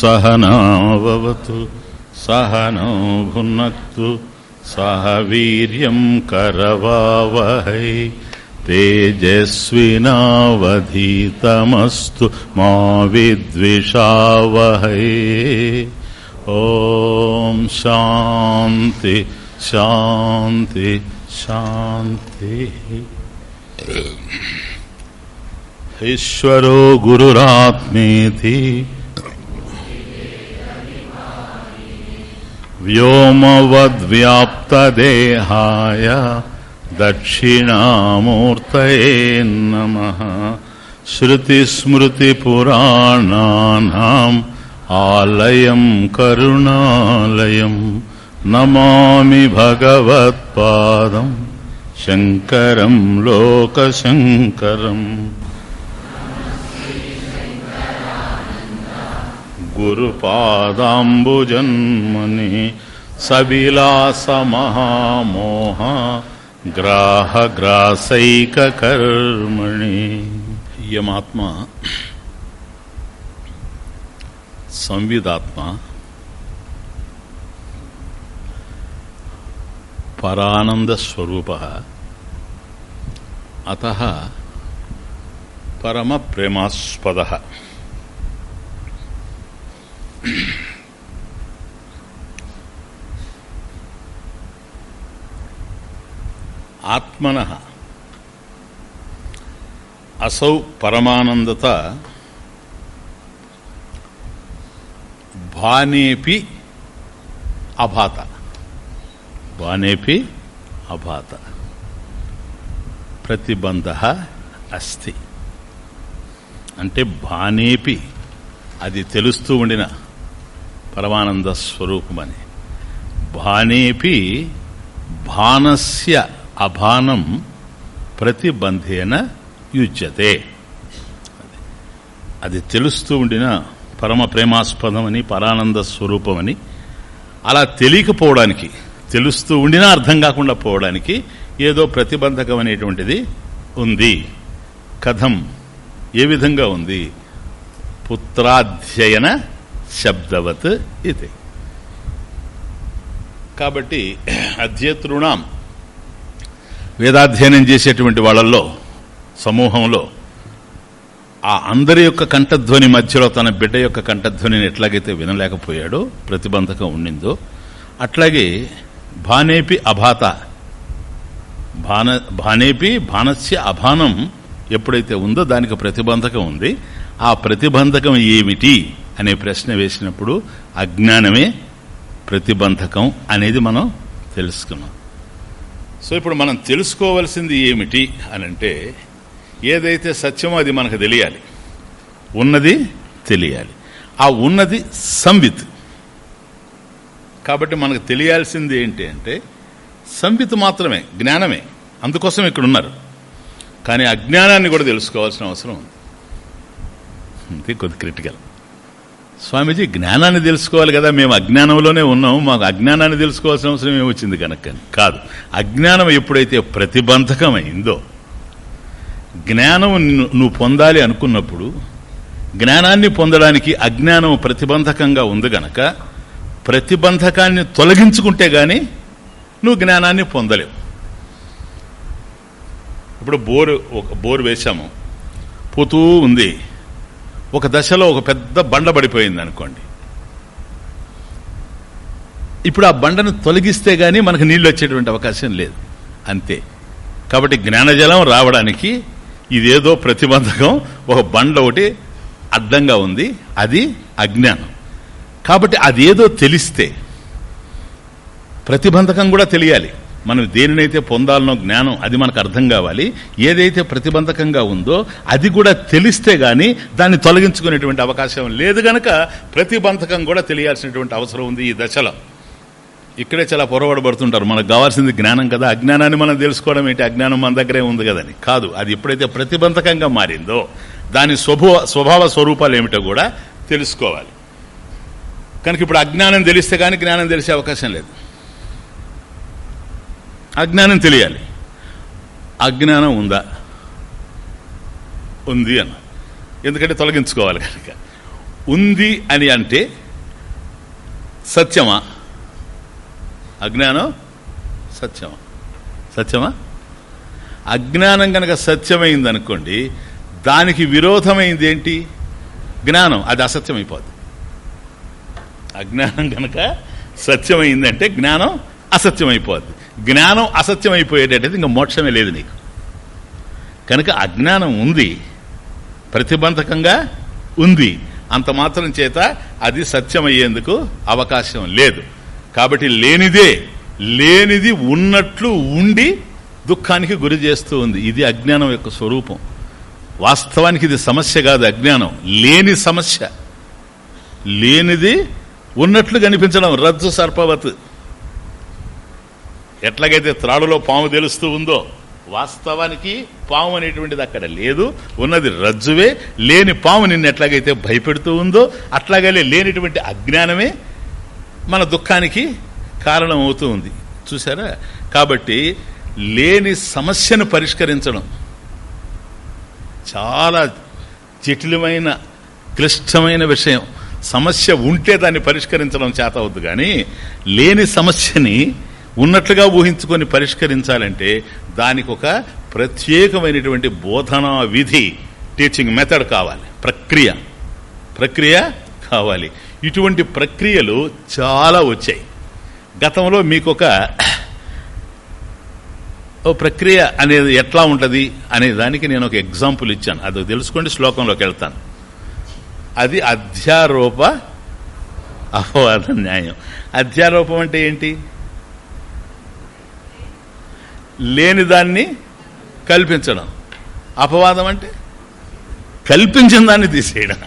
सहनावतु सहनो भुनक्तु सह वीर्यं करवावहै तेजस्विनावधीतमस्तु मा विद्विषावहै ॐ शान्ति शान्ति शान्तिः ईश्वरो गुरुरात्मेति व्योमवद्व्याप्तदेहाय दक्षिणामूर्तये नमः श्रुतिस्मृतिपुराणानाम् आलयं करुणालयम् नमामि भगवत्पादम् शङ्करं लोकशङ्करम् गुरुपादाम्बुजन्मनि सविलासमहामोह గ్రాహగ్రాసైకర్మణి ఇయమాత్మ సంవిదాత్మ పరానందస్వరూప అత పరమ ప్రేమాస్పద ఆత్మన. అసౌ పరమానందత భానేపి అభాత. బాణేపి అభాత. ప్రతిబంధ అస్తి అంటే బాణేపి అది తెలుస్తూ ఉండిన పరమానంద స్వరూపమని. భానేపి భానస్య అభానం ప్రతిబంధేన యుజ్యతే అది తెలుస్తూ ఉండిన పరమ ప్రేమాస్పదమని పరానంద స్వరూపమని అలా తెలియకపోవడానికి తెలుస్తూ ఉండినా అర్థం కాకుండా పోవడానికి ఏదో ప్రతిబంధకం అనేటువంటిది ఉంది. కథం ఏ విధంగా ఉంది? పుత్రాధ్యయన శబ్దవత్ ఇది కాబట్టి అధ్యతృణం వేదాధ్యయనం చేసేటువంటి వాళ్ళల్లో సమూహంలో ఆ అందరి యొక్క కంఠధ్వని మధ్యలో తన బిడ్డ యొక్క కంఠధ్వనిని ఎట్లాగైతే వినలేకపోయాడో ప్రతిబంధకం ఉండిందో అట్లాగే భానేపి అభాత భాన భానేపి భానస్య అభానం ఎప్పుడైతే ఉందో దానికి ప్రతిబంధకం ఉంది. ఆ ప్రతిబంధకం ఏమిటి అనే ప్రశ్న వేసినప్పుడు అజ్ఞానమే ప్రతిబంధకం అనేది మనం తెలుసుకున్నాం. సో ఇప్పుడు మనం తెలుసుకోవలసింది ఏమిటి అని అంటే ఏదైతే సత్యమో అది మనకు తెలియాలి. ఉన్నది తెలియాలి. ఆ ఉన్నది సంవిత్. కాబట్టి మనకు తెలియాల్సింది ఏంటి అంటే సంవిత్ మాత్రమే జ్ఞానమే. అందుకోసం ఇక్కడ ఉన్నారు. కానీ అజ్ఞానాన్ని కూడా తెలుసుకోవాల్సిన అవసరం ఉంది. ఇది కొద్ది క్రిటికల్ స్వామీజీ జ్ఞానాన్ని తెలుసుకోవాలి కదా మేము అజ్ఞానంలోనే ఉన్నాం. మాకు అజ్ఞానాన్ని తెలుసుకోవాల్సిన అవసరం ఏమొచ్చింది కనుక? కాదు. అజ్ఞానం ఎప్పుడైతే ప్రతిబంధకమైందో జ్ఞానం నువ్వు పొందాలి అనుకున్నప్పుడు జ్ఞానాన్ని పొందడానికి అజ్ఞానం ప్రతిబంధకంగా ఉంది గనక ప్రతిబంధకాన్ని తొలగించుకుంటే గాని నువ్వు జ్ఞానాన్ని పొందలేవు. ఇప్పుడు బోరు ఒక బోరు వేశాము. పోతూ ఉంది. ఒక దశలో ఒక పెద్ద బండ పడిపోయింది అనుకోండి. ఇప్పుడు ఆ బండను తొలగిస్తే గానీ మనకు నీళ్ళు వచ్చేటువంటి అవకాశం లేదు. అంతే. కాబట్టి జ్ఞానజలం రావడానికి ఇదేదో ప్రతిబంధకం ఒక బండ ఒకటి అడ్డంగా ఉంది. అది అజ్ఞానం. కాబట్టి అదేదో తెలిస్తే ప్రతిబంధకం కూడా తెలియాలి. మనం దేనినైతే పొందాలనో జ్ఞానం అది మనకు అర్థం కావాలి. ఏదైతే ప్రతిబంధకంగా ఉందో అది కూడా తెలిస్తే గాని దాన్ని తొలగించుకునేటువంటి అవకాశం లేదు గనక ప్రతిబంధకం కూడా తెలియాల్సినటువంటి అవసరం ఉంది ఈ దశలో. ఇక్కడే చాలా పొరపాటుపడుతుంటారు మనకు కావాల్సింది జ్ఞానం కదా. అజ్ఞానాన్ని మనం తెలుసుకోవడం ఏంటి? అజ్ఞానం మన దగ్గరే ఉంది కదని. కాదు అది ఎప్పుడైతే ప్రతిబంధకంగా మారిందో దాని స్వభావ స్వభావ స్వరూపాలు ఏమిటో కూడా తెలుసుకోవాలి. కనుక ఇప్పుడు అజ్ఞానం తెలిస్తే కానీ జ్ఞానం తెలిసే అవకాశం లేదు. అజ్ఞానం తెలియాలి. అజ్ఞానం ఉందా? ఉంది అన్న. ఎందుకంటే తొలగించుకోవాలి కనుక. ఉంది అని అంటే సత్యమా? అజ్ఞానం సత్యమా? సత్యమా? అజ్ఞానం కనుక సత్యమైంది అనుకోండి దానికి విరోధమైంది ఏంటి? జ్ఞానం అది అసత్యమైపోద్ది. అజ్ఞానం కనుక సత్యమైందంటే జ్ఞానం అసత్యమైపోద్ది. జ్ఞానం అసత్యమైపోయేటట్టయితే ఇంకా మోక్షమే లేదు నీకు. కనుక అజ్ఞానం ఉంది ప్రతిబంధకంగా ఉంది. అంత మాత్రం చేత అది సత్యమయ్యేందుకు అవకాశం లేదు. కాబట్టి లేనిదే లేనిది ఉన్నట్లు ఉండి దుఃఖానికి గురి చేస్తూ ఉంది. ఇది అజ్ఞానం యొక్క స్వరూపం. వాస్తవానికి ఇది సమస్య కాదు అజ్ఞానం. లేని సమస్య. లేనిది ఉన్నట్లు కనిపించడం రజ్జు సర్పవత్. ఎట్లాగైతే త్రాడులో పాము తెలుస్తూ ఉందో వాస్తవానికి పాము అనేటువంటిది అక్కడ లేదు. ఉన్నది రజ్జువే. లేని పాము నిన్ను ఎట్లాగైతే భయపెడుతూ ఉందో అట్లాగే లేనిటువంటి అజ్ఞానమే మన దుఃఖానికి కారణం అవుతూ ఉంది. చూసారా కాబట్టి లేని సమస్యను పరిష్కరించడం చాలా జటిలమైన క్లిష్టమైన విషయం. సమస్య ఉంటే దాన్ని పరిష్కరించడం చేత అవుద్దు కానీ లేని సమస్యని ఉన్నట్లుగా ఊహించుకొని పరిష్కరించాలంటే దానికి ఒక ప్రత్యేకమైనటువంటి బోధనా విధి టీచింగ్ మెథడ్ కావాలి. ప్రక్రియ. ప్రక్రియ కావాలి. ఇటువంటి ప్రక్రియలు చాలా వచ్చాయి. గతంలో మీకు ఒక ఓ ప్రక్రియ అనేది ఎట్లా ఉంటుంది అనే దానికి నేను ఒక ఎగ్జాంపుల్ ఇచ్చాను. అది తెలుసుకోండి శ్లోకంలోకి వెళ్తాను. అది అధ్యారోప అపవాద న్యాయం. అధ్యారోపం అంటే ఏంటి? లేని దాన్ని కల్పించడం. అపవాదం అంటే? కల్పించిన దాన్ని తీసేయడం.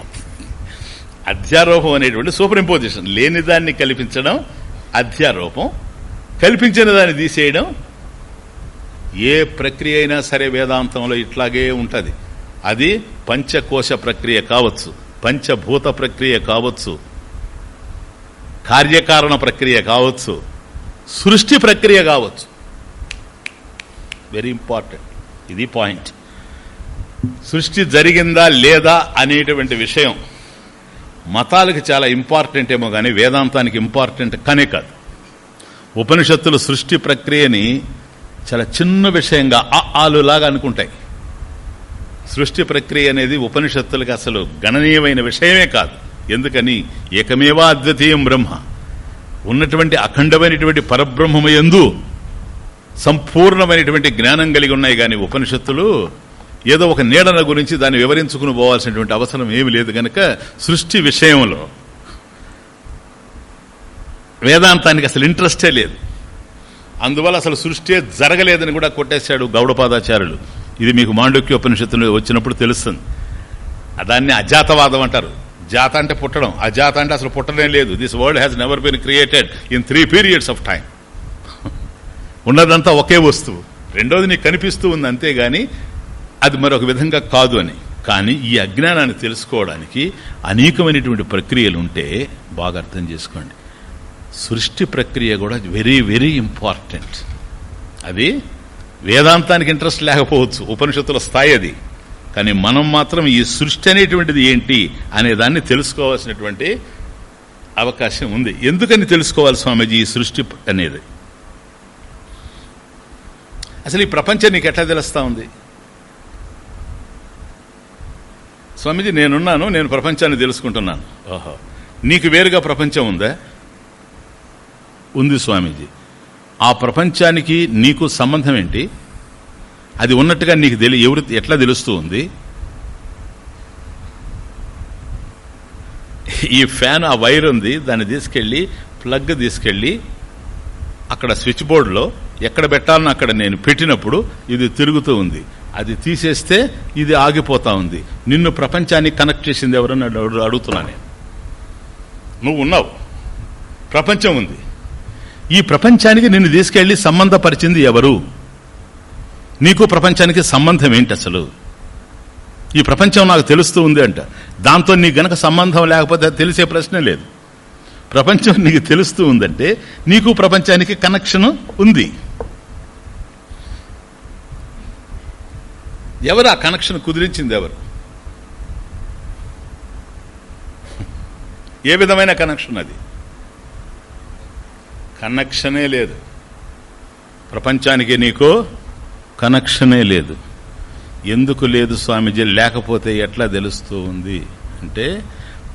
అధ్యారోపం అనేటువంటి సూపర్ ఇంపోజిషన్ లేని దాన్ని కల్పించడం అధ్యారోపం. కల్పించిన దాన్ని తీసేయడం. ఏ ప్రక్రియ అయినా సరే వేదాంతంలో ఇట్లాగే ఉంటుంది. అది పంచకోశ ప్రక్రియ కావచ్చు పంచభూత ప్రక్రియ కావచ్చు కార్యకారణ ప్రక్రియ కావచ్చు సృష్టి ప్రక్రియ కావచ్చు. Very important. ఇది పాయింట్. సృష్టి జరిగిందా లేదా అనేటువంటి విషయం మతాలకు చాలా ఇంపార్టెంట్ ఏమో కానీ వేదాంతానికి ఇంపార్టెంట్ కానే కాదు. ఉపనిషత్తులు సృష్టి ప్రక్రియని చాలా చిన్న విషయంగా ఆ ఆలులాగా అనుకుంటాయి. సృష్టి ప్రక్రియ అనేది ఉపనిషత్తులకు అసలు గణనీయమైన విషయమే కాదు. ఎందుకని? ఏకమేవా అద్వితీయం బ్రహ్మ. ఉన్నటువంటి అఖండమైనటువంటి పరబ్రహ్మము ఎందు సంపూర్ణమైనటువంటి జ్ఞానం కలిగి ఉన్నాయి కానీ ఉపనిషత్తులు ఏదో ఒక నీడన గురించి దాన్ని వివరించుకుని పోవాల్సినటువంటి అవసరం ఏమి లేదు గనక సృష్టి విషయంలో వేదాంతానికి అసలు ఇంట్రెస్టే లేదు. అందువల్ల అసలు సృష్టి జరగలేదని కూడా కొట్టేశాడు గౌడపాదాచార్యులు. ఇది మీకు మాండక్య ఉపనిషత్తులు వచ్చినప్పుడు తెలుస్తుంది. దాన్ని అజాతవాదం అంటారు. జాత అంటే పుట్టడం. అజాత అంటే అసలు పుట్టడం లేదు. This world has never been created in three periods of time ఉన్నదంతా ఒకే వస్తువు. రెండోది నీకు కనిపిస్తూ ఉంది అంతేగాని అది మరొక విధంగా కాదు అని. కానీ ఈ అజ్ఞానాన్ని తెలుసుకోవడానికి అనేకమైనటువంటి ప్రక్రియలు ఉంటే బాగా అర్థం చేసుకోండి. సృష్టి ప్రక్రియ కూడా వెరీ వెరీ ఇంపార్టెంట్. అది వేదాంతానికి ఇంట్రెస్ట్ లేకపోవచ్చు. ఉపనిషత్తుల స్థాయి అది. కానీ మనం మాత్రం ఈ సృష్టి అనేటువంటిది ఏంటి అనే దాన్ని తెలుసుకోవాల్సినటువంటి అవకాశం ఉంది. ఎందుకని తెలుసుకోవాలి స్వామీజీ ఈ సృష్టి అనేది? అసలు ఈ ప్రపంచం నీకు ఎట్లా తెలుస్తా ఉంది? స్వామీజీ నేనున్నాను నేను ప్రపంచాన్ని తెలుసుకుంటున్నాను. ఓహో. నీకు వేరుగా ప్రపంచం ఉందా? ఉంది స్వామీజీ. ఆ ప్రపంచానికి నీకు సంబంధం ఏంటి? అది ఉన్నట్టుగా నీకు తెలి ఎవరు ఎట్లా తెలుస్తూ ఉంది? ఈ ఫ్యాన్ ఆ వైర్ ఉంది దాన్ని తీసుకెళ్ళి ప్లగ్ తీసుకెళ్ళి అక్కడ స్విచ్ బోర్డులో ఎక్కడ పెట్టాలని అక్కడ నేను పెట్టినప్పుడు ఇది తిరుగుతూ ఉంది. అది తీసేస్తే ఇది ఆగిపోతా ఉంది. నిన్ను ప్రపంచానికి కనెక్ట్ చేసింది ఎవరని అడుగుతున్నా నేను. నువ్వు ఉన్నావు. ప్రపంచం ఉంది. ఈ ప్రపంచానికి నిన్ను తీసుకెళ్ళి సంబంధపరిచింది ఎవరు? నీకు ప్రపంచానికి సంబంధం ఏంటి అసలు? ఈ ప్రపంచం నాకు తెలుస్తూ ఉంది అంట. దాంతో నీకు గనక సంబంధం లేకపోతే తెలిసే ప్రశ్నే లేదు. ప్రపంచం నీకు తెలుస్తూ ఉందంటే నీకు ప్రపంచానికి కనెక్షన్ ఉంది. ఎవరు ఆ కనెక్షన్ కుదిరించింది ఎవరు? ఏ విధమైన కనెక్షన్ అది? కనెక్షనే లేదు. ప్రపంచానికి నీకు కనెక్షనే లేదు. ఎందుకు లేదు స్వామీజీ? లేకపోతే ఎట్లా తెలుస్తూ ఉంది? అంటే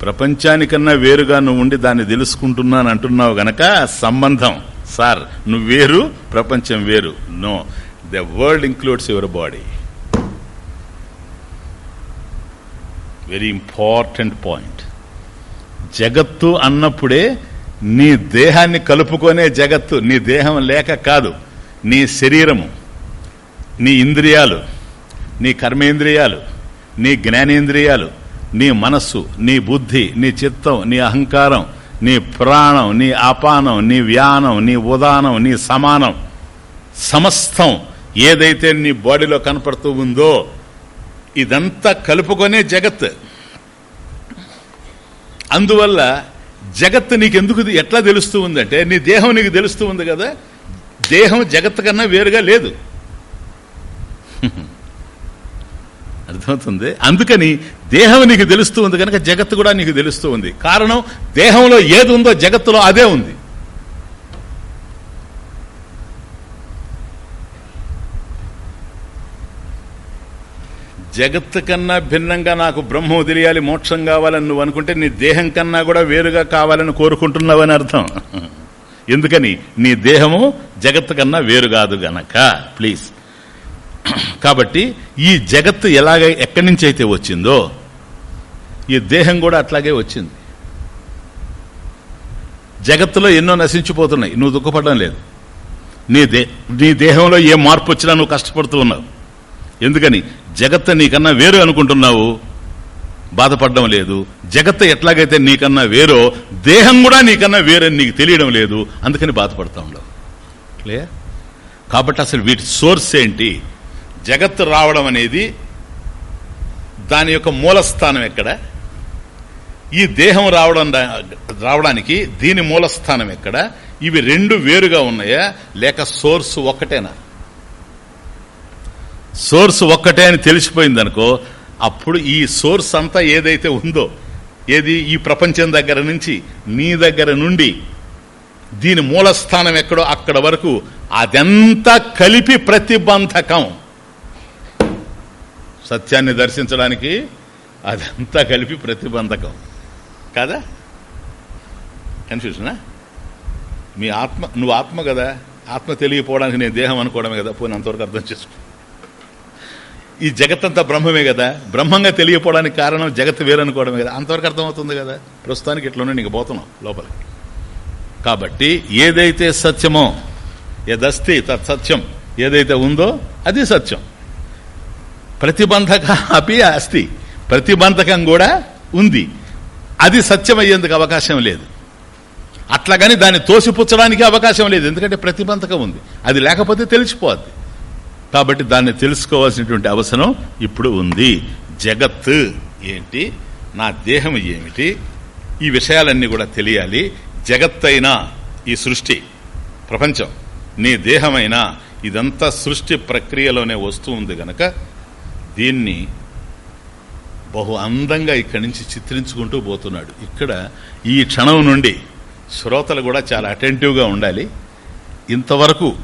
ప్రపంచానికన్నా వేరుగా నువ్వు ఉండి దాన్ని తెలుసుకుంటున్నాను అంటున్నావు గనక సంబంధం. సార్ నువ్వు వేరు ప్రపంచం వేరు. No. The world includes your body. Very important point జగత్తు అన్నప్పుడే నీ దేహాన్ని కలుపుకొనే జగత్తు. నీ దేహం లేక కాదు నీ శరీరము నీ ఇంద్రియాలు నీ కర్మేంద్రియాలు నీ జ్ఞానేంద్రియాలు నీ మనస్సు నీ బుద్ధి నీ చిత్తం నీ అహంకారం నీ ప్రాణం నీ అపానం నీ వ్యానం నీ ఉదానం నీ సమానం సమస్తం ఏదైతే నీ బాడీలో కనపడుతూ ఉందో ఇదంతా కలుపుకొనే జగత్. అందువల్ల జగత్ నీకు ఎందుకు ఎట్లా తెలుస్తూ ఉందంటే నీ దేహం నీకు తెలుస్తూ ఉంది కదా దేహం జగత్ కన్నా వేరుగా లేదు. అర్థమవుతుంది? అందుకని దేహం నీకు తెలుస్తూ ఉంది కనుక జగత్తు కూడా నీకు తెలుస్తూ ఉంది. కారణం దేహంలో ఏది ఉందో జగత్తులో అదే ఉంది. జగత్తు కన్నా భిన్నంగా నాకు బ్రహ్మం తెలియాలి మోక్షం కావాలని నువ్వు అనుకుంటే నీ దేహం కన్నా కూడా వేరుగా కావాలని కోరుకుంటున్నావని అర్థం. ఎందుకని? నీ దేహము జగత్తు కన్నా వేరు కాదు గనక. ప్లీజ్ కాబట్టి ఈ జగత్తు ఎలాగ ఎక్కడి నుంచి అయితే వచ్చిందో ఈ దేహం కూడా అట్లాగే వచ్చింది. జగత్తులో ఎన్నో నశించిపోతున్నాయి. నువ్వు దుఃఖపడడం లేదు. నీ దే నీ దేహంలో ఏ మార్పు వచ్చినా నువ్వు కష్టపడుతూ ఉన్నావు. ఎందుకని? జగత్త నీకన్నా వేరు అనుకుంటున్నావు? బాధపడడం లేదు. జగత్త ఎట్లాగైతే నీకన్నా వేరో దేహం కూడా నీకన్నా వేరని నీకు తెలియడం లేదు. అందుకని బాధపడతా ఉండవు. క్లియర్ కాబట్టి అసలు వీటి సోర్స్ ఏంటి? జగత్తు రావడం అనేది దాని యొక్క మూలస్థానం ఎక్కడ? ఈ దేహం రావడం రావడానికి దీని మూలస్థానం ఎక్కడ? ఇవి రెండు వేరుగా ఉన్నాయా? లేక సోర్స్ ఒక్కటేనా? సోర్స్ ఒక్కటే అని తెలిసిపోయింది అనుకో అప్పుడు ఈ సోర్స్ అంతా ఏదైతే ఉందో ఏది ఈ ప్రపంచం దగ్గర నుంచి నీ దగ్గర నుండి దీని మూలస్థానం ఎక్కడో అక్కడ వరకు అదంతా కలిపి ప్రతిబంధకం. సత్యాన్ని దర్శించడానికి అదంతా కలిపి ప్రతిబంధకం. కాదా? కన్ఫ్యూజనా? మీ ఆత్మ నువ్వు ఆత్మ కదా. ఆత్మ తెలియపోవడానికి నేను దేహం అనుకోవడమే కదా. పోయినంతవరకు అర్థం చేసుకో. ఈ జగత్తంతా బ్రహ్మమే కదా. బ్రహ్మంగా తెలియపోవడానికి కారణం జగత్ వేరనుకోవడమే కదా. అంతవరకు అర్థమవుతుంది కదా. ప్రస్తుతానికి ఇట్లోనే నీకు పోతున్నాం లోపలికి. కాబట్టి ఏదైతే సత్యమో ఏదస్తి తత్సత్యం ఏదైతే ఉందో అది సత్యం. ప్రతిబంధక అపి అస్తి. ప్రతిబంధకం కూడా ఉంది. అది సత్యం అయ్యేందుకు అవకాశం లేదు. అట్లాగని దాన్ని తోసిపుచ్చడానికి అవకాశం లేదు. ఎందుకంటే ప్రతిబంధకం ఉంది. అది లేకపోతే తెలిసిపోద్ది. కాబట్టి దాన్ని తెలుసుకోవాల్సినటువంటి అవసరం ఇప్పుడు ఉంది. జగత్ ఏంటి? నా దేహం ఏమిటి? ఈ విషయాలన్నీ కూడా తెలియాలి. జగత్తైన ఈ సృష్టి ప్రపంచం. నీ దేహమైనా ఇదంతా సృష్టి ప్రక్రియలోనే వస్తూ ఉంది గనక దీన్ని బహు అందంగా ఇక్కడి నుంచి చిత్రించుకుంటూ పోతున్నాడు. ఇక్కడ ఈ క్షణం నుండి శ్రోతలు కూడా చాలా అటెంటివ్గా ఉండాలి. ఇంతవరకు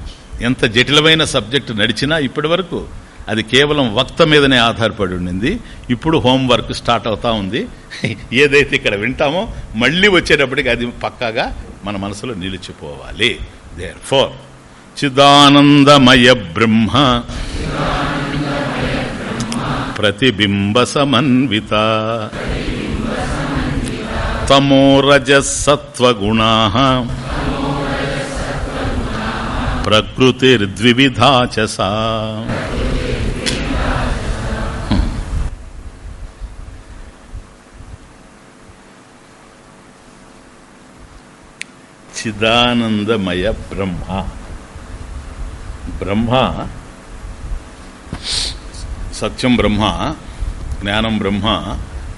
ఎంత జటిలమైన సబ్జెక్టు నడిచినా ఇప్పటి వరకు అది కేవలం వక్త మీదనే ఆధారపడి ఉండింది. ఇప్పుడు హోంవర్క్ స్టార్ట్ అవుతా ఉంది. ఏదైతే ఇక్కడ వింటామో మళ్ళీ వచ్చేటప్పటికి అది పక్కాగా మన మనసులో నిలిచిపోవాలి. దేర్ ఫోర్ చిదానందమయ బ్రహ్మ ప్రతిబింబ సమన్విత తమోరజసత్వగుణా ప్రకృతిర్ద్విధా చ చిదానందమయ బ్రహ్మ. బ్రహ్మ సత్యం బ్రహ్మ జ్ఞానం బ్రహ్మ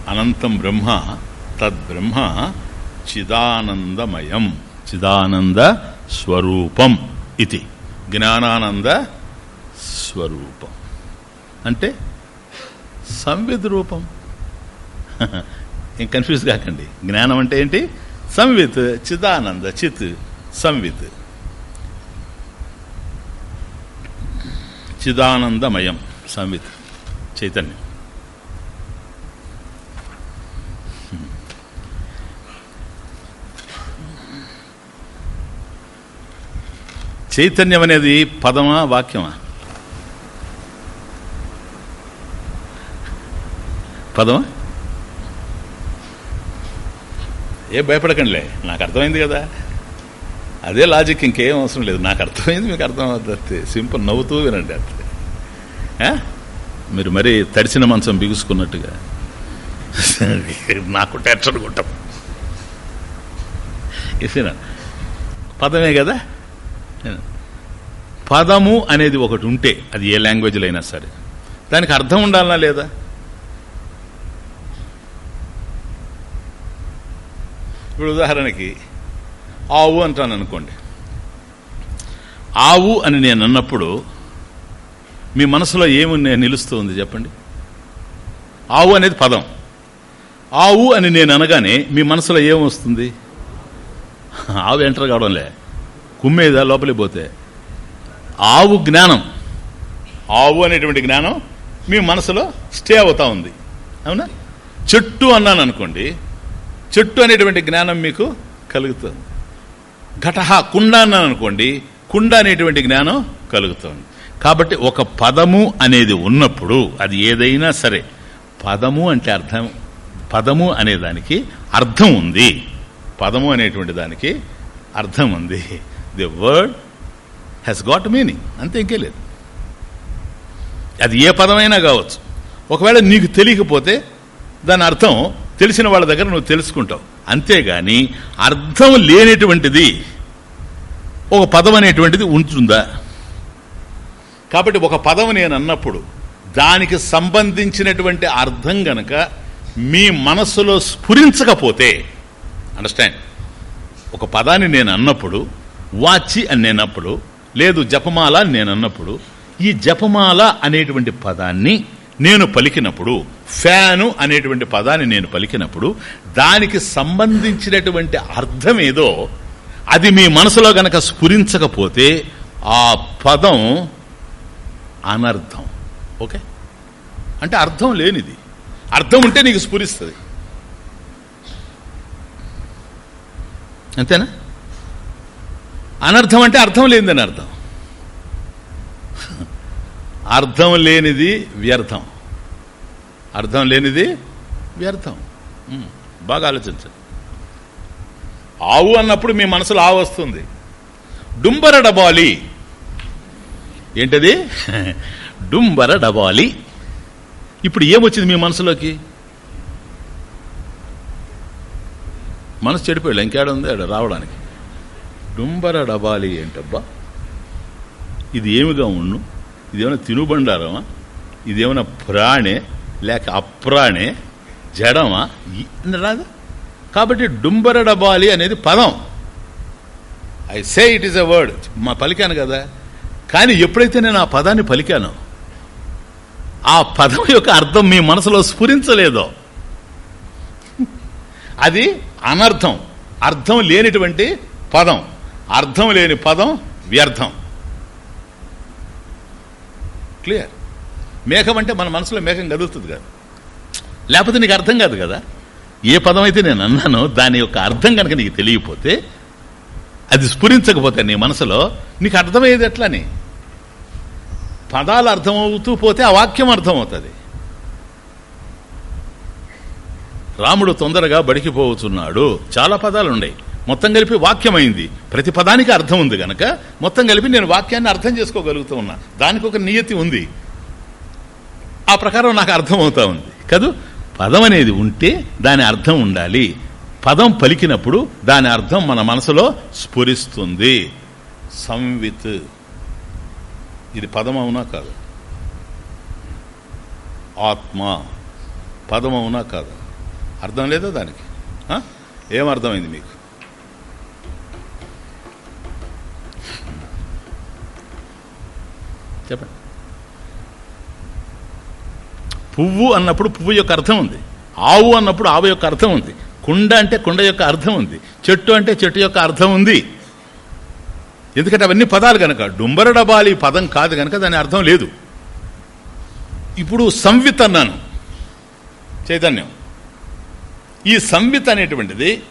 అనంతం బ్రహ్మ తద్బ్రహ్మ చిదానందమయం చిదానంద స్వరూపం. ఇది జ్ఞానానంద స్వరూపం. అంటే సంవిద్ రూపం. ఏం కన్ఫ్యూజ్ కాకండి. జ్ఞానం అంటే ఏంటి? సంవిత్ చిదానంద చిత్ సంవిత్. చిదానందమయం సంవిత్ చైతన్యం. చైతన్యం అనేది పదమా వాక్యమా? పదమా? ఏ భయపడకండిలే. నాకు అర్థమైంది కదా. అదే లాజిక్ ఇంకేం అవసరం లేదు. నాకు అర్థమైంది మీకు అర్థం అవుతుంది సింపుల్ నవ్వుతూ వినండి అంతే. మీరు మరీ తడిసిన మంచం బిగుసుకున్నట్టుగా. నాకు టెన్షన్ కొట్టం. ఇసిన పదమే కదా? పదము అనేది ఒకటి ఉంటే అది ఏ లాంగ్వేజ్లో అయినా సరే. దానికి అర్థం ఉండాలనా లేదా? ఇప్పుడు ఉదాహరణకి ఆవు అంటాను అనుకోండి. ఆవు అని నేను అన్నప్పుడు మీ మనసులో ఏమి నిలుస్తుంది చెప్పండి? ఆవు అనేది పదం. ఆవు అని నేను అనగానే మీ మనసులో ఏమొస్తుంది? ఆవు ఎంటర్ కావడంలే. కుమ్మేదా లోపలికి పోతే? ఆవు జ్ఞానం. ఆవు అనేటువంటి జ్ఞానం మీ మనసులో స్టే అవుతా ఉంది. అవునా? చెట్టు అన్నాను అనుకోండి చెట్టు అనేటువంటి జ్ఞానం మీకు కలుగుతుంది. ఘటహ కుండ అన్నాను అనుకోండి కుండ అనేటువంటి జ్ఞానం కలుగుతుంది. కాబట్టి ఒక పదము అనేది ఉన్నప్పుడు అది ఏదైనా సరే పదము అంటే అర్థం పదము అనే దానికి అర్థం ఉంది. పదము అనేటువంటి దానికి అర్థం ఉంది. The word has got meaning అంతే ఇంకే లేదు. అది ఏ పదమైనా కావచ్చు. ఒకవేళ నీకు తెలియకపోతే దాని అర్థం తెలిసిన వాళ్ళ దగ్గర నువ్వు తెలుసుకుంటావు. అంతేగాని అర్థం లేనటువంటిది ఒక పదం అనేటువంటిది ఉంటుందా? కాబట్టి ఒక పదం నేను అన్నప్పుడు దానికి సంబంధించినటువంటి అర్థం గనక మీ మనస్సులో స్ఫురించకపోతే అండర్స్టాండ్ ఒక పదాన్ని నేను అన్నప్పుడు వాచి అని నేనప్పుడు లేదు జపమాల అని నేను అన్నప్పుడు ఈ జపమాల అనేటువంటి పదాన్ని నేను పలికినప్పుడు ఫ్యాను అనేటువంటి పదాన్ని నేను పలికినప్పుడు దానికి సంబంధించినటువంటి అర్థం ఏదో అది మీ మనసులో గనక స్ఫురించకపోతే ఆ పదం అనర్థం. ఓకే? అంటే అర్థం లేనిది. అర్థం ఉంటే నీకు స్ఫురిస్తుంది. అంతేనా? అనర్థం అంటే అర్థం లేనిదని అర్థం. అర్థం లేనిది వ్యర్థం. అర్థం లేనిది వ్యర్థం. బాగా ఆలోచించండి. ఆవు అన్నప్పుడు మీ మనసులో ఆవు వస్తుంది. డుంబర డబాలి ఏంటది? డుంబర డబాలి ఇప్పుడు ఏమొచ్చింది మీ మనసులోకి? మనసు చెడిపోయాడు ఇంకేడ ఉంది? ఆడ రావడానికి. డుంబర డబాలి ఏంటబ్బా? ఇది ఏమిగా ఉండు ఇదేమైనా తినుబండారమా? ఇదేమైనా ప్రాణే లేక అప్రాణే జడమా? రాదు. కాబట్టి డుంబర డబాలి అనేది పదం. I say it is a word మా పలికాను కదా. కానీ ఎప్పుడైతే నేను ఆ పదాన్ని పలికానో ఆ పదం యొక్క అర్థం మీ మనసులో స్ఫురించలేదో. అది అనర్థం. అర్థం లేనిటువంటి పదం. అర్థం లేని పదం వ్యర్థం. క్లియర్? మేఘం అంటే మన మనసులో మేఘం కదులుతుంది కదా. లేకపోతే నీకు అర్థం కాదు కదా. ఏ పదం అయితే నేను అన్నానో దాని యొక్క అర్థం కనుక నీకు తెలియకపోతే అది స్ఫురించకపోతే నీ మనసులో నీకు అర్థమయ్యేది ఎట్లని? పదాలు అర్థమవుతూ పోతే ఆ వాక్యం అర్థమవుతుంది. రాముడు తొందరగా బడికి చాలా పదాలు ఉన్నాయి మొత్తం కలిపి వాక్యమైంది. ప్రతి పదానికి అర్థం ఉంది గనక మొత్తం కలిపి నేను వాక్యాన్ని అర్థం చేసుకోగలుగుతూ ఉన్నా. దానికి ఒక నియతి ఉంది. ఆ ప్రకారం నాకు అర్థం అవుతా ఉంది. కదూ? పదం అనేది ఉంటే దాని అర్థం ఉండాలి. పదం పలికినప్పుడు దాని అర్థం మన మనసులో స్ఫురిస్తుంది. సంవిత్. ఇది పదం అవునా కాదు? ఆత్మ. పదం అవునా కాదు? అర్థం లేదా దానికి? ఏం అర్థమైంది మీకు? చెప్పండి. పువ్వు అన్నప్పుడు పువ్వు యొక్క అర్థం ఉంది. ఆవు అన్నప్పుడు ఆవు యొక్క అర్థం ఉంది. కుండ అంటే కుండ యొక్క అర్థం ఉంది. చెట్టు అంటే చెట్టు యొక్క అర్థం ఉంది. ఎందుకంటే అవన్నీ పదాలు కనుక డుంబరడబాలి పదం కాదు కనుక దాని అర్థం లేదు. ఇప్పుడు సంవిత్ అన్నాను. చైతన్యం. ఈ సంవిత్ అనేటువంటిది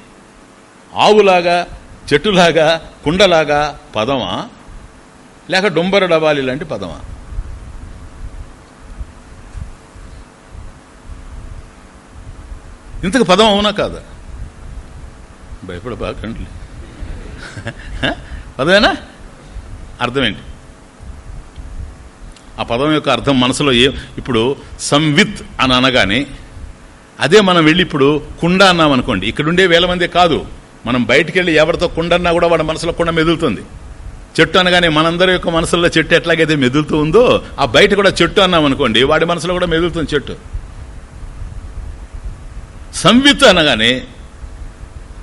ఆవులాగా చెట్టులాగా కుండలాగా పదమా? లేక డుంబరడబాలి లాంటి పదమా? ఇంతకు పదం అవునా కాదా? భయపడబాకండి పదమేనా? అర్థమేంటి? ఆ పదం యొక్క అర్థం మనసులో ఏ ఇప్పుడు సంవిత్ అని అనగానే అదే మనం వెళ్ళి ఇప్పుడు కుండ అన్నాం అనుకోండి ఇక్కడుండే వేల మంది కాదు. మనం బయటికి వెళ్ళి ఎవరితో కుండన్నా కూడా వాడి మనసులో కుండ మెదులుతుంది. చెట్టు అనగానే మనందరి యొక్క మనసులో చెట్టు ఎట్లాగైతే మెదులుతూ ఉందో ఆ బయట కూడా చెట్టు అన్నాం అనుకోండి వాడి మనసులో కూడా మెదులుతుంది చెట్టు. సంవిత్ అనగానే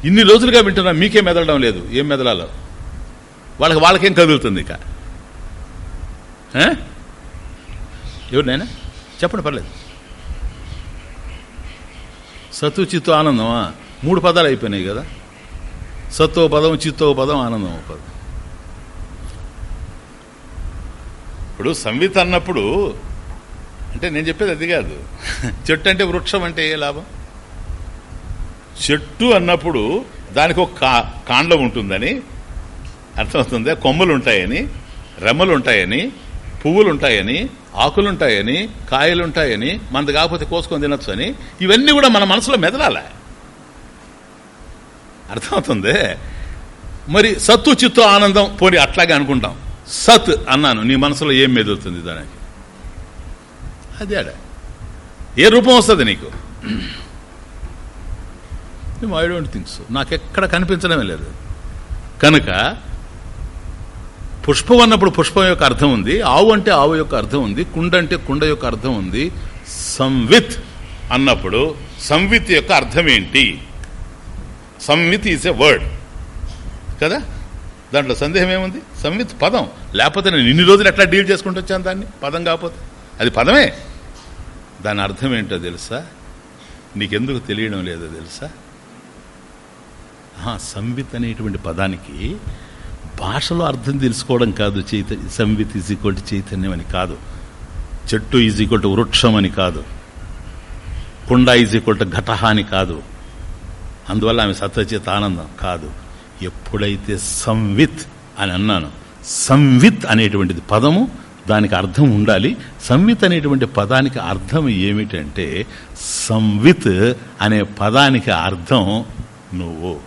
ఇన్ని రోజులుగా వింటున్నా మీకే మెదలడం లేదు. ఏం మెదలాలో? వాళ్ళకి వాళ్ళకేం కదులుతుంది ఇక? ఆ? నాయనా? చెప్పండి పర్లేదు. సత్తు చిత్తు ఆనందమా? మూడు పదాలు అయిపోయినాయి కదా. సత్తో పదం చిత్తో పదం ఆనందం పదం. ఇప్పుడు సంవిత్ అన్నప్పుడు అంటే నేను చెప్పేది అది కాదు. చెట్టు అంటే వృక్షం అంటే ఏ లాభం? చెట్టు అన్నప్పుడు దానికి ఒక కా కాండం ఉంటుందని అర్థమవుతుందా? కొమ్మలు ఉంటాయని రెమ్మలు ఉంటాయని పువ్వులు ఉంటాయని ఆకులుంటాయని కాయలుంటాయని మనది కాకపోతే కోసుకొని తినొచ్చు అని ఇవన్నీ కూడా మన మనసులో మెదలాల. అర్థమవుతుంది? మరి సత్తు చిత్తు ఆనందం పోని అట్లాగే అనుకుంటాం. సత్ అన్నాను నీ మనసులో ఏం మెదులుతుంది దానికి? అదే ఏ రూపం వస్తుంది నీకు? ఐ డోంట్ థింక్ సో నాకెక్కడ కనిపించడమే లేదు. కనుక పుష్పం అన్నప్పుడు పుష్పం యొక్క అర్థం ఉంది ఆవు అంటే ఆవు యొక్క అర్థం ఉంది కుండ అంటే కుండ యొక్క అర్థం ఉంది. సంవిత్ అన్నప్పుడు సంవిత్ యొక్క అర్థం ఏంటి? సంవిత్ ఈజ్ ఎ వర్డ్ కదా? దాంట్లో సందేహం ఏముంది? సంవిత్ పదం. లేకపోతే నేను ఇన్ని రోజులు ఎట్లా డీల్ చేసుకుంటూ వచ్చాను దాన్ని? పదం కాకపోతే. అది పదమే. దాని అర్థం ఏంటో తెలుసా? నీకెందుకు తెలియడం లేదో తెలుసా? ఆహా, సంవిత్ అనేటువంటి పదానికి భాషలో అర్థం తెలుసుకోవడం కాదు చైతన్య సంవిత్ ఈజ్ ఈక్వల్ టు చైతన్యం అని కాదు. చెట్టు ఈజ్ ఈక్వల్ టు వృక్షం అని కాదు. కుండ ఈజ్ ఈక్వల్ టు ఘటహ అని కాదు. అందువల్ల ఆమె సత్వచేత ఆనందం కాదు. ఎప్పుడైతే సంవిత్ అని అన్నాను సంవిత్ అనేటువంటిది పదము దానికి అర్థం ఉండాలి. సంవిత్ అనేటువంటి పదానికి అర్థం ఏమిటంటే సంవిత్ అనే పదానికి అర్థం నువ్వు.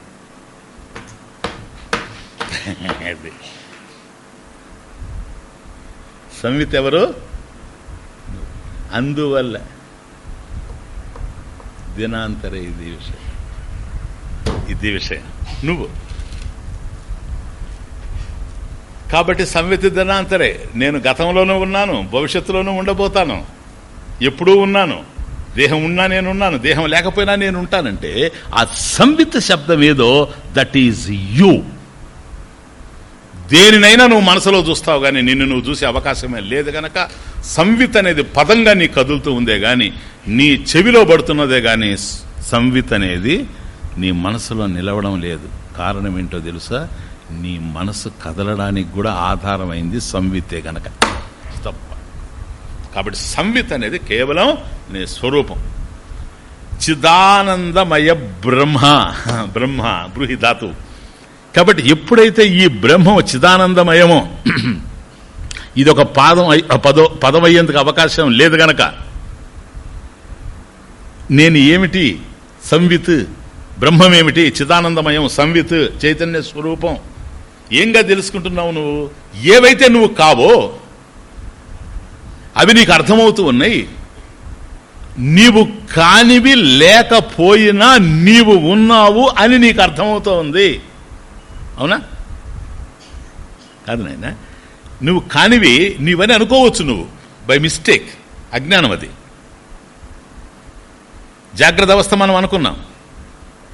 సంవిత్ ఎవరు? అందువల్ల. దినాంతర ఇది విషయం. ఇది విషయం. నువ్వు. కాబట్టి సంవిత్ దినాంతరే నేను గతంలోనూ ఉన్నాను భవిష్యత్తులోనూ ఉండబోతాను. ఎప్పుడూ ఉన్నాను. దేహం ఉన్నా నేను ఉన్నాను. దేహం లేకపోయినా నేను ఉంటానంటే ఆ సంవిత్ శబ్దం ఏదో దట్ ఈజ్ యూ దేనినైనా నువ్వు మనసులో చూస్తావు కానీ నిన్ను నువ్వు చూసే అవకాశమే లేదు గనక సంవిత్ అనేది పదంగా నీ కదులుతూ ఉందే గాని నీ చెవిలో పడుతున్నదే గాని సంవిత్ అనేది నీ మనసులో నిలవడం లేదు. కారణం ఏంటో తెలుసా? నీ మనసు కదలడానికి కూడా ఆధారమైంది సంవితే గనక. తప్ప. కాబట్టి సంవిత్ అనేది కేవలం నీ స్వరూపం. చిదానందమయ బ్రహ్మ. బ్రహ్మ బృహి ధాతు. కాబట్టి ఎప్పుడైతే ఈ బ్రహ్మం చిదానందమయమో ఇది ఒక పాదం పదో పదం అయ్యేందుకు అవకాశం లేదు గనక. నేను ఏమిటి సంవిత్ బ్రహ్మమేమిటి చిదానందమయం సంవిత్ చైతన్య స్వరూపం? ఏంగా తెలుసుకుంటున్నావు నువ్వు? ఏవైతే నువ్వు కావో అవి నీకు అర్థమవుతూ ఉన్నాయి. నీవు కానివి లేకపోయినా నీవు ఉన్నావు అని నీకు అర్థమవుతూ ఉంది. అవునా? కాదు నాయన నువ్వు కానివి నీవని అనుకోవచ్చు నువ్వు. బై మిస్టేక్ అజ్ఞానం అది. జాగ్రత్త అవస్థ మనం అనుకున్నాం.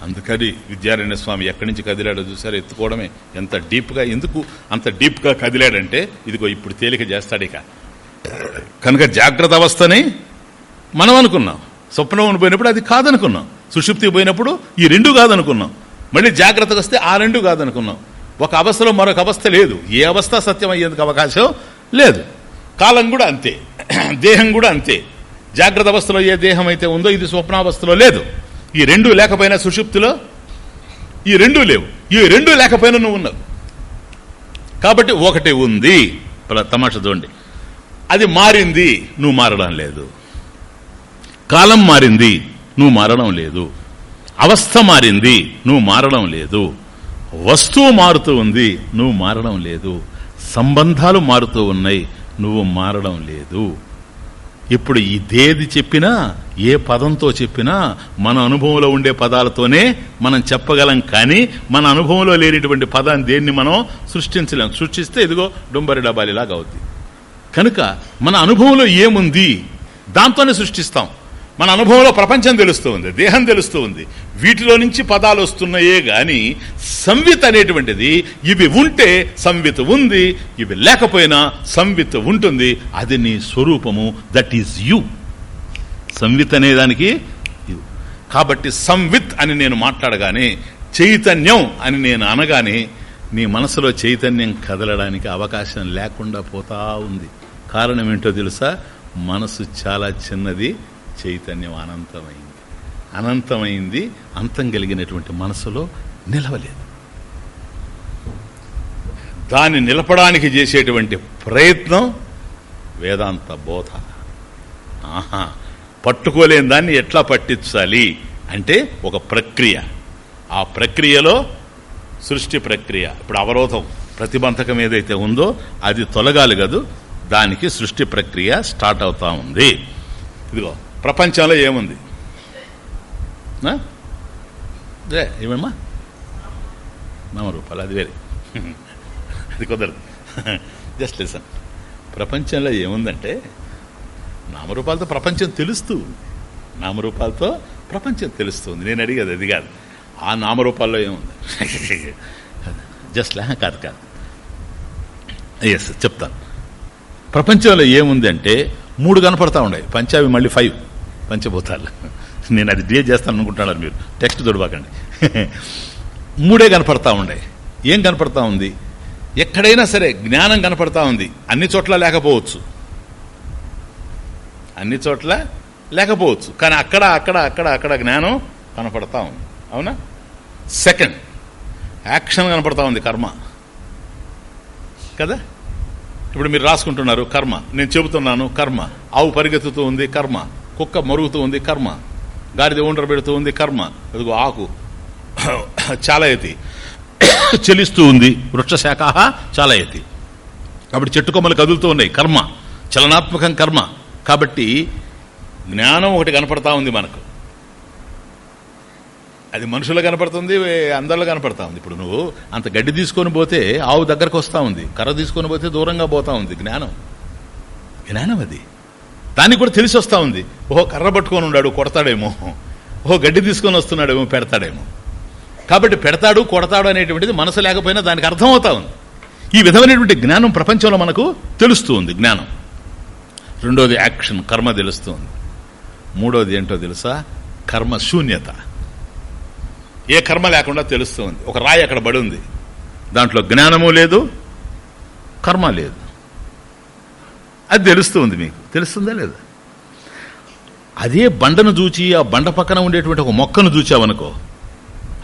అందుకని విద్యారణ్య స్వామి ఎక్కడి నుంచి కదిలాడో చూసారు? ఎత్తుకోవడమే. ఎంత డీప్గా ఎందుకు అంత డీప్గా కదిలాడంటే ఇదిగో ఇప్పుడు తేలిక చేస్తాడు ఇక. కనుక జాగ్రత్త అవస్థని మనం అనుకున్నాం. స్వప్నం పోయినప్పుడు అది కాదనుకున్నాం. సుషుప్తి పోయినప్పుడు ఈ రెండు కాదనుకున్నాం. మళ్ళీ జాగ్రత్తగా వస్తే ఆ రెండు కాదనుకున్నాం. ఒక అవస్థలో మరొక అవస్థ లేదు. ఏ అవస్థ సత్యం అయ్యేందుకు అవకాశం లేదు. కాలం కూడా అంతే. దేహం కూడా అంతే. జాగ్రత్త అవస్థలో ఏ దేహం అయితే ఉందో ఇది స్వప్నావస్థలో లేదు. ఈ రెండు లేకపోయినా సుషుప్తిలో ఈ రెండు లేవు. ఈ రెండు లేకపోయినా నువ్వు ఉన్నావు. కాబట్టి ఒకటి ఉంది. తమాష తమాషా చూడండి. అది మారింది నువ్వు మారడం లేదు. కాలం మారింది నువ్వు మారడం లేదు. అవస్థ మారింది నువ్వు మారడం లేదు. వస్తువు మారుతూ ఉంది నువ్వు మారడం లేదు. సంబంధాలు మారుతూ ఉన్నాయి నువ్వు మారడం లేదు. ఇప్పుడు ఇదేది చెప్పినా ఏ పదంతో చెప్పినా మన అనుభవంలో ఉండే పదాలతోనే మనం చెప్పగలం కానీ మన అనుభవంలో లేనిటువంటి పదాన్ని దేన్ని మనం సృష్టించలేం. సృష్టిస్తే ఇదిగో డొంబరి డబాలిలాగా అవుద్ది. కనుక మన అనుభవంలో ఏముంది? దాంతోనే సృష్టిస్తాం. మన అనుభవంలో ప్రపంచం తెలుస్తూ ఉంది దేహం తెలుస్తూ ఉంది. వీటిలో నుంచి పదాలు వస్తున్నాయే గాని సంవిత్ అనేటువంటిది ఇవి ఉంటే సంవిత్ ఉంది ఇవి లేకపోయినా సంవిత్ ఉంటుంది. అది నీ స్వరూపము దట్ ఈజ్ యు సంవిత్ అనేదానికి కాబట్టి సంవిత్ అని నేను మాట్లాడగానే చైతన్యం అని నేను అనగానే నీ మనసులో చైతన్యం కదలడానికి అవకాశం లేకుండా పోతా ఉంది. కారణం ఏంటో తెలుసా? మనసు చాలా చిన్నది చైతన్యం అనంతమైంది. అనంతమైంది అంతం కలిగినటువంటి మనసులో నిలవలేదు. దాన్ని నిలపడానికి చేసేటువంటి ప్రయత్నం వేదాంత బోధ. ఆహా పట్టుకోలేని దాన్ని ఎట్లా పట్టించాలి అంటే ఒక ప్రక్రియ. ఆ ప్రక్రియలో సృష్టి ప్రక్రియ. ఇప్పుడు అవరోధం ప్రతిబంధకం ఏదైతే ఉందో అది తొలగాలి కదూ దానికి సృష్టి ప్రక్రియ స్టార్ట్ అవుతా ఉంది. ఇదిగో ప్రపంచంలో ఏముంది? ఏ, ఏమమ్మా? నామరూపాలు అది వేరే. అది కుదరదు. Just lesson. ప్రపంచంలో ఏముందంటే నామరూపాలతో ప్రపంచం తెలుస్తూ నామరూపాలతో ప్రపంచం తెలుస్తుంది నేను అడిగేది అది కాదు. ఆ నామరూపాల్లో ఏముంది? జస్ట్ లే కాదు కాదు. ఎస్ చెప్తాను. ప్రపంచంలో ఏముంది అంటే మూడు కనపడతా ఉన్నాయి. పంచావి మళ్ళీ ఫైవ్. పంచభూతాలు. నేను అది డిఏ చేస్తాను అనుకుంటున్నారు మీరు. టెక్స్ట్ దొడబాకండి మూడే కనపడతా ఉండే. ఏం కనపడతా ఉంది? ఎక్కడైనా సరే జ్ఞానం కనపడతా ఉంది. అన్ని చోట్ల లేకపోవచ్చు. అన్ని చోట్ల లేకపోవచ్చు. కానీ అక్కడ అక్కడ అక్కడ అక్కడ జ్ఞానం కనపడతా ఉంది. అవునా? సెకండ్. యాక్షన్ కనపడతా ఉంది కర్మ. కదా? ఇప్పుడు మీరు రాసుకుంటున్నారు కర్మ. నేను చెబుతున్నాను కర్మ. ఆవు పరిగెత్తుతూ ఉంది కర్మ. కుక్క మరుగుతూ ఉంది కర్మ. గాడిద ఉండర పెడుతూ ఉంది కర్మ. అదిగో ఆకు. చాలయతి. చెలిస్తూ ఉంది వృక్షశాఖ చాలయతి. కాబట్టి చెట్టు కొమ్మలు కదులుతూ ఉన్నాయి కర్మ. చలనాత్మకం కర్మ. కాబట్టి జ్ఞానం ఒకటి కనపడతా ఉంది మనకు. అది మనుషులు కనపడుతుంది అందరిలో కనపడతా ఉంది. ఇప్పుడు నువ్వు అంత గడ్డి తీసుకొని పోతే ఆవు దగ్గరకు వస్తూ ఉంది కర్ర తీసుకొని పోతే దూరంగా పోతా ఉంది జ్ఞానం. జ్ఞానం అది. దానికి కూడా తెలిసి వస్తూ ఉంది. ఓహో కర్ర పట్టుకొని ఉన్నాడు కొడతాడేమో. ఓహో గడ్డి తీసుకొని వస్తున్నాడేమో పెడతాడేమో. కాబట్టి పెడతాడు కొడతాడు అనేటువంటిది మనసు లేకపోయినా దానికి అర్థమవుతా ఉంది. ఈ విధమైనటువంటి జ్ఞానం ప్రపంచంలో మనకు తెలుస్తూ ఉంది జ్ఞానం. రెండోది యాక్షన్ కర్మ తెలుస్తుంది మూడోది ఏంటో తెలుసా? కర్మ శూన్యత. ఏ కర్మ లేకుండా తెలుస్తుంది ఒక రాయి అక్కడ పడి ఉంది. దాంట్లో జ్ఞానము లేదు కర్మ లేదు. అది తెలుస్తుంది మీకు. తెలుస్తుందా లేదా? అదే బండను చూచి ఆ బండ పక్కన ఉండేటువంటి ఒక మొక్కను చూచావనుకో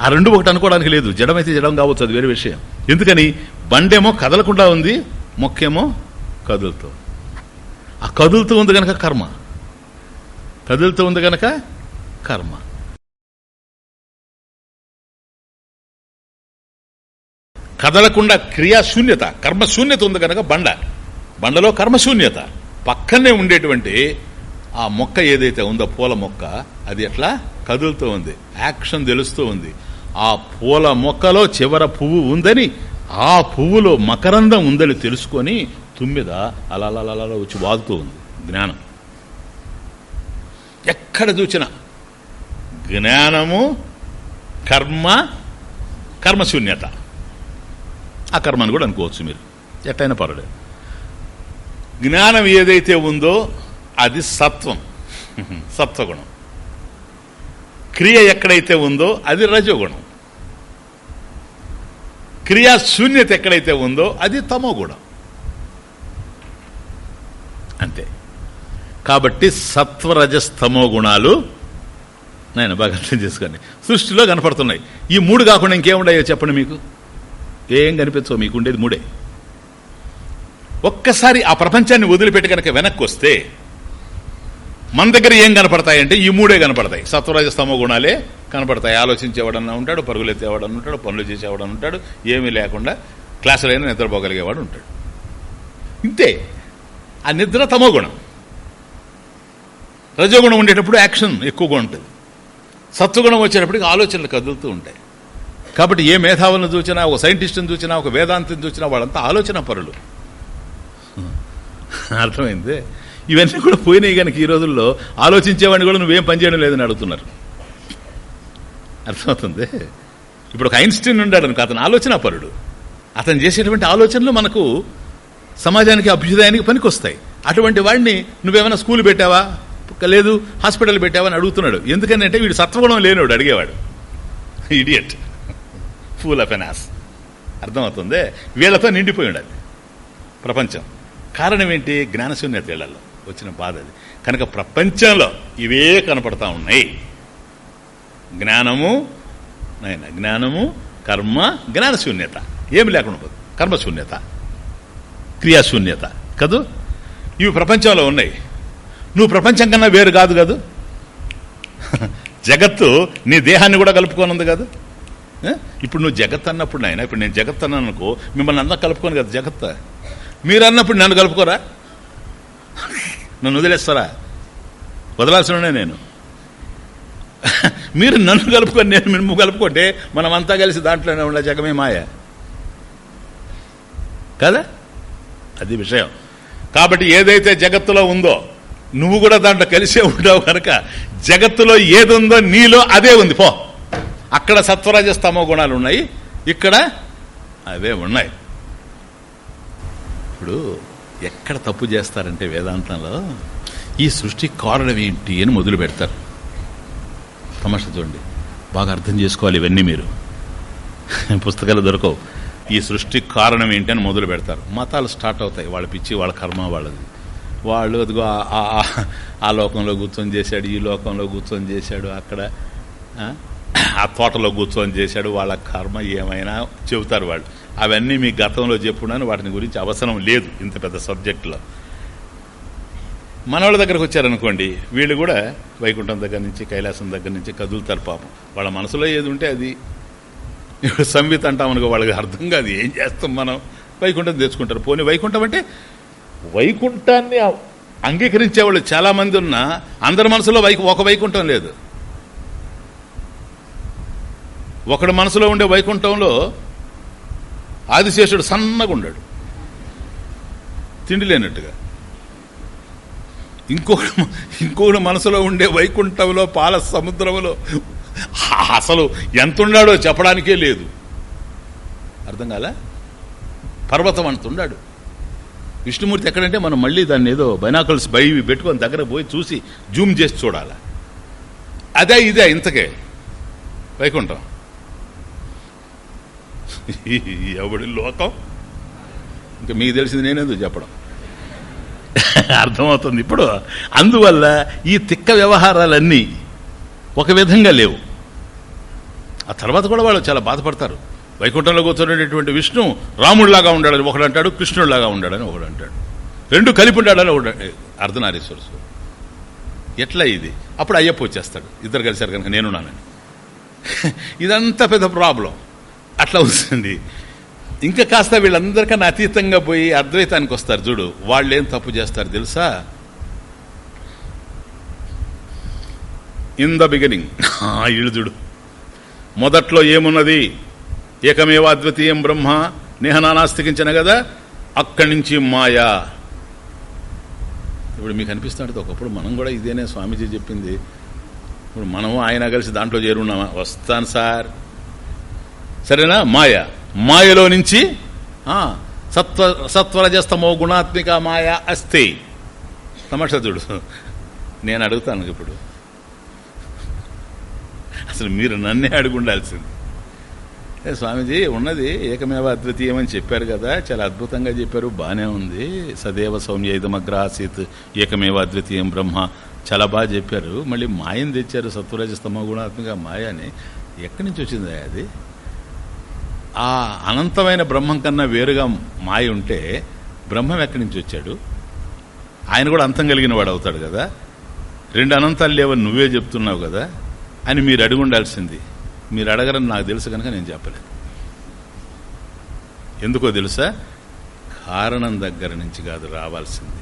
ఆ రెండు ఒకటి అనుకోవడానికి లేదు. జడమైతే జడం కావచ్చు అది వేరే విషయం. ఎందుకని? బండేమో కదలకుండా ఉంది మొక్కేమో కదులుతూ. ఆ కదులుతూ ఉంది గనక కర్మ. కదులుతూ ఉంది గనక కర్మ. కదలకుండా క్రియాశూన్యత కర్మశూన్యత ఉంది కనుక బండ. బండలో కర్మశూన్యత. పక్కనే ఉండేటువంటి ఆ మొక్క ఏదైతే ఉందో పూల మొక్క అది ఎట్లా? కదులుతూ ఉంది. యాక్షన్ తెలుస్తూ ఉంది. ఆ పూల మొక్కలో చివర పువ్వు ఉందని ఆ పువ్వులో మకరందం ఉందని తెలుసుకొని తుమ్మిద అలా అలా వచ్చి వాదుతూ ఉంది. జ్ఞానం. ఎక్కడ చూసినా జ్ఞానము కర్మ కర్మశూన్యత. ఆ కర్మను కూడా అనుకోవచ్చు మీరు. ఎట్టయినా పర్వాలేదు. జ్ఞానం ఏదైతే ఉందో అది సత్వం. సత్వగుణం క్రియ ఎక్కడైతే ఉందో అది రజోగుణం. క్రియాశూన్యత ఎక్కడైతే ఉందో అది తమో గుణం అంతే. కాబట్టి సత్వరజస్తమో గుణాలు నేను బాగా అర్థం చేసుకోండి. సృష్టిలో కనపడుతున్నాయి. ఈ మూడు కాకుండా ఇంకేముండాయో చెప్పండి మీకు? ఏం కనిపించవు మీకు ఉండేది మూడే. ఒక్కసారి ఆ ప్రపంచాన్ని వదిలిపెట్టి కనుక వెనక్కి వస్తే మన దగ్గర ఏం కనపడతాయంటే ఈ మూడే కనపడతాయి. సత్వరాజస్తమ గుణాలే కనపడతాయి. ఆలోచించేవాడన్నా ఉంటాడు పరుగులు ఎత్తేవాడన్నా ఉంటాడు పనులు చేసేవాడన్నా ఉంటాడు ఏమీ లేకుండా క్లాసులైనా నిద్రపోగలిగేవాడు ఉంటాడు. ఇంతే. ఆ నిద్ర తమో గుణం రజోగుణం ఉండేటప్పుడు యాక్షన్ ఎక్కువగా ఉంటుంది. సత్వగుణం వచ్చేటప్పటికి ఆలోచనలు కదులుతూ ఉంటాయి. కాబట్టి ఏ మేధావులను చూసినా ఒక సైంటిస్ట్ని చూసినా ఒక వేదాంతిని చూసినా వాళ్ళంతా ఆలోచన పరులు అర్థమైంది? ఇవన్నీ కూడా పోయినాయి కనుక ఈ రోజుల్లో. ఆలోచించేవాడిని కూడా నువ్వేం పనిచేయడం లేదని అడుగుతున్నారు. అర్థమవుతుంది? ఇప్పుడు ఒక ఐన్స్టీన్ ఉన్నాడు అనుకో అతను ఆలోచన పరుడు అతను చేసేటువంటి ఆలోచనలు మనకు సమాజానికి అభ్యుదయానికి పనికొస్తాయి. అటువంటి వాడిని నువ్వేమైనా స్కూల్ పెట్టావా? లేదు హాస్పిటల్ పెట్టావా అని అడుగుతున్నాడు. ఎందుకంటే వీడు సత్వగుణం లేనివాడు అడిగేవాడు. ఇడియట్ ఫూల్ ఆఫ్ ఎనాస్ అర్థమవుతుంది? వీళ్ళతో నిండిపోయి ఉండాలి. ప్రపంచం. కారణం ఏంటి? జ్ఞానశూన్యత వీళ్ళల్లో వచ్చిన బాధ అది. కనుక ప్రపంచంలో ఇవే కనపడతా ఉన్నాయి. జ్ఞానము నాయన జ్ఞానము కర్మ జ్ఞానశూన్యత. ఏమి లేకుండా పోదు. కర్మశూన్యత క్రియాశూన్యత కదూ? ఇవి ప్రపంచంలో ఉన్నాయి. నువ్వు ప్రపంచం కన్నా వేరు కాదు కాదు? జగత్తు నీ దేహాన్ని కూడా కలుపుకొని కాదు? ఇప్పుడు నువ్వు జగత్ అన్నప్పుడు నాయన ఇప్పుడు నేను జగత్ అన్నాను అనుకో మిమ్మల్ని అంతా కలుపుకోను కదా జగత్ మీరు అన్నప్పుడు నన్ను కలుపుకోరా? నన్ను వదిలేస్తారా? వదలాల్సిన నేను. మీరు నన్ను కలుపుకొని నేను మిమ్ము కలుపుకుంటే మనం అంతా కలిసి దాంట్లోనే ఉండే జగమే మాయ. కదా? అది విషయం. కాబట్టి ఏదైతే జగత్తులో ఉందో నువ్వు కూడా దాంట్లో కలిసే ఉంటావు కనుక జగత్తులో ఏది ఉందో నీలో అదే ఉంది. పో. అక్కడ సత్వరాజస్తమో గుణాలు ఉన్నాయి. ఇక్కడ అవే ఉన్నాయి. ఇప్పుడు ఎక్కడ తప్పు చేస్తారంటే వేదాంతంలో ఈ సృష్టి కారణం ఏంటి అని మొదలు పెడతారు. తమాషా చూడండి. బాగా అర్థం చేసుకోవాలి ఇవన్నీ మీరు. పుస్తకాలు దొరకవు. ఈ సృష్టి కారణం ఏంటి అని మొదలు పెడతారు. మతాలు స్టార్ట్ అవుతాయి. వాళ్ళ పిచ్చి వాళ్ళ కర్మ వాళ్ళది. వాళ్ళు అదిగో ఆ- ఆ- లోకంలో కూర్చొని చేశాడు ఈ లోకంలో కూర్చొని చేశాడు అక్కడ ఆ తోటలో కూర్చొని చేశాడు వాళ్ళ కర్మ ఏమైనా చెబుతారు వాళ్ళు. అవన్నీ మీ గతంలో చెప్పున్నాను వాటిని గురించి అవసరం లేదు ఇంత పెద్ద సబ్జెక్టులో. మనవాళ్ళ దగ్గరకు వచ్చారనుకోండి వీళ్ళు కూడా వైకుంఠం దగ్గర నుంచి కైలాసం దగ్గర నుంచి కదులుతారు పాపం. వాళ్ళ మనసులో ఏది ఉంటే అది. ఇప్పుడు సంవిత్ అనుకో వాళ్ళకి అర్థం కాదు ఏం చేస్తాం మనం? వైకుంఠం తెచ్చుకుంటారు. పోనీ వైకుంఠం అంటే వైకుంఠాన్ని అంగీకరించే వాళ్ళు చాలా మంది ఉన్నా అందరి మనసులో వైకు ఒక వైకుంఠం లేదు. ఒకడి మనసులో ఉండే వైకుంఠంలో ఆదిశేషుడు సన్నగా ఉన్నాడు తిండి లేనట్టుగా. ఇంకొకటి ఇంకొకటి మనసులో ఉండే వైకుంఠంలో పాల సముద్రంలో అసలు ఎంత ఉన్నాడో చెప్పడానికే లేదు. అర్థం కాలా? పర్వతం అంతున్నాడు విష్ణుమూర్తి ఎక్కడంటే మనం మళ్ళీ దాన్ని ఏదో బైనాకల్స్ బై పెట్టుకొని దగ్గర పోయి చూసి జూమ్ చేసి చూడాలి. అదే ఇదే ఇంతకే. వైకుంఠం. ఎవడి లోకం? ఇంకా మీకు తెలిసింది నేనేందుకు చెప్పడం? అర్థమవుతుంది ఇప్పుడు. అందువల్ల ఈ తిక్క వ్యవహారాలన్నీ ఒక విధంగా లేవు. ఆ తర్వాత కూడా వాళ్ళు చాలా బాధపడతారు. వైకుంఠంలో కూర్చునేటటువంటి విష్ణు రాముడిలాగా ఉండాడని ఒకడు అంటాడు కృష్ణుడిలాగా ఉండాడని ఒకడు అంటాడు. రెండు కలిపి ఉండాడని ఒకడు అర్ధనారీశ్వర స్వామి ఎట్లా ఇది? అప్పుడు అయ్యప్ప వచ్చేస్తాడు. ఇద్దరు కలిశారు కనుక నేనున్నానని. ఇదంతా పెద్ద ప్రాబ్లం. అట్లా వస్తుంది. ఇంకా కాస్త వీళ్ళందరికన్నా అతీతంగా పోయి అద్వైతానికి వస్తారు చూడు. వాళ్ళు ఏం తప్పు చేస్తారు తెలుసా? ఇన్ ద బిగినింగ్ చూడు. మొదట్లో ఏమున్నది? ఏకమేవ అద్వితీయం బ్రహ్మ? నేహనానాస్తికించిన కదా? అక్కడి నుంచి మాయా. ఇప్పుడు మీకు అనిపిస్తాడు ఒకప్పుడు మనం కూడా ఇదేనే స్వామీజీ చెప్పింది. ఇప్పుడు మనము ఆయన కలిసి దాంట్లో చేరున్నామా? వస్తాను సార్. సరేనా? మాయ. మాయలో నుంచి సత్వ సత్వరజస్తమో గుణాత్మిక మాయ అస్తి తమాషా చూడు. నేను అడుగుతాను ఇప్పుడు. అసలు మీరు నన్నే అడుగుండాల్సింది. ఏ స్వామీజీ ఉన్నది ఏకమేవ అద్వితీయం అని చెప్పారు కదా చాలా అద్భుతంగా చెప్పారు. బాగానే ఉంది. సదేవ సౌమ్య ఇదమగ్రాసీత్ ఏకమేవ అద్వితీయం బ్రహ్మ. చాలా బాగా చెప్పారు. మళ్ళీ మాయని తెచ్చారు సత్వరజస్తమ గుణాత్మక మాయ అని ఎక్కడి నుంచి వచ్చింది అది? ఆ అనంతమైన బ్రహ్మం కన్నా వేరుగా మాయ ఉంటే బ్రహ్మం ఎక్కడి నుంచి వచ్చాడు? ఆయన కూడా అంతం కలిగిన వాడు అవుతాడు కదా? రెండు అనంతాలు లేవని నువ్వే చెప్తున్నావు కదా? అని మీరు అడిగి ఉండాల్సింది. మీరు అడగరని నాకు తెలుసు కనుక నేను చెప్పలేదు. ఎందుకో తెలుసా? కారణం దగ్గర నుంచి కాదు రావాల్సింది.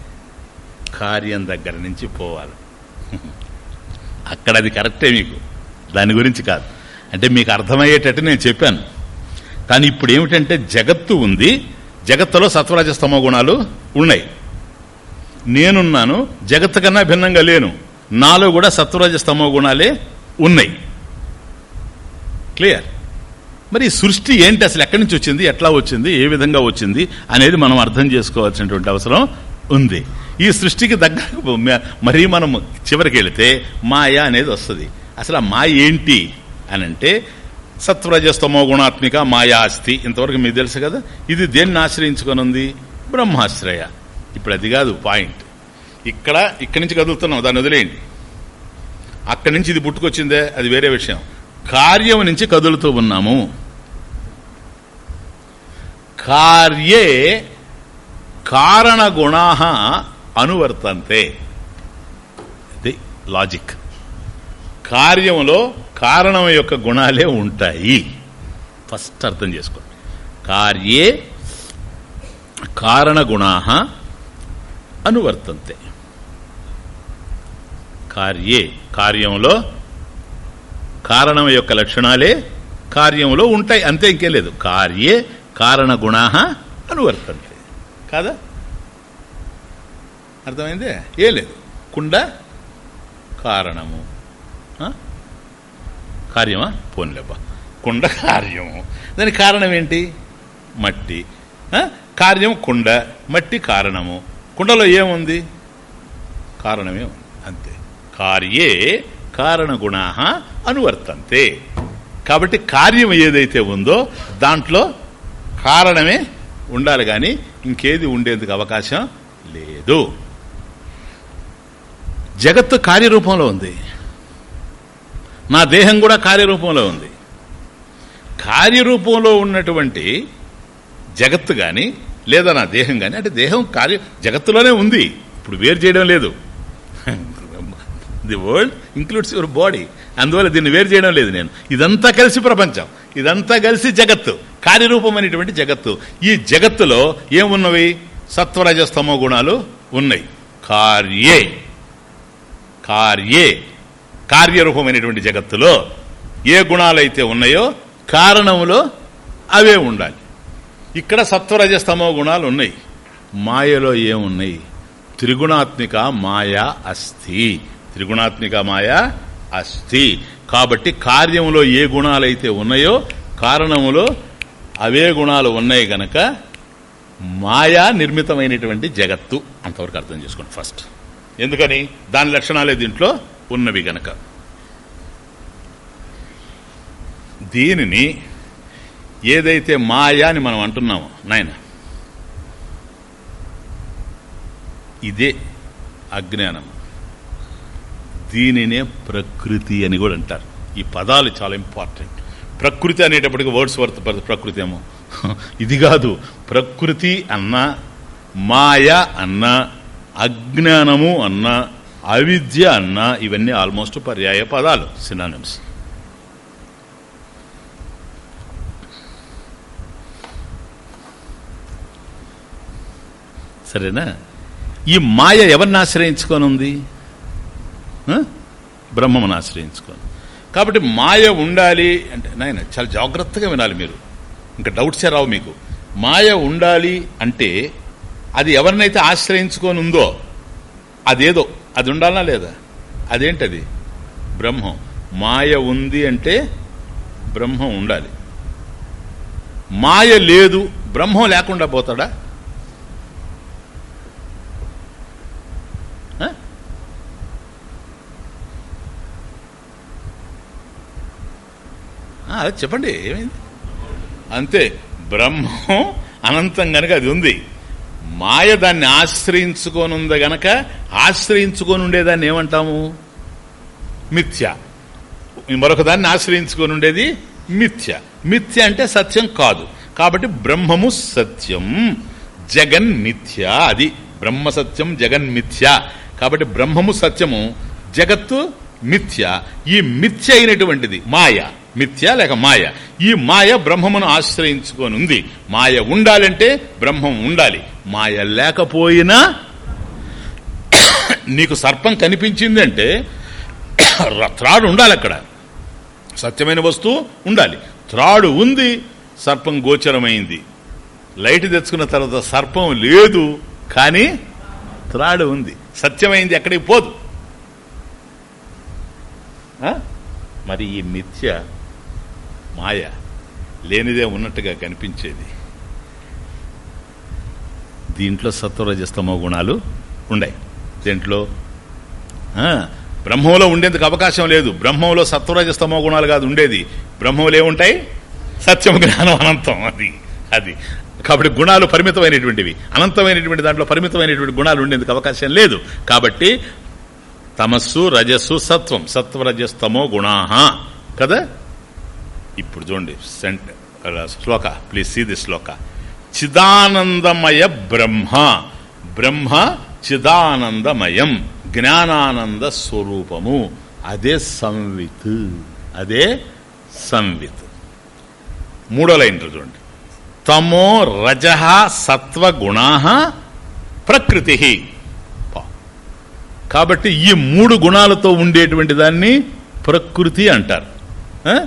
కార్యం దగ్గర నుంచి పోవాలి. అక్కడ అది కరెక్టే మీకు. దాని గురించి కాదు. అంటే మీకు అర్థమయ్యేటట్టు నేను చెప్పాను. కానీ ఇప్పుడు ఏమిటంటే జగత్తు ఉంది జగత్తులో సత్వరాజస్తమో గుణాలు ఉన్నాయి. నేనున్నాను జగత్తు కన్నా భిన్నంగా లేను నాలో కూడా సత్వరాజస్తమో గుణాలే ఉన్నాయి. క్లియర్? మరి ఈ సృష్టి ఏంటి అసలు ఎక్కడి నుంచి వచ్చింది ఎట్లా వచ్చింది ఏ విధంగా వచ్చింది అనేది మనం అర్థం చేసుకోవాల్సినటువంటి అవసరం ఉంది. ఈ సృష్టికి దగ్గర మరీ మనం చివరికి వెళితే మాయ అనేది వస్తుంది. అసలు ఆ మాయ ఏంటి అని అంటే సత్వరజస్తమో గుణాత్మిక మాయాస్తి ఇంతవరకు మీకు తెలుసు కదా ఇది దేన్ని ఆశ్రయించుకొని ఉంది బ్రహ్మాశ్రయ. ఇప్పుడు అది కాదు పాయింట్. ఇక్కడ ఇక్కడి నుంచి కదులుతున్నాం దాన్ని వదిలేయండి. అక్కడి నుంచి ఇది పుట్టుకొచ్చిందే అది వేరే విషయం. కార్యం నుంచి కదులుతూ ఉన్నాము. కార్యే కారణగుణా అనువర్తంతే. ఇది లాజిక్ కార్యంలో కారణం యొక్క గుణాలే ఉంటాయి. ఫస్ట్ అర్థం చేసుకోండి కార్యే కారణగుణా అనువర్తంతే. కార్యే కార్యంలో కారణం యొక్క లక్షణాలే కార్యంలో ఉంటాయి. అంతే ఇంకే లేదు. కార్యే కారణ గుణా అనువర్తంతే. కాదా? అర్థమైందే? ఏ లేదు. కుండ కారణము. కార్యమా? పోన్లేబ్బా. కుండ కార్యము. దానికి కారణం ఏంటి? మట్టి. కార్యం కుండ మట్టి కారణము. కుండలో ఏముంది? కారణమే ఉంది. అంతే. కార్యే కారణగుణ అనువర్తంతే. కాబట్టి కార్యం ఏదైతే ఉందో దాంట్లో కారణమే ఉండాలి కానీ ఇంకేది ఉండేందుకు అవకాశం లేదు. జగత్తు కార్యరూపంలో ఉంది. నా దేహం కూడా కార్యరూపంలో ఉంది. కార్యరూపంలో ఉన్నటువంటి జగత్తు కానీ లేదా నా దేహం కానీ అంటే దేహం కార్య జగత్తులోనే ఉంది. ఇప్పుడు వేరు చేయడం లేదు. The world includes your body అందువల్ల దీన్ని వేరు చేయడం లేదు నేను. ఇదంతా కలిసి ప్రపంచం. ఇదంతా కలిసి జగత్తు. కార్యరూపమైనటువంటి జగత్తు. ఈ జగత్తులో ఏమున్నవి? సత్వరజస్తమో గుణాలు ఉన్నాయి. కార్యే. కార్యే. కార్యరూపమైనటువంటి జగత్తులో ఏ గుణాలైతే ఉన్నాయో కారణములో అవే ఉండాలి. ఇక్కడ సత్వరజస్తమో గుణాలు ఉన్నాయి. మాయలో ఏమున్నాయి? త్రిగుణాత్మిక మాయ అస్థి. త్రిగుణాత్మిక మాయ అస్థి. కాబట్టి కార్యములో ఏ గుణాలైతే ఉన్నాయో కారణములో అవే గుణాలు ఉన్నాయి గనక మాయా నిర్మితమైనటువంటి జగత్తు. అంతవరకు అర్థం చేసుకోండి ఫస్ట్. ఎందుకని? దాని లక్షణాలే దీంట్లో? ఉన్నవి గనక. దీనిని ఏదైతే మాయా అని మనం అంటున్నామో నాయన ఇదే అజ్ఞానం. దీనినే ప్రకృతి అని కూడా అంటారు. ఈ పదాలు చాలా ఇంపార్టెంట్. ప్రకృతి అనేటప్పటికి వర్డ్స్ వర్త్ ప్రకృతి ఏమో. ఇది కాదు ప్రకృతి అన్న మాయ అన్న అజ్ఞానము అన్న అవిద్య అన్న ఇవన్నీ ఆల్మోస్ట్ పర్యాయ పదాలు సినానిమ్స్ సరేనా? ఈ మాయ ఎవరిని ఆశ్రయించుకొని ఉంది బ్రహ్మమును ఆశ్రయించుకోను. కాబట్టి మాయ ఉండాలి అంటే నాయన చాలా జాగ్రత్తగా వినాలి మీరు. ఇంకా డౌట్సే రావు మీకు. మాయ ఉండాలి అంటే అది ఎవరినైతే ఆశ్రయించుకొని ఉందో అదేదో అది ఉండాలా లేదా? అదేంటది? బ్రహ్మం. మాయ ఉంది అంటే బ్రహ్మం ఉండాలి. మాయ లేదు బ్రహ్మం లేకుండా పోతాడా? ఆ? అది చెప్పండి ఏమైంది? అంతే బ్రహ్మం అనంతం కనుక అది ఉంది. మాయ దాన్ని ఆశ్రయించుకోనుంది గనక ఆశ్రయించుకొని ఉండేదాన్ని ఏమంటాము? మిథ్య. మరొక దాన్ని ఆశ్రయించుకొని ఉండేది మిథ్య. మిథ్య అంటే సత్యం కాదు. కాబట్టి బ్రహ్మము సత్యం జగన్ మిథ్య అది. బ్రహ్మ సత్యం జగన్ మిథ్య. కాబట్టి బ్రహ్మము సత్యము జగత్తు మిథ్య. ఈ మిథ్య అయినటువంటిది మాయ. మిథ్య లేక మాయ. ఈ మాయ బ్రహ్మమును ఆశ్రయించుకొని ఉంది మాయ ఉండాలంటే బ్రహ్మం ఉండాలి. మాయ లేకపోయినా నీకు సర్పం కనిపించింది అంటే త్రాడు ఉండాలి అక్కడ. సత్యమైన వస్తువు ఉండాలి. త్రాడు ఉంది సర్పం గోచరమైంది. లైట్ తెచ్చుకున్న తర్వాత సర్పం లేదు కానీ త్రాడు ఉంది. సత్యమైంది ఎక్కడికి పోదు. మరి ఈ మిథ్య మాయ లేనిదే ఉన్నట్టుగా కనిపించేది. దీంట్లో సత్వరజస్తమో గుణాలు ఉన్నాయి దీంట్లో? ఆ, బ్రహ్మంలో ఉండేందుకు అవకాశం లేదు. బ్రహ్మంలో సత్వరజస్తమో గుణాలు కాదు ఉండేది. బ్రహ్మంలో ఏముంటాయి? సత్యం జ్ఞానం అనంతం. అది అది. కాబట్టి గుణాలు పరిమితమైనటువంటివి. అనంతమైనటువంటి దాంట్లో పరిమితమైనటువంటి గుణాలు ఉండేందుకు అవకాశం లేదు. కాబట్టి తమస్సు రజస్సు సత్వం. సత్వరజస్తమో గుణాహ. కదా? ఇప్పుడు చూడండి cent shloka please see the shloka. చిదానందమయ బ్రహ్మ బ్రహ్మ చిదానందమయం జ్ఞానానంద స్వరూపము అదే సంవిత్ అదే సంవిత్. మూడో లైన్ చూడండి. తమో రజ సత్వగుణా ప్రకృతి. కాబట్టి ఈ మూడు గుణాలతో ఉండేటువంటి దాన్ని ప్రకృతి అంటారు. ఆ?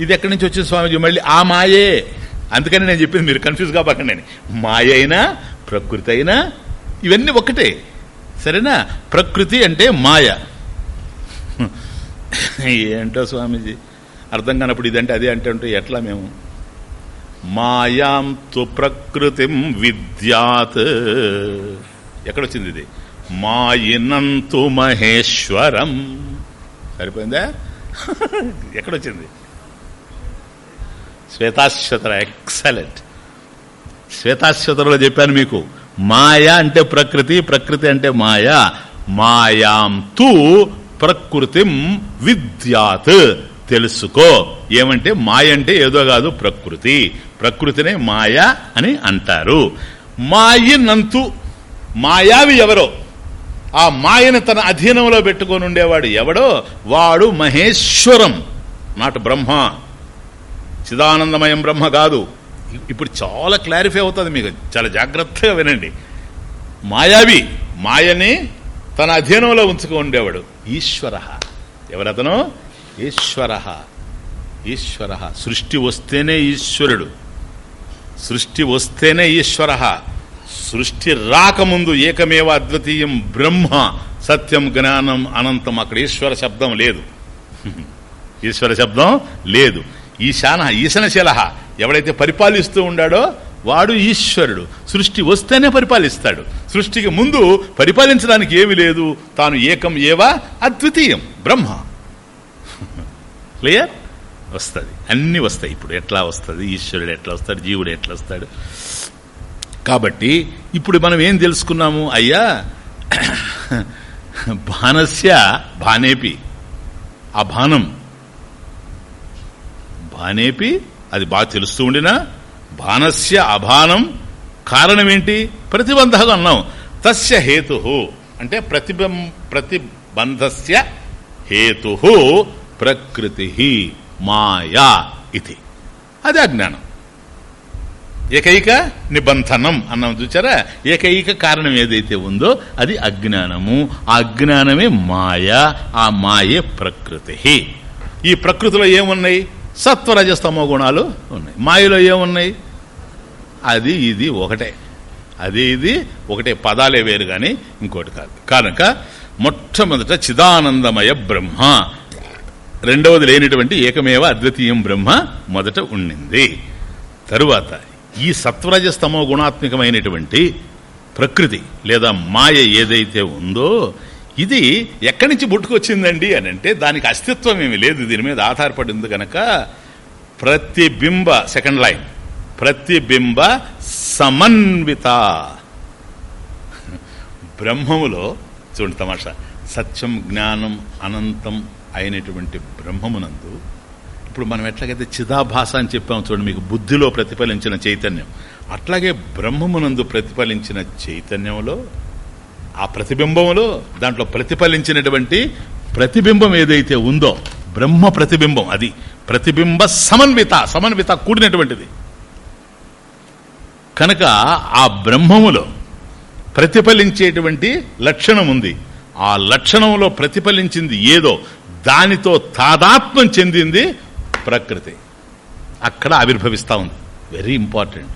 ఇది ఎక్కడి నుంచి వచ్చింది స్వామిజీ? మళ్ళీ ఆ మాయే. అందుకని నేను చెప్పింది మీరు కన్ఫ్యూజ్ కాపాకండి మాయ అయినా ప్రకృతి అయినా ఇవన్నీ ఒకటే సరేనా? ప్రకృతి అంటే మాయ. ఏంటో స్వామీజీ? అర్థం కానప్పుడు ఇదంటే అదే అంటే ఉంటే ఎట్లా మేము? మాయాం తు ప్రకృతిం విద్యాత్. ఎక్కడొచ్చింది ఇది? మాయినంతు మహేశ్వరం. సరిపోయిందా? ఎక్కడొచ్చింది? శ్వేతాశ్వతర. ఎక్సలెంట్ శ్వేతాశ్వతరలో చెప్పాను మీకు. మాయ అంటే ప్రకృతి ప్రకృతి అంటే మాయ. మాయాం తు ప్రకృతిం విద్యాత్. తెలుసుకో. ఏమంటే మాయ అంటే ఏదో కాదు ప్రకృతి. ప్రకృతినే మాయ అని అంటారు. మాయనంతు మాయావి ఎవరో? ఆ మాయను తన అధీనంలో పెట్టుకొని ఉండేవాడు ఎవడో? వాడు మహేశ్వరం. నాట్ బ్రహ్మ. చిదానందమయం బ్రహ్మ కాదు. ఇప్పుడు చాలా క్లారిఫై అవుతుంది మీకు. చాలా జాగ్రత్తగా వినండి. మాయావి మాయని తన అధీనంలో ఉంచుకు ఉండేవాడు. ఈశ్వర. ఎవరతను? ఈశ్వర. ఈశ్వర. సృష్టి వస్తేనే ఈశ్వరుడు. సృష్టి వస్తేనే ఈశ్వర. సృష్టి రాకముందు ఏకమేవ అద్వితీయం బ్రహ్మ. సత్యం జ్ఞానం అనంతం. అక్కడ ఈశ్వర శబ్దం లేదు. ఈశ్వర శబ్దం లేదు. ఈశాన ఈశనశీల ఎవడైతే పరిపాలిస్తూ ఉండాడో వాడు ఈశ్వరుడు. సృష్టి వస్తేనే పరిపాలిస్తాడు. సృష్టికి ముందు పరిపాలించడానికి ఏమి లేదు. తాను ఏకం ఏవా? అద్వితీయం బ్రహ్మ. క్లియర్? వస్తుంది. అన్నీ వస్తాయి ఇప్పుడు. ఎట్లా వస్తుంది? ఈశ్వరుడు ఎట్లా వస్తాడు? జీవుడు ఎట్లా వస్తాడు? కాబట్టి ఇప్పుడు మనం ఏం తెలుసుకున్నాము? అయ్యా బాణస్య బానేపి ఆ బాణం. అనేపి అది బాగా తెలుస్తూ ఉండినా బాణస్య అభానం కారణమేంటి? ప్రతిబంధకం అన్నాం. తస్య హేతు. అంటే ప్రతిబం ప్రతిబంధస్య హేతు ప్రకృతి మాయా ఇది. అది అజ్ఞానం. ఏకైక నిబంధనం అన్నాం చూచారా? ఏకైక కారణం ఏదైతే ఉందో అది అజ్ఞానము. ఆ అజ్ఞానమే మాయ ఆ మాయే ప్రకృతి. ఈ ప్రకృతిలో ఏమున్నాయి? సత్వరజస్తమో గుణాలు ఉన్నాయి. మాయలో ఏమున్నాయి? అది ఇది ఒకటే. అది ఇది ఒకటే. పదాలే వేరు కానీ ఇంకోటి కాదు. కనుక మొట్టమొదట చిదానందమయ బ్రహ్మ. రెండవది లేనిటువంటి ఏకమేవ అద్వితీయం బ్రహ్మ మొదట ఉండింది. తరువాత ఈ సత్వరజస్తమో గుణాత్మకమైనటువంటి ప్రకృతి లేదా మాయ ఏదైతే ఉందో ఇది ఎక్కడి నుంచి పుట్టుకొచ్చిందండి అని అంటే దానికి అస్తిత్వం ఏమి లేదు. దీని మీద ఆధారపడింది కనుక ప్రతిబింబ సెకండ్ లైన్. ప్రతిబింబ సమన్విత. బ్రహ్మములో చూడండి తమాషా. సత్యం జ్ఞానం అనంతం అయినటువంటి బ్రహ్మమునందు ఇప్పుడు మనం ఎట్లాగైతే చిదాభాస అని చెప్పాము చూడండి మీకు బుద్ధిలో ప్రతిఫలించిన చైతన్యం. అట్లాగే బ్రహ్మమునందు ప్రతిఫలించిన చైతన్యంలో ఆ ప్రతిబింబములో దాంట్లో ప్రతిఫలించినటువంటి ప్రతిబింబం ఏదైతే ఉందో బ్రహ్మ ప్రతిబింబం అది. ప్రతిబింబ సమన్విత సమన్విత కూడినటువంటిది. కనుక ఆ బ్రహ్మములో ప్రతిఫలించేటువంటి లక్షణం ఉంది. ఆ లక్షణంలో ప్రతిఫలించింది ఏదో దానితో తాదాత్మ్యం చెందింది ప్రకృతి. అక్కడ ఆవిర్భవిస్తూ ఉంది. వెరీ ఇంపార్టెంట్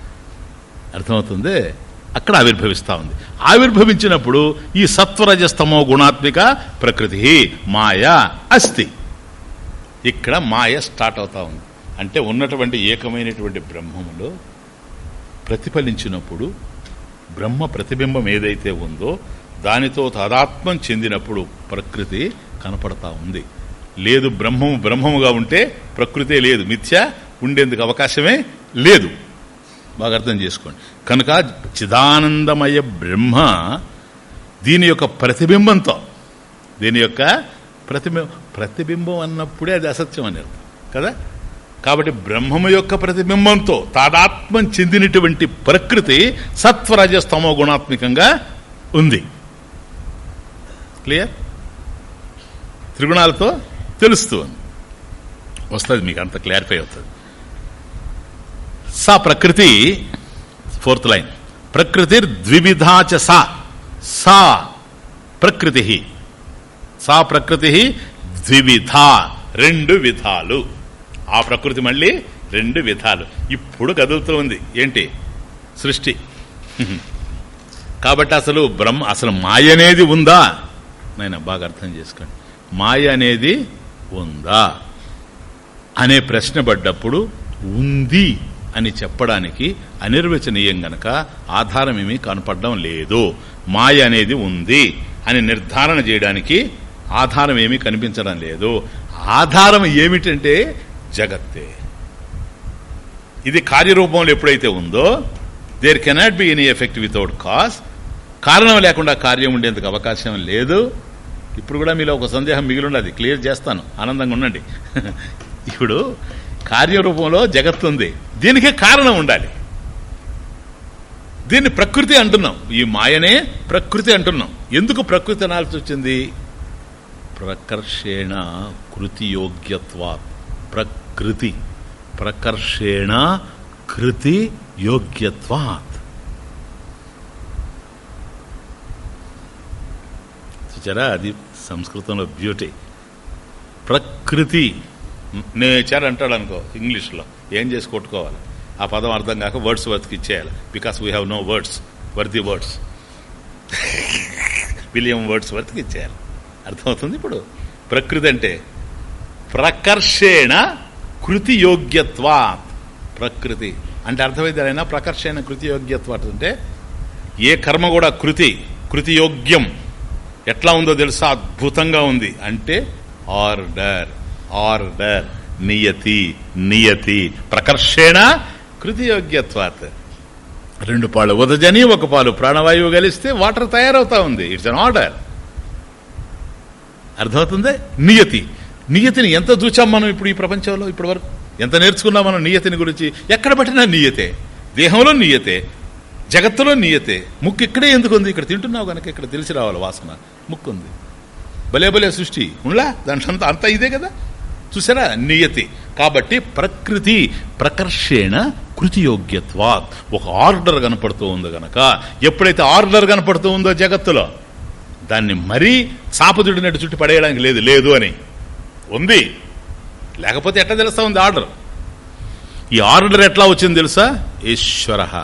అర్థమవుతుంది? అక్కడ ఆవిర్భవిస్తూ ఉంది. ఆవిర్భవించినప్పుడు ఈ సత్వరజస్తమో గుణాత్మిక ప్రకృతి మాయ అస్తి. ఇక్కడ మాయ స్టార్ట్ అవుతా ఉంది. అంటే ఉన్నటువంటి ఏకమైనటువంటి బ్రహ్మములో ప్రతిఫలించినప్పుడు బ్రహ్మ ప్రతిబింబం ఏదైతే ఉందో దానితో తదాత్మం చెందినప్పుడు ప్రకృతి కనపడతా ఉంది. లేదు బ్రహ్మము బ్రహ్మముగా ఉంటే ప్రకృతే లేదు. మిథ్య ఉండేందుకు అవకాశమే లేదు. బాగా అర్థం చేసుకోండి. కనుక చిదానందమయ బ్రహ్మ దీని యొక్క ప్రతిబింబంతో దీని యొక్క ప్రతిబి ప్రతిబింబం అన్నప్పుడే అది అసత్యం అని అర్థం. కదా? కాబట్టి బ్రహ్మము యొక్క ప్రతిబింబంతో తాదాత్మం చెందినటువంటి ప్రకృతి సత్వరజస్తమో గుణాత్మకంగా ఉంది. క్లియర్? త్రిగుణాలతో తెలుస్తూ ఉంది. వస్తుంది మీకు అంత క్లారిఫై అవుతుంది. సా ప్రకృతి ఫోర్త్ లైన్. ప్రకృతి చ సా. సా ప్రకృతి. సా ప్రకృతి ద్విధ రెండు విధాలు. ఆ ప్రకృతి మళ్ళీ రెండు విధాలు. ఇప్పుడు కదులుతూ ఉంది. ఏంటి? సృష్టి. కాబట్టి అసలు బ్రహ్మ అసలు మాయ అనేది ఉందా? నేను బాగా అర్థం చేసుకోండి. మాయ అనేది ఉందా? అనే ప్రశ్న పడ్డప్పుడు ఉంది. అని చెప్పడానికి అనిర్వచనీయం గనక ఆధారం ఏమీ కనపడడం లేదు. మాయ అనేది ఉంది అని నిర్ధారణ చేయడానికి ఆధారం ఏమీ కనిపించడం లేదు. ఆధారం ఏమిటంటే జగత్తే. ఇది కార్యరూపంలో ఎప్పుడైతే ఉందో there cannot be any effect without cause కారణం లేకుండా కార్యం ఉండేందుకు అవకాశం లేదు. ఇప్పుడు కూడా మీలో ఒక సందేహం మిగిలి ఉండదు క్లియర్ చేస్తాను. ఆనందంగా ఉండండి. ఇప్పుడు కార్యరూపంలో జగత్తుంది. దీనికి కారణం ఉండాలి. దీన్ని ప్రకృతి అంటున్నాం. ఈ మాయనే ప్రకృతి అంటున్నాం. ఎందుకు ప్రకృతి అనాల్సి వచ్చింది? ప్రకర్షేణ కృతి యోగ్యత్వా ప్రకృతి. ప్రకర్షేణ కృతి యోగ్యత్వాత్ చూచారా? అది సంస్కృతంలో బ్యూటీ ప్రకృతి. నేచర్ అంటాడు అనుకో ఇంగ్లీష్లో. ఏం చేసి కొట్టుకోవాలి? ఆ పదం అర్థం కాక వర్డ్స్ వర్త్కి ఇచ్చేయాలి. Because we have no words were the words William words వర్త్కి ఇచ్చేయాలి. అర్థమవుతుంది ఇప్పుడు? ప్రకృతి అంటే ప్రకర్షేణ కృతి యోగ్యత్వా ప్రకృతి. అంటే అర్థమైంది ప్రకర్షణ కృతి యోగ్యత్వ అంటే ఏ కర్మ కూడా కృతి కృతి యోగ్యం ఎట్లా ఉందో తెలుసా? అద్భుతంగా ఉంది. అంటే ఆర్డర్ ఆర్డర్ నియతి నియతి ప్రకర్షేణ కృతియోగ్యత్వాత్. రెండు పాలు ఉదజని ఒక పాలు ప్రాణవాయువు కలిస్తే వాటర్ తయారవుతా ఉంది. ఇట్స్ అన్ ఆర్డర్ అర్థమవుతుంది? నియతి. నియతిని ఎంత చూచాం మనం ఇప్పుడు ఈ ప్రపంచంలో ఇప్పటి వరకు ఎంత నేర్చుకున్నాం మనం నియతిని గురించి? ఎక్కడ పట్టినా నియతే. దేహంలో నియతే. జగత్తులో నియతే. ముక్కు ఇక్కడే ఎందుకు ఉంది? ఇక్కడ తింటున్నావు కనుక ఇక్కడ తెలిసి రావాలి వాసన. ముక్కు ఉంది. భలే భలే సృష్టి. ఉండ్లా? దాంట్లో అంత అంతా ఇదే కదా? చూసారా? నియతి. కాబట్టి ప్రకృతి ప్రకర్షేణ కృతియోగ్యత్వాత్. ఒక ఆర్డర్ కనపడుతూ ఉంది గనక. ఎప్పుడైతే ఆర్డర్ కనపడుతూ ఉందో జగత్తులో? దాన్ని మరీ చాపదుడినట్టు చుట్టి పడేయడానికి లేదు లేదు అని. ఉంది. లేకపోతే ఎట్లా తెలుస్తా ఉంది ఆర్డర్? ఈ ఆర్డర్ ఎట్లా వచ్చింది తెలుసా? ఈశ్వర.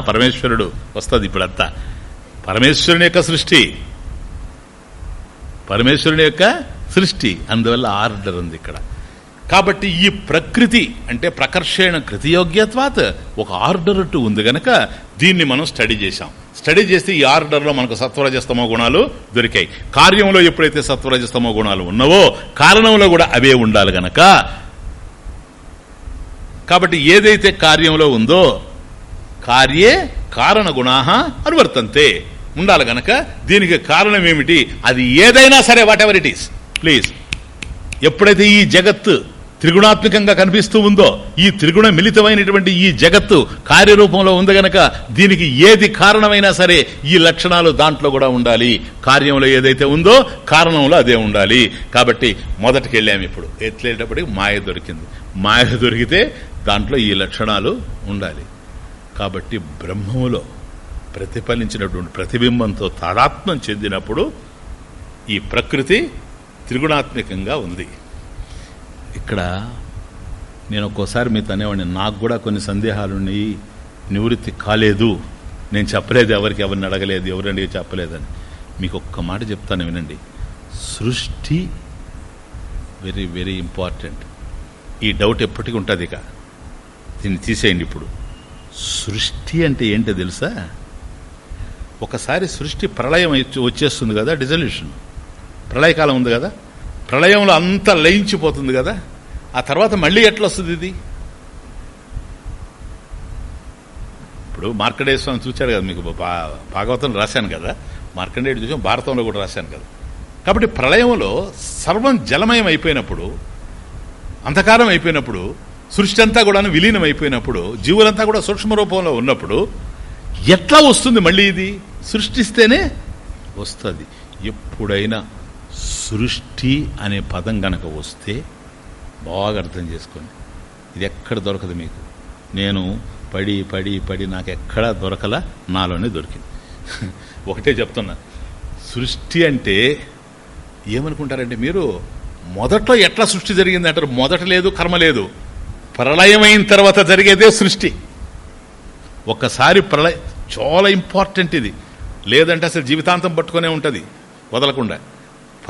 పరమేశ్వరుడు వస్తుంది ఇప్పుడంతా. పరమేశ్వరుని యొక్క సృష్టి. పరమేశ్వరుని యొక్క సృష్టి అందువల్ల ఆర్డర్ ఉంది ఇక్కడ. కాబట్టి ఈ ప్రకృతి అంటే ప్రకర్షణ కృతియోగ్యత్వాత్ ఒక ఆర్డర్ టు ఉంది గనక దీన్ని మనం స్టడీ చేశాం. స్టడీ చేస్తే ఈ ఆర్డర్లో మనకు సత్వరజస్తమో గుణాలు దొరికాయి. కార్యంలో ఎప్పుడైతే సత్వరజస్తమో గుణాలు ఉన్నావో కారణంలో కూడా అవే ఉండాలి గనక. కాబట్టి ఏదైతే కార్యంలో ఉందో కార్యే కారణ గుణా అనువర్తంతే. ఉండాలి గనక దీనికి కారణం ఏమిటి? అది ఏదైనా సరే whatever it is please. ఎప్పుడైతే ఈ జగత్తు త్రిగుణాత్మకంగా కనిపిస్తూ ఉందో ఈ త్రిగుణ మిళితమైనటువంటి ఈ జగత్తు కార్యరూపంలో ఉంది గనక దీనికి ఏది కారణమైనా సరే ఈ లక్షణాలు దాంట్లో కూడా ఉండాలి. కార్యంలో ఏదైతే ఉందో కారణంలో అదే ఉండాలి. కాబట్టి మొదటికి వెళ్ళాము ఇప్పుడు. ఎట్లేటప్పటికి మాయ దొరికింది. మాయ దొరికితే దాంట్లో ఈ లక్షణాలు ఉండాలి. కాబట్టి బ్రహ్మములో ప్రతిఫలించినటువంటి ప్రతిబింబంతో తాదాత్మ్యం చెందినప్పుడు ఈ ప్రకృతి త్రిగుణాత్మకంగా ఉంది. ఇక్కడ నేను ఒక్కోసారి మీతో అనేవాడిని నాకు కూడా కొన్ని సందేహాలు ఉన్నాయి నివృత్తి కాలేదు నేను చెప్పలేదు ఎవరికి ఎవరిని అడగలేదు ఎవరిని చెప్పలేదని. మీకు ఒక్క మాట చెప్తాను వినండి. సృష్టి వెరీ వెరీ ఇంపార్టెంట్ ఈ డౌట్ ఎప్పటికీ ఉంటుంది ఇక. దీన్ని తీసేయండి ఇప్పుడు. సృష్టి అంటే ఏంటో తెలుసా? ఒకసారి సృష్టి ప్రళయం వచ్చేస్తుంది కదా డిజల్యూషన్ ప్రళయకాలం ఉంది కదా? ప్రళయంలో అంతా లయించిపోతుంది కదా? ఆ తర్వాత మళ్ళీ ఎట్లా వస్తుంది ఇది? ఇప్పుడు మార్కండేయ చూచారు కదా మీకు భాగవతం రాశాను కదా? మార్కండేయుడు చూసాం భారతంలో కూడా రాశాను కదా? కాబట్టి ప్రళయంలో సర్వం జలమయం అయిపోయినప్పుడు అంధకారం అయిపోయినప్పుడు సృష్టి అంతా కూడా విలీనం అయిపోయినప్పుడు జీవులంతా కూడా సూక్ష్మ రూపంలో ఉన్నప్పుడు ఎట్లా వస్తుంది మళ్ళీ ఇది? సృష్టిస్తేనే వస్తుంది. ఎప్పుడైనా సృష్టి అనే పదం గనక వస్తే బాగా అర్థం చేసుకోండి. ఇది ఎక్కడ దొరకదు మీకు. నేను పడి పడి పడి నాకు ఎక్కడా దొరకల నాలోనే దొరికింది. ఒకటే చెప్తున్నా. సృష్టి అంటే ఏమనుకుంటారంటే మీరు మొదట్లో ఎట్లా సృష్టి జరిగింది అంటారు? మొదట లేదు కర్మ లేదు. ప్రళయమైన తర్వాత జరిగేదే సృష్టి. ఒక్కసారి ప్రళయ చాలా ఇంపార్టెంట్ ఇది. లేదంటే అసలు జీవితాంతం పట్టుకునే ఉంటుంది. వదలకుండా.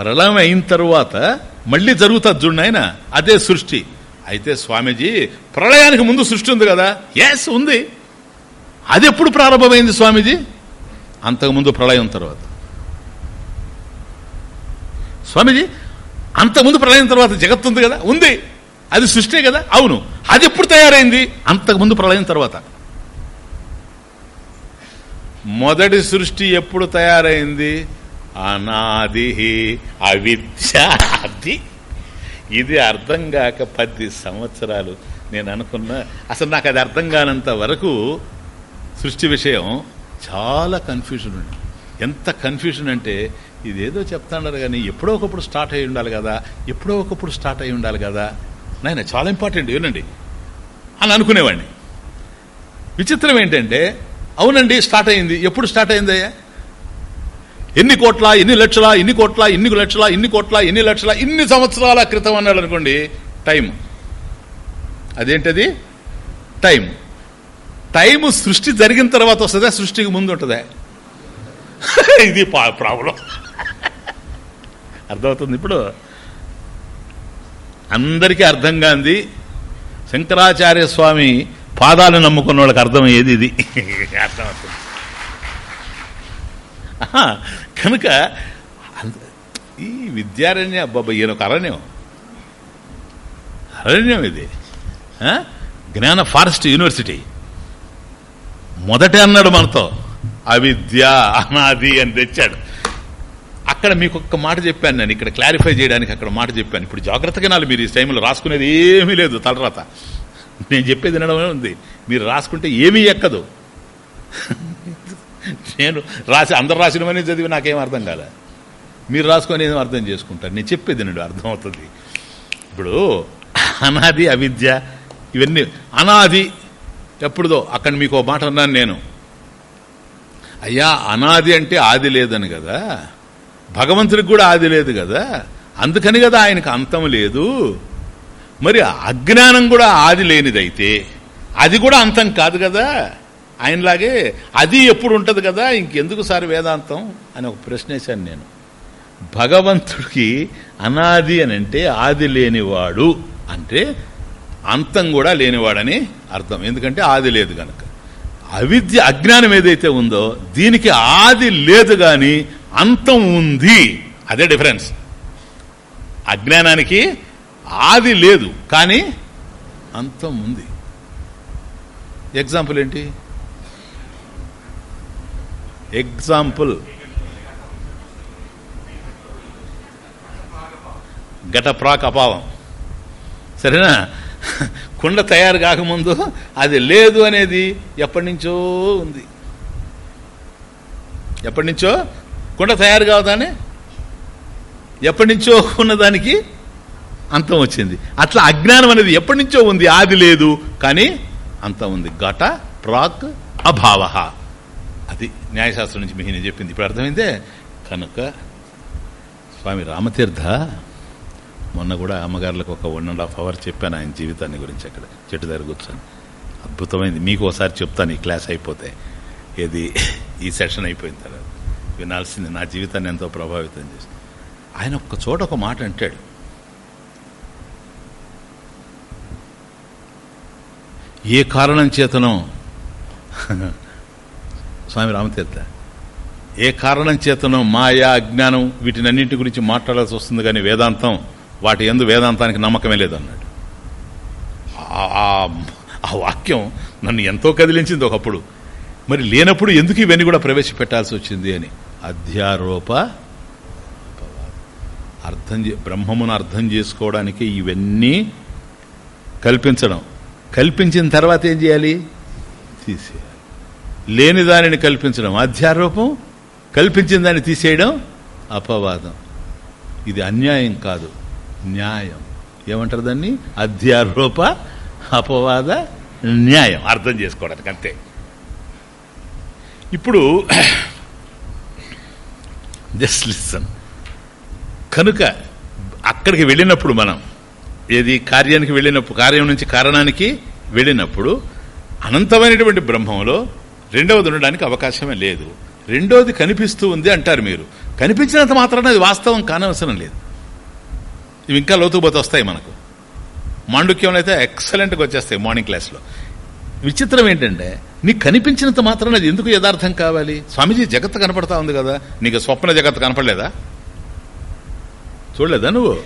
ప్రళయం అయిన తరువాత మళ్ళీ జరుగుతుంది చూడండి ఆయన అదే సృష్టి. అయితే స్వామీజీ ప్రళయానికి ముందు సృష్టి ఉంది కదా? ఎస్ ఉంది. అది ఎప్పుడు ప్రారంభమైంది స్వామీజీ? అంతకుముందు ప్రళయం తర్వాత. స్వామీజీ అంతకుముందు ప్రళయం తర్వాత జగత్తు ఉంది కదా? ఉంది. అది సృష్టి కదా? అవును. అది ఎప్పుడు తయారైంది? అంతకుముందు ప్రళయం తర్వాత. మొదటి సృష్టి ఎప్పుడు తయారైంది? అనాది అవిద్యాది. ఇది అర్థం కాక పది సంవత్సరాలు. నేను అనుకున్నా అసలు నాకు అది అర్థం కానంత వరకు సృష్టి విషయం చాలా కన్ఫ్యూజన్ ఉంది. ఎంత కన్ఫ్యూజన్ అంటే ఇదేదో చెప్తాడారు కానీ ఎప్పుడో ఒకప్పుడు స్టార్ట్ అయి ఉండాలి కదా ఎప్పుడో ఒకప్పుడు స్టార్ట్ అయి ఉండాలి కదా. నాయన చాలా ఇంపార్టెంట్ ఏనండి అని అనుకునేవాడిని. విచిత్రం ఏంటంటే అవునండి స్టార్ట్ అయింది. ఎప్పుడు స్టార్ట్ అయిందయ్యా? ఎన్ని కోట్ల ఎన్ని లక్షల ఎన్ని కోట్ల ఎన్ని లక్షల ఎన్ని కోట్ల ఎన్ని లక్షల ఇన్ని సంవత్సరాల క్రితం అన్నాడు అనుకోండి టైం అదేంటది? టైం టైం సృష్టి జరిగిన తర్వాత వస్తుందా? సృష్టికి ముందు ఉంటుందా? ఇది ప్రాబ్లం. అర్థమవుతుంది ఇప్పుడు? అందరికీ అర్థం కాంది శంకరాచార్య స్వామి పాదాలు నమ్ముకున్న వాళ్ళకి అర్థమయ్యేది ఇది. అర్థమవుతుంది. కనుక ఈ విద్యారణ్య బాబా ఈయన ఒక అరణ్యం. అరణ్యం ఇది. జ్ఞాన ఫారెస్ట్ యూనివర్సిటీ. మొదట అన్నాడు మనతో అవిద్య అనాది అని తెచ్చాడు. అక్కడ మీకు ఒక్క మాట చెప్పాను నేను ఇక్కడ క్లారిఫై చేయడానికి అక్కడ మాట చెప్పాను. ఇప్పుడు జాగ్రత్తగా నాలు మీరు ఈ టైంలో రాసుకునేది ఏమీ లేదు తలరాత నేను చెప్పేది వినడమే ఉంది. మీరు రాసుకుంటే ఏమీ ఎక్కదు. నేను రాసి అందరు రాసినవని చదివి నాకేం అర్థం కాలే. మీరు రాసుకొని ఏం అర్థం చేసుకుంటారు? నేను చెప్పేది నేను అర్థమవుతుంది. ఇప్పుడు అనాది అవిద్య ఇవన్నీ అనాది ఎప్పుడుదో అక్కడ మీకు ఓ మాట అన్నాను నేను. అయ్యా అనాది అంటే ఆది లేదని కదా? భగవంతుడికి కూడా ఆది లేదు కదా? అందుకని కదా ఆయనకు అంతం లేదు. మరి అజ్ఞానం కూడా ఆది లేనిదైతే అది కూడా అంతం కాదు కదా? ఆయనలాగే అది ఎప్పుడు ఉంటుంది కదా ఇంకెందుకు సార్ వేదాంతం అని ఒక ప్రశ్న వేశాను నేను. భగవంతుడికి అనాది అని అంటే ఆది లేనివాడు అంటే అంతం కూడా లేనివాడని అర్థం. ఎందుకంటే ఆది లేదు కనుక అవిద్య అజ్ఞానం ఏదైతే ఉందో దీనికి ఆది లేదు కానీ అంతం ఉంది. అదే డిఫరెన్స్. అజ్ఞానానికి ఆది లేదు కానీ అంతం ఉంది. ఎగ్జాంపుల్ ఏంటి? ఎగ్జాంపుల్. ఘటప్రాక్ అపావం. సరేనా? కుండ తయారు కాకముందు అది లేదు అనేది ఎప్పటి నుంచో ఉంది. ఎప్పటి నుంచో? కుండ తయారు కావదానే ఎప్పటి నుంచో ఉన్నదానికి అంతం వచ్చింది. అట్లా అజ్ఞానం అనేది ఎప్పటి నుంచో ఉంది? ఆది లేదు. కానీ అంతం ఉంది. ఘట ప్రాక్ అభావ. అది న్యాయశాస్త్రం నుంచి మీకు నేను చెప్పింది. ఇప్పుడు అర్థమైందే? కనుక స్వామి రామతీర్థ మొన్న కూడా అమ్మగారులకు ఒక వన్ అండ్ హాఫ్ అవర్ చెప్పాను ఆయన జీవితాన్ని గురించి అక్కడ. చెట్టు దగ్గర కూర్చొని. అద్భుతమైంది. మీకు ఒకసారి చెప్తాను ఈ క్లాస్ అయిపోతే. ఏది? ఈ సెషన్ అయిపోయిన తర్వాత. వినాల్సింది నా జీవితాన్ని ఎంతో ప్రభావితం చేసి ఆయన ఒక్క చోట ఒక మాట అంటాడు. ఏ కారణం చేతనో స్వామి రామతీర్థ. ఏ కారణం చేతనో మాయా అజ్ఞానం వీటినన్నింటి గురించి మాట్లాడాల్సి వస్తుంది కానీ వేదాంతం వాటి ఎందు వేదాంతానికి నమ్మకమే లేదన్నాడు. ఆ- వాక్యం నన్ను ఎంతో కదిలించింది ఒకప్పుడు. మరి లేనప్పుడు ఎందుకు ఇవన్నీ కూడా ప్రవేశపెట్టాల్సి వచ్చింది అని? అధ్యారోప అర్థం చే బ్రహ్మమును అర్థం చేసుకోవడానికి ఇవన్నీ కల్పించడం. కల్పించిన తర్వాత ఏం చేయాలి? తీసేయాలి. లేని దానిని కల్పించడం అధ్యారూపం కల్పించిన దాన్ని తీసేయడం అపవాదం. ఇది అన్యాయం కాదు న్యాయం. ఏమంటారు దాన్ని? అధ్యారూప అపవాద న్యాయం. అర్థం చేసుకోవడానికి అంతే. ఇప్పుడు జస్ట్ లిసన్. కనుక అక్కడికి వెళ్ళినప్పుడు మనం ఏది కార్యానికి వెళ్ళినప్పుడు కార్యం నుంచి కారణానికి వెళ్ళినప్పుడు అనంతమైనటువంటి బ్రహ్మంలో రెండవది ఉండడానికి అవకాశమే లేదు. రెండవది కనిపిస్తూ ఉంది అంటారు మీరు. కనిపించినంత మాత్రాన అది వాస్తవం కానవసరం లేదు. ఇవి ఇంకా లోతుపోతే వస్తాయి మనకు. మాండుక్యంలో అయితే ఎక్సలెంట్గా వచ్చేస్తాయి మార్నింగ్ క్లాస్లో విచిత్రం ఏంటంటే నీకు కనిపించినంత మాత్రాన అది ఎందుకు యథార్థం కావాలి? స్వామీజీ జగత్తు కనపడతా ఉంది కదా. నీకు స్వప్న జగత్ కనపడలేదా? చూడలేదా నువ్వు?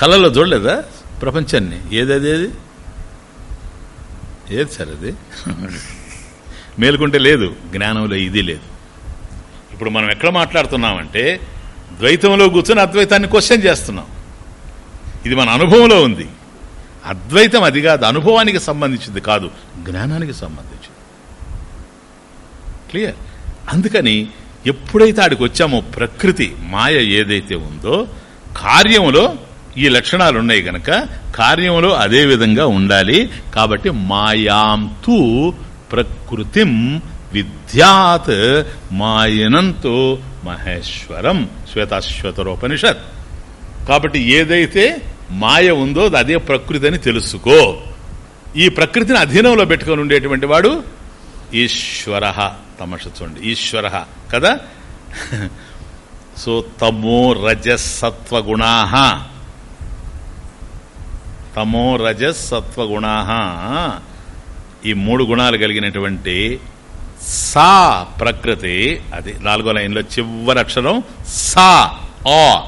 కళ్ళలో చూడలేదా ప్రపంచాన్ని? ఏదది ఏది ఏది సార్ అది? మేలుకుంటే లేదు జ్ఞానంలో ఇది లేదు. ఇప్పుడు మనం ఎక్కడ మాట్లాడుతున్నామంటే ద్వైతంలో కూర్చొని అద్వైతాన్ని క్వశ్చన్ చేస్తున్నాం. ఇది మన అనుభవంలో ఉంది. అద్వైతం అది కాదు అనుభవానికి సంబంధించింది కాదు జ్ఞానానికి సంబంధించింది. క్లియర్ అందుకని ఎప్పుడైతే ఆడికి వచ్చామో ప్రకృతి మాయ ఏదైతే ఉందో కార్యములో ఈ లక్షణాలు ఉన్నాయి గనక కార్యములో అదే విధంగా ఉండాలి. కాబట్టి మాయాంతు ప్రకృతిం విద్యాత్ మాయనంతో మహేశ్వరం. శ్వేతాశ్వతరోపనిషత్ కాబట్టి ఏదైతే మాయ ఉందో అది అదే ప్రకృతి అని తెలుసుకో. ఈ ప్రకృతిని అధీనంలో పెట్టుకొని ఉండేటువంటి వాడు ఈశ్వర తమష చూడండి ఈశ్వర కదా? సో తమో రజసత్వగుణా. తమో రజసత్వగుణా. ఈ మూడు గుణాలు కలిగినటువంటి సా ప్రకృతి అది నాలుగో లైన్లో చివరి అక్షరం సా ఆ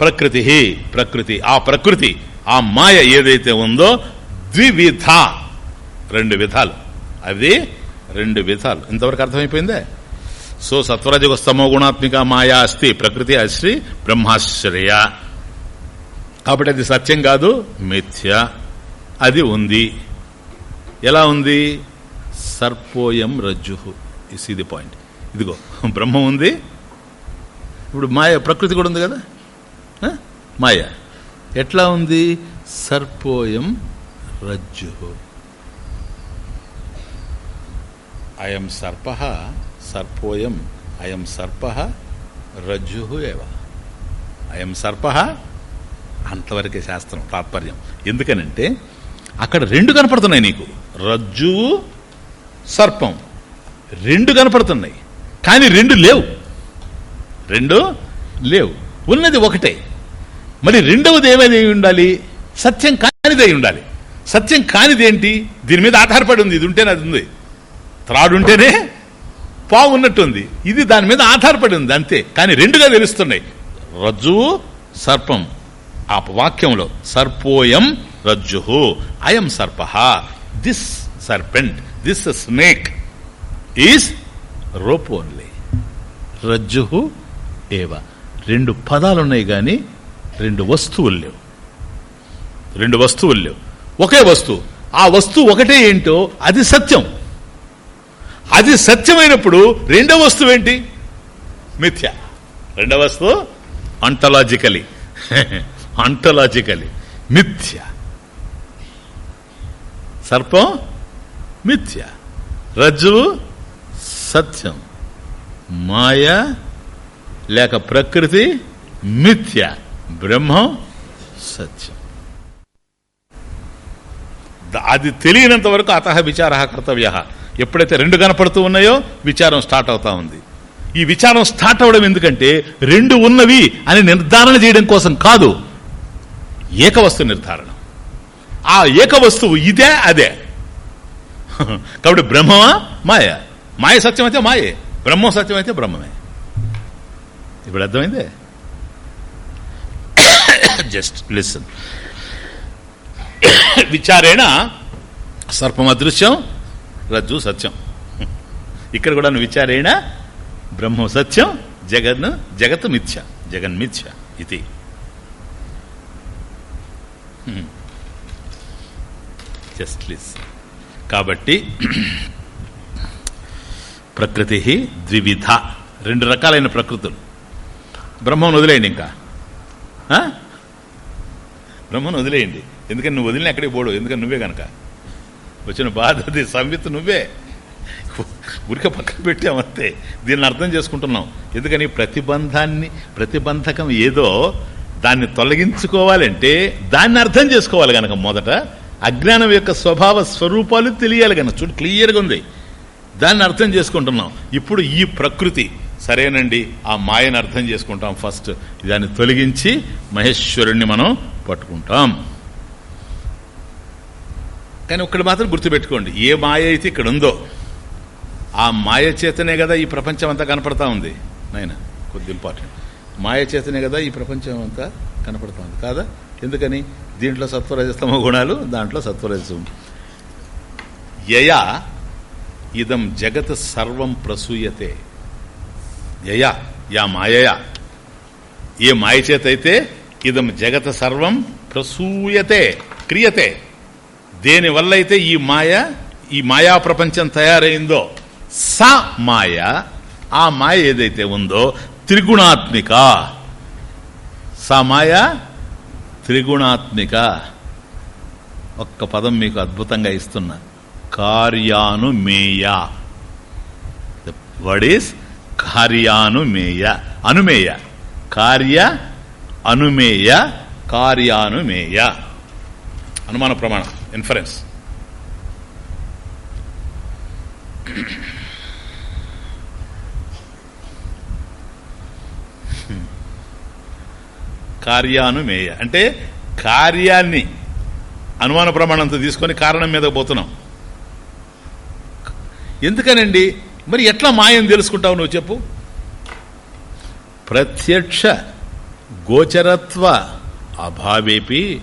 ప్రకృతి ప్రకృతి ఆ ప్రకృతి ఆ మాయ ఏదైతే ఉందో ద్వివిధ రెండు విధాలు. అది రెండు విధాలు. ఇంతవరకు అర్థమైపోయిందే? సో సత్వరజగు స్తమో గుణాత్మిక మాయా అస్తి ప్రకృతి అశ్రీ బ్రహ్మాశ్రయ. కాబట్టి అది సత్యం కాదు మిథ్య. అది ఉంది. ఎలా ఉంది? సర్పోయం రజ్జు ఇస్ ఇది పాయింట్ ఇదిగో బ్రహ్మ ఉంది. ఇప్పుడు మాయ ప్రకృతి కూడా ఉంది కదా? మాయ. ఎట్లా ఉంది? సర్పోయం రజ్జు అయం సర్ప సర్పోయం అయం సర్ప రజ్జు ఏవ. అయం సర్ప అంతవరకే శాస్త్రం తాత్పర్యం. ఎందుకనంటే అక్కడ రెండు కనపడుతున్నాయి నీకు. రజ్జువు సర్పం. రెండు కనపడుతున్నాయి. కానీ రెండు లేవు. రెండు లేవు. ఉన్నది ఒకటే. మరి రెండవది ఏమైనా అయి ఉండాలి? సత్యం కానిది అయి ఉండాలి. సత్యం కానిదేంటి దీని మీద ఆధారపడి ఉంది. ఇది ఉంటేనే అది ఉంది. త్రాడు ఉంటేనే పావు ఉన్నట్టుంది ఇది దాని మీద ఆధారపడి ఉంది. అంతే. కానీ రెండుగా తెలుస్తున్నాయి. రజ్జువు సర్పం. ఆ వాక్యంలో సర్పోయం రజ్జు అయం సర్ప. This serpent this snake is rope only రజ్జుహు ఏవ. రెండు పదాలు ఉన్నాయి కానీ రెండు వస్తువులు లేవు. రెండు వస్తువులు లేవు. ఒకే వస్తువు. ఆ వస్తువు ఒకటే ఏంటో అది సత్యం. అది సత్యమైనప్పుడు రెండవ వస్తువు ఏంటి? మిథ్య. రెండవ వస్తువు అంటలాజికలీ అంటలాజికలీ మిథ్య. సర్పం మిథ్య. రజ్జువు సత్యం. మాయ లేక ప్రకృతి మిథ్య. బ్రహ్మం సత్యం. అది తెలియనంత వరకు అత విచార కర్తవ్య. ఎప్పుడైతే రెండు కనపడుతూ ఉన్నాయో విచారం స్టార్ట్ అవుతా ఉంది. ఈ విచారం స్టార్ట్ అవడం ఎందుకంటే రెండు ఉన్నవి అని నిర్ధారణ చేయడం కోసం కాదు. ఏకవస్తు నిర్ధారణ. ఆ ఏక వస్తువు ఇదే అదే. కాబట్టి బ్రహ్మమా? మాయ. మాయ సత్యం అయితే మాయే. బ్రహ్మ సత్యం అయితే బ్రహ్మమే. ఇప్పుడు అర్థమైందే? Just listen. విచారేణ సర్పం అదృశ్యం రజ్జు సత్యం. ఇక్కడ కూడా విచారేణ బ్రహ్మ సత్యం జగన్ జగత్ మిథ్య జగన్మిథ్య ఇది. జస్ట్ లిస్ కాబట్టి ప్రకృతి ద్వివిధ. రెండు రకాలైన ప్రకృతులు. బ్రహ్మను వదిలేయండి ఇంకా. బ్రహ్మను వదిలేయండి. ఎందుకని నువ్వు వదిలిన ఎక్కడికి పోడు? ఎందుకని నువ్వే కనుక వచ్చిన బాధ అది సంవిత్ నువ్వే. ఉరిక పక్కన పెట్టామంతే దీన్ని అర్థం చేసుకుంటున్నాం. ఎందుకని ప్రతిబంధాన్ని ప్రతిబంధకం ఏదో దాన్ని తొలగించుకోవాలంటే దాన్ని అర్థం చేసుకోవాలి కనుక మొదట. అజ్ఞానం యొక్క స్వభావ స్వరూపాలు తెలియాలి గనక చూడు క్లియర్గా ఉంది. దాన్ని అర్థం చేసుకుంటున్నాం. ఇప్పుడు ఈ ప్రకృతి సరేనండి ఆ మాయను అర్థం చేసుకుంటాం ఫస్ట్. దాన్ని తొలగించి మహేశ్వరుణ్ణి మనం పట్టుకుంటాం. కానీ ఒక్కటి మాత్రం గుర్తుపెట్టుకోండి ఏ మాయ అయితే ఇక్కడ ఉందో ఆ మాయ చేతనే కదా ఈ ప్రపంచం అంతా కనపడతా ఉంది. నాయన కొద్ది ఇంపార్టెంట్. మాయ చేతనే కదా ఈ ప్రపంచం అంతా కనపడతా ఉంది. కాదా? ఎందుకని? దీంట్లో సత్వరజస్తమ గుణాలు దాంట్లో సత్వరజం యయా ఇదం జగత్ సర్వం ప్రసూయతే. యయా యా మాయయా. ఏ మాయ చేతైతే ఇదం జగత్ సర్వం ప్రసూయతే క్రియతే. దేని వల్ల అయితే ఈ మాయ ఈ మాయా ప్రపంచం తయారైందో స మాయ ఆ మాయ ఏదైతే ఉందో త్రిగుణాత్మిక. స మాయ త్రిగుణాత్మిక. ఒక్క పదం మీకు అద్భుతంగా ఇస్తున్నా. కార్యానుమేయ. వడ్ ఈస్ కార్యానుమేయ. అనుమేయ. కార్య అనుమేయ. కార్యానుమేయ. అనుమాన ప్రమాణం. ఇన్ఫరెన్స్ కార్యానుమేయ. అంటే కార్యాన్ని అనుమాన ప్రమాణంతో తీసుకొని కారణం మీద పోతున్నాం. ఎందుకనండి? మరి ఎట్లా మాయం తెలుసుకుంటావు నువ్వు చెప్పు. ప్రత్యక్ష గోచరత్వ అభావేపి.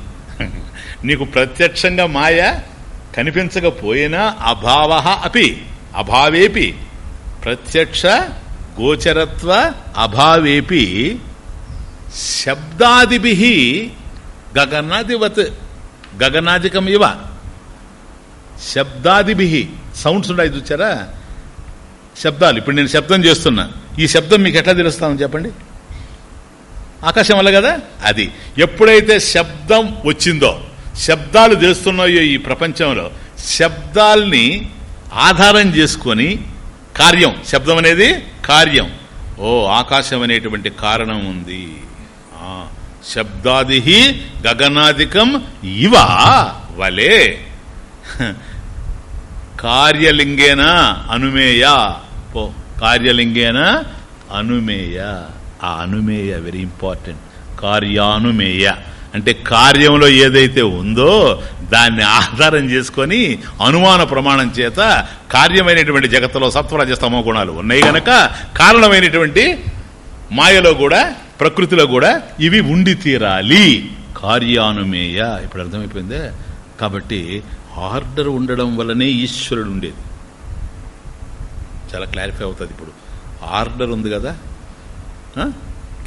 నీకు ప్రత్యక్షంగా మాయ కనిపించకపోయినా అభావ అపి అభావేపి. ప్రత్యక్ష గోచరత్వ అభావేపి. శబ్దాదిభి గగనాదివత్ గగనాదికం ఇవ. శబ్దాదిభి. సౌండ్స్ ఉన్నాయి చూచారా? శబ్దాలు. ఇప్పుడు నేను శబ్దం చేస్తున్నా. ఈ శబ్దం మీకు ఎట్లా తెలుస్తామని చెప్పండి? ఆకాశం వల్ల కదా? అది. ఎప్పుడైతే శబ్దం వచ్చిందో శబ్దాలు తెలుస్తున్నాయో ఈ ప్రపంచంలో శబ్దాల్ని ఆధారం చేసుకొని కార్యం. శబ్దం అనేది కార్యం. ఓ ఆకాశం అనేటువంటి కారణం ఉంది. శబ్దాది గగనాదికం ఇవ వలే. కార్యలింగేన అనుమేయ. పో కార్యలింగేన అనుమేయ. ఆ అనుమేయ వెరీ ఇంపార్టెంట్ కార్యానుమేయ. అంటే కార్యంలో ఏదైతే ఉందో దాన్ని ఆధారం చేసుకొని అనుమాన ప్రమాణం చేత కార్యమైనటువంటి జగత్తులో సత్వరజస్తమో గుణాలు ఉన్నాయి గనక కారణమైనటువంటి మాయలో కూడా ప్రకృతిలో కూడా ఇవి ఉండి తీరాలి. కార్యానుమేయ. ఇప్పుడు అర్థమైపోయిందే? కాబట్టి ఆర్డర్ ఉండడం వల్లనే ఈశ్వరుడు ఉండేది. చాలా క్లారిఫై అవుతుంది ఇప్పుడు. ఆర్డర్ ఉంది కదా?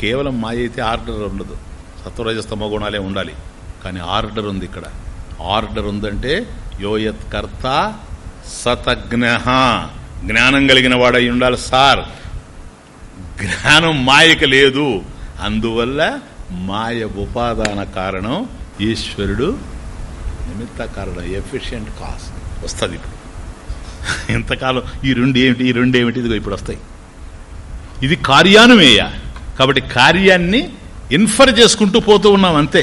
కేవలం మాయ అయితే ఆర్డర్ ఉండదు. సత్వరజస్తమ గుణాలే ఉండాలి. కానీ ఆర్డర్ ఉంది ఇక్కడ. ఆర్డర్ ఉందంటే యోయత్ కర్త సతజ్ఞ. జ్ఞానం కలిగిన వాడై ఉండాలి సార్. జ్ఞానం మాయక లేదు. అందువల్ల మాయ ఉపాదాన కారణం ఈశ్వరుడు నిమిత్త కారణం ఎఫిషియంట్ కాస్ వస్తుంది ఇప్పుడు. ఇంతకాలం ఈ రెండు ఏమిటి ఈ రెండు ఏమిటి ఇదిగో ఇప్పుడు వస్తాయి. ఇది కార్యానుమేయ కాబట్టి కార్యాన్ని ఇన్ఫర్ చేసుకుంటూ పోతూ ఉన్నాం అంతే.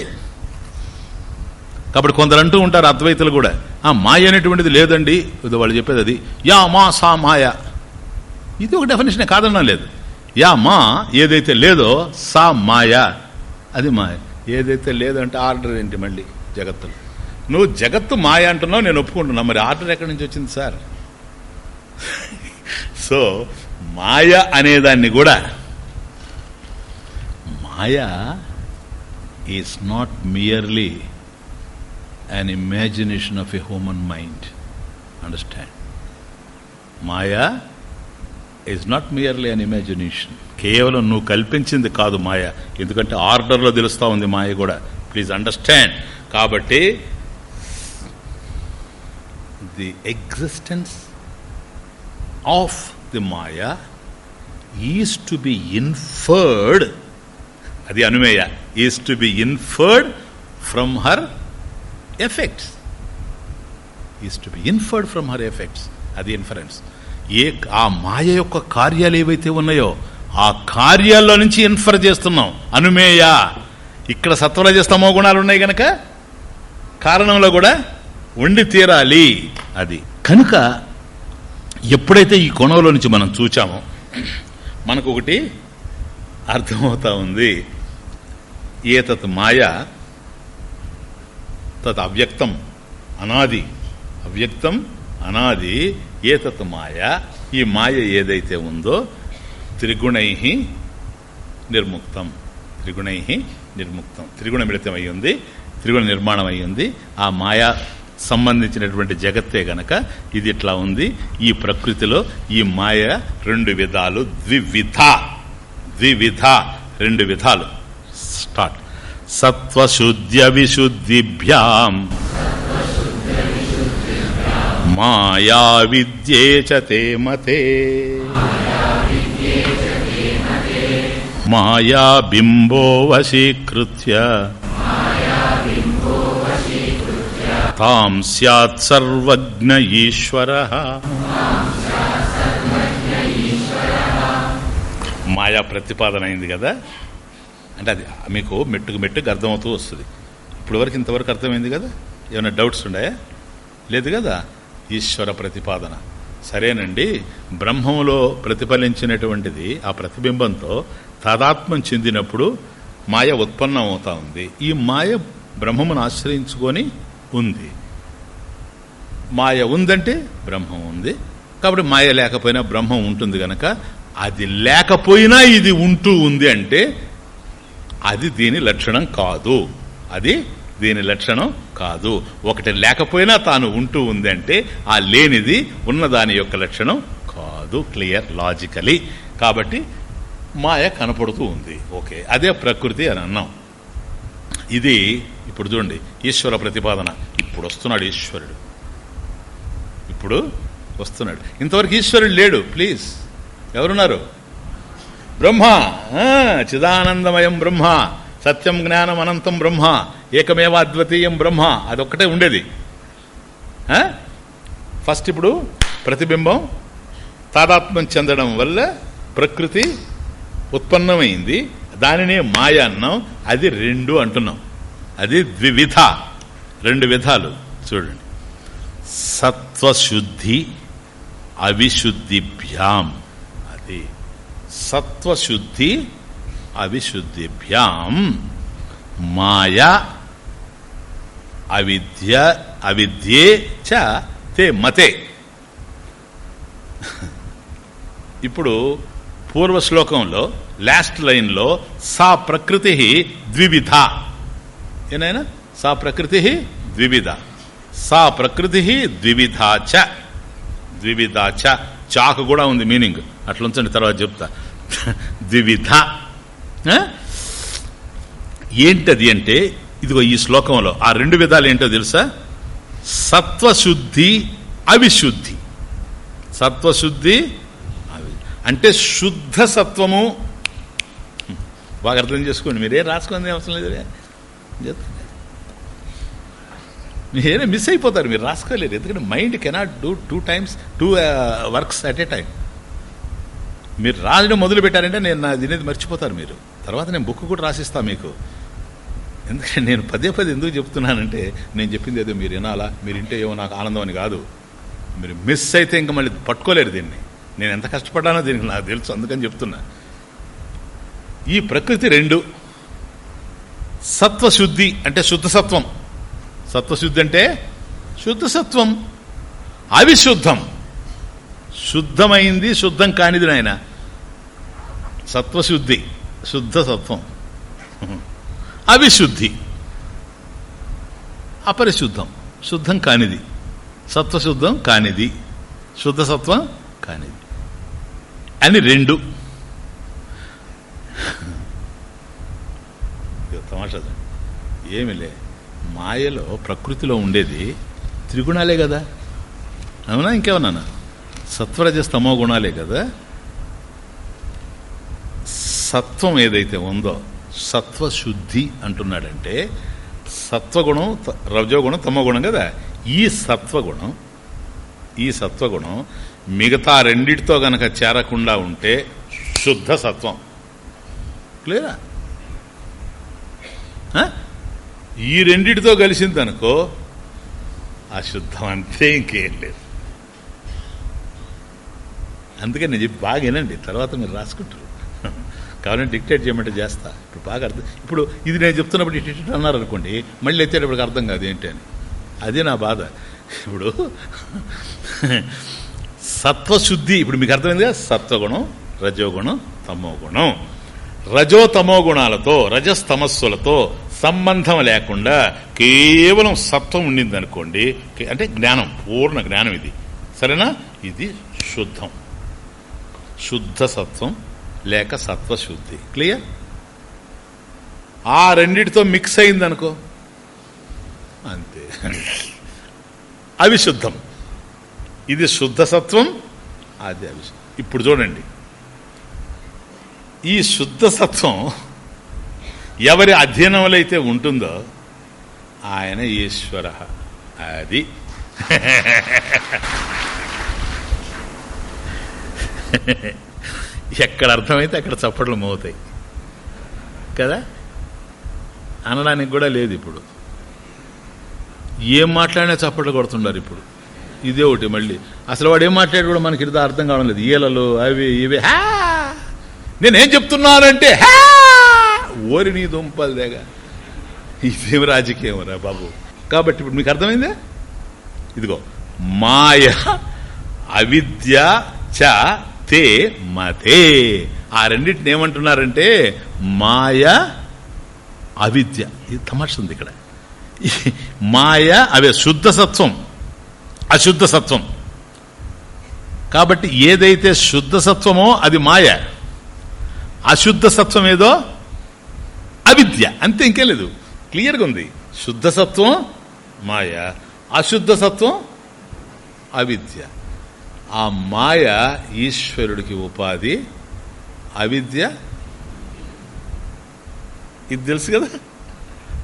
కాబట్టి కొందరు అంటూ ఉంటారు అద్వైతులు కూడా ఆ మాయ అనేటువంటిది లేదండి. ఇది వాళ్ళు చెప్పేది అది యా మా సా మాయ. ఇది ఒక డెఫినేషన్ కాదన్నా లేదు. యా మా ఏదైతే లేదో సా మాయా. అది మాయ. ఏదైతే లేదంటే ఆర్డర్ ఏంటి మళ్ళీ? జగత్తులో. నువ్వు జగత్తు మాయ అంటున్నావు నేను ఒప్పుకుంటున్నా. మరి ఆర్డర్ ఎక్కడి నుంచి వచ్చింది సార్? సో మాయ అనేదాన్ని కూడా maya is not merely an imagination of a human mind understand maya is not merely an imagination కేవలం నువ్వు కల్పించింది కాదు మాయ. ఎందుకంటే ఆర్డర్లో తెలుస్తూ ఉంది మాయ కూడా. ప్లీజ్ అండర్స్టాండ్ కాబట్టి the existence of the maya is to be inferred అది అనుమేయ is to be inferred from her effects is to be inferred from her effects అది ఇన్ఫరెన్స్ ఏ ఆ మాయ యొక్క కార్యాలు ఏవైతే ఉన్నాయో ఆ కార్యాల్లో నుంచి ఇన్ఫర్ చేస్తున్నాం. అనుమేయ ఇక్కడ సత్వరజస్తమో గుణాలు ఉన్నాయి గనక కారణంలో కూడా ఉండి తీరాలి అది. కనుక ఎప్పుడైతే ఈ కోణంలో నుంచి మనం చూచామో మనకు ఒకటి అర్థమవుతా ఉంది. ఏతత్ మాయ తత్ అవ్యక్తం అనాది అవ్యక్తం అనాది ఏతత్ మాయ? ఈ మాయ ఏదైతే ఉందో త్రిగుణై నిర్ముక్తం. త్రిగుణై నిర్ముక్తం. త్రిగుణ మిళితం అయ్యింది త్రిగుణ నిర్మాణం అయ్యింది ఆ మాయా సంబంధించినటువంటి జగత్తే గనక ఇది ఇట్లా ఉంది. ఈ ప్రకృతిలో ఈ మాయ రెండు విధాలు ద్వివిధ ద్వివిధ రెండు విధాలు. స్టార్ట్. సత్వశుద్ధ్య విశుద్ధిభ్యాం మాయా విద్యే చ మతే. మాయాబింబో వశీకృత్య. తాం సర్వజ్ఞ ఈశ్వర. మాయా ప్రతిపాదన అయింది కదా? అంటే అది మీకు మెట్టుకు మెట్టుకు అర్థమవుతూ వస్తుంది. ఇప్పుడు వరకు ఇంతవరకు అర్థమైంది కదా? ఏమైనా డౌట్స్ ఉన్నాయా? లేదు కదా? ఈశ్వర ప్రతిపాదన. సరేనండి బ్రహ్మంలో ప్రతిఫలించినటువంటిది ఆ ప్రతిబింబంతో తాదాత్మ్యం చెందినప్పుడు మాయ ఉత్పన్నం అవుతా ఉంది. ఈ మాయ బ్రహ్మమును ఆశ్రయించుకొని ఉంది. మాయ ఉందంటే బ్రహ్మం ఉంది. కాబట్టి మాయ లేకపోయినా బ్రహ్మం ఉంటుంది గనక అది లేకపోయినా ఇది ఉంటూ ఉంది అంటే అది దీని లక్షణం కాదు. అది దీని లక్షణం కాదు. ఒకటి లేకపోయినా తాను ఉంటూ ఉందంటే ఆ లేనిది ఉన్నదాని యొక్క లక్షణం కాదు క్లియర్ లాజికలీ. కాబట్టి మాయ కనపడుతూ ఉంది. ఓకే అదే ప్రకృతి అని అన్నాం. ఇది ఇప్పుడు చూడండి ఈశ్వర ప్రతిపాదన. ఇప్పుడు వస్తున్నాడు ఈశ్వరుడు. ఇప్పుడు వస్తున్నాడు. ఇంతవరకు ఈశ్వరుడు లేడు. ప్లీజ్ ఎవరున్నారు? బ్రహ్మ. చిదానందమయం బ్రహ్మ. సత్యం జ్ఞానం అనంతం బ్రహ్మ. ఏకమేవ అద్వితీయం బ్రహ్మ. అదొక్కటే ఉండేది. ఫస్ట్ ఇప్పుడు ప్రతిబింబం తాదాత్మ్యం చెందడం వల్ల ప్రకృతి ఉత్పన్నమైంది. దానినే మాయ అన్నాం. అది రెండు అంటున్నాం. అది ద్వివిధ. రెండు విధాలు. చూడండి. సత్వశుద్ధి అవిశుద్ధిభ్యాం. అది సత్వశుద్ధి అవిశుద్ధిభ్యాం. మాయ అవిద్య అవిద్యే చ తే మతే. ఇప్పుడు పూర్వ శ్లోకంలో లాస్ట్ లైన్లో సా ప్రకృతి ద్వివిధ. ఏనైనా సా ప్రకృతి ద్వివిధ. సా ప్రకృతి ద్వివిధ చ. ద్వివిధ చ. చాకు కూడా ఉంది మీనింగ్. అట్లుంచండి తర్వాత చెప్తా. ద్వివిధ. ఏంటది అంటే ఇదిగో ఈ శ్లోకంలో ఆ రెండు విధాలు ఏంటో తెలుసా? సత్వశుద్ధి అవిశుద్ధి. సత్వశుద్ధి అవి. అంటే శుద్ధ సత్వము. బాగా అర్థం చేసుకోండి. మీరే రాసుకుంది అవసరం లేదు చెప్తా. మీరే మిస్ అయిపోతారు. మీరు రాసుకోలేరు. ఎందుకంటే mind cannot do two times two works at a time మీరు రాయడం మొదలు పెట్టారంటే నేను నా తినేది మర్చిపోతారు మీరు. తర్వాత నేను బుక్ కూడా రాసిస్తాను మీకు. ఎందుకంటే నేను పదే పదే ఎందుకు చెప్తున్నానంటే నేను చెప్పింది ఏదో మీరు వినాలా? మీరు ఇంటే ఏమో నాకు ఆనందం అని కాదు. మీరు మిస్ అయితే ఇంకా మళ్ళీ పట్టుకోలేరు దీన్ని. నేను ఎంత కష్టపడ్డానో దీనికి నాకు తెలుసు అందుకని చెప్తున్నా. ఈ ప్రకృతి రెండు. సత్వశుద్ధి అంటే శుద్ధసత్వం సత్వశుద్ధి అంటే శుద్ధసత్వం అవిశుద్ధం. శుద్ధమైంది శుద్ధం కానిది నాయన. సత్వశుద్ధి శుద్ధసత్వం అవిశుద్ధి. అపరిశుద్ధం. శుద్ధం కానిది. సత్వశుద్ధం కానిది. శుద్ధసత్వం కానిది. అని రెండు. తమాషా ఏమిలే? మాయలో ప్రకృతిలో ఉండేది త్రిగుణాలే కదా. అవునా ఇంకేమన్నా సత్వరజస్తమో గుణాలే కదా. సత్వం ఏదైతే ఉందో సత్వశుద్ధి అంటున్నాడంటే సత్వగుణం రజోగుణం తమోగుణం కదా. ఈ సత్వగుణం ఈ సత్వగుణం మిగతా రెండిటితో గనక చేరకుండా ఉంటే శుద్ధ సత్వం. క్లియరా? ఈ రెండిటితో కలిసిందనుకో అశుద్ధం అంతే ఇంకేం లేదు. అందుకని నేను చెప్పి బాగా వినండి తర్వాత మీరు రాసుకుంటారు. కావాలంటే డిక్టేట్ చేయమంటే చేస్తా. ఇప్పుడు బాగా అర్థం ఇప్పుడు ఇది నేను చెప్తున్నప్పుడు ఇటు అన్నారు అనుకోండి మళ్ళీ ఎత్తేటప్పటికి అర్థం కాదు ఏంటి అని. అదే నా బాధ. ఇప్పుడు సత్వశుద్ధి ఇప్పుడు మీకు అర్థమైంది సత్వగుణం రజోగుణం తమో గుణం రజో తమో గుణాలతో రజస్తమస్సులతో సంబంధం లేకుండా కేవలం సత్వం ఉండింది అనుకోండి అంటే జ్ఞానం పూర్ణ జ్ఞానం ఇది. సరేనా? ఇది శుద్ధం. శుద్ధ సత్వం లేక సత్వశుద్ధి. క్లియర్ ఆ రెండిటితో మిక్స్ అయింది అనుకో అంతే. అవిశుద్ధం. ఇది శుద్ధ సత్వం అది అవిశుద్ధం. ఇప్పుడు చూడండి. ఈ శుద్ధ సత్వం ఎవరి అధ్యయనంలో అయితే ఉంటుందో ఆయన ఈశ్వర. అది. ఎక్కడ అర్థమైతే అక్కడ చప్పట్లు మోగుతాయి. కదా? అనడానికి కూడా లేదు ఇప్పుడు. ఏం మాట్లాడినా చప్పట్లు కొడుతున్నారు ఇప్పుడు. ఇదే ఒకటి మళ్ళీ. అసలు వాడు ఏం మాట్లాడి కూడా మనకి ఇదా అర్థం కావడం లేదు. ఈలలు అవి ఇవి హా! నేనేం చెప్తున్నానంటే హా! ఓరి నీ దుంపలు దేగా. ఇదేం రాజకీయం రా బాబు. కాబట్టి ఇప్పుడు మీకు అర్థమైందే? ఇదిగో మాయ అవిద్య చ తే మతే. ఆ రెండింటిని ఏమంటున్నారంటే మాయ అవిద్య. ఇది తమాష ఉంది ఇక్కడ. మాయ అవే శుద్ధ సత్వం అశుద్ధ సత్వం. కాబట్టి ఏదైతే శుద్ధ సత్వమో అది మాయ. అశుద్ధ సత్వం ఏదో? అవిద్య. అంతే ఇంకే లేదు. క్లియర్గా ఉంది. శుద్ధ సత్వం మాయ. అశుద్ధ సత్వం అవిద్య. ఆ మాయ ఈశ్వరుడికి ఉపాధి అవిద్య. ఇది తెలుసు కదా?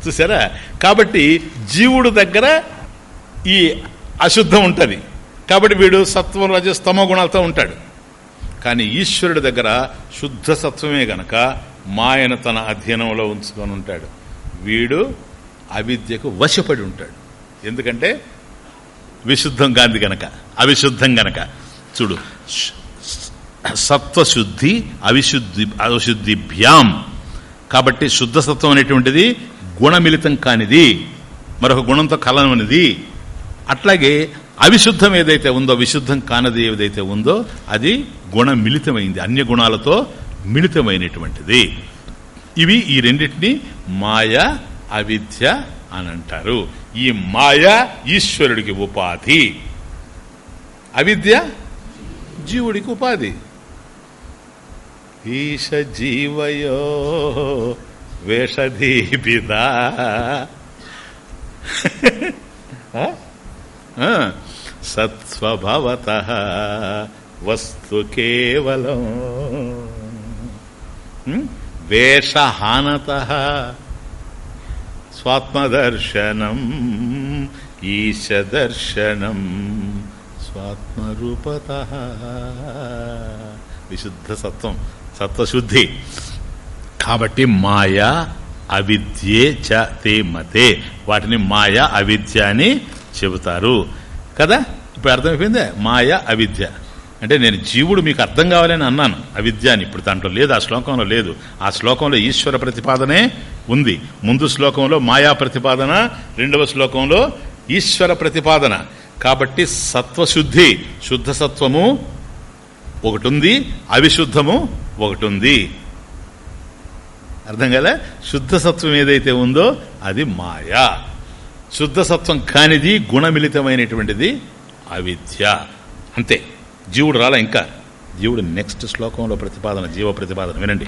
చూసారా? కాబట్టి జీవుడు దగ్గర ఈ అశుద్ధం ఉంటుంది. కాబట్టి వీడు సత్వం రజస్తమ గుణాలతో ఉంటాడు. కానీ ఈశ్వరుడి దగ్గర శుద్ధ సత్వమే గనక మాయను తన అధ్యయనంలో ఉంచుకొని ఉంటాడు. వీడు అవిద్యకు వశపడి ఉంటాడు. ఎందుకంటే విశుద్ధం కాంతి గనక అవిశుద్ధం గనక. చూడు సత్వశుద్ధి అవిశుద్ధి అవిశుద్ధిభ్యాం కాబట్టి శుద్ధ సత్వం అనేటువంటిది గుణమిళితం కానిది మరొక గుణంతో కలనమనిది అట్లాగే అవిశుద్ధం ఏదైతే ఉందో విశుద్ధం కానది ఏదైతే ఉందో అది గుణ మిళితమైంది అన్య గుణాలతో మిళితమైనటువంటిది. ఇవి ఈ రెండింటిని మాయ అవిద్య అని అంటారు ఈ మాయ ఈశ్వరుడికి ఉపాధి. అవిద్య? జీవుడికి ఉపాధి. ఈశ జీవయో వేషధీపిత. సత్స్వభవత వస్తు కేవలం. వేషహానత స్వాత్మదర్శనం ఈశదర్శనం స్వాత్మరూపత. విశుద్ధ సత్వం సత్వశుద్ధి. కాబట్టి మాయా అవిద్యే చ తే మతే. వాటిని మాయా అవిద్య అని చెబుతారు. కదా? ఇప్పుడు అర్థమైపోయిందే? మాయ అవిద్య. అంటే నేను జీవుడు మీకు అర్థం కావాలని అన్నాను. అవిద్య అని. ఇప్పుడు దాంట్లో లేదు ఆ శ్లోకంలో లేదు. ఆ శ్లోకంలో ఈశ్వర ప్రతిపాదనే ఉంది. ముందు శ్లోకంలో మాయా ప్రతిపాదన రెండవ శ్లోకంలో ఈశ్వర ప్రతిపాదన. కాబట్టి సత్వశుద్ధి శుద్ధ సత్వము ఒకటి ఉంది అవిశుద్ధము ఒకటి ఉంది అర్థం కదా? శుద్ధ సత్వం ఏదైతే ఉందో అది మాయా. శుద్ధ సత్వం కానిది గుణమిళితమైనటువంటిది అవిద్య. అంతే. జీవుడు రాలా ఇంకా? జీవుడు నెక్స్ట్ శ్లోకంలో ప్రతిపాదన జీవ ప్రతిపాదన. వినండి.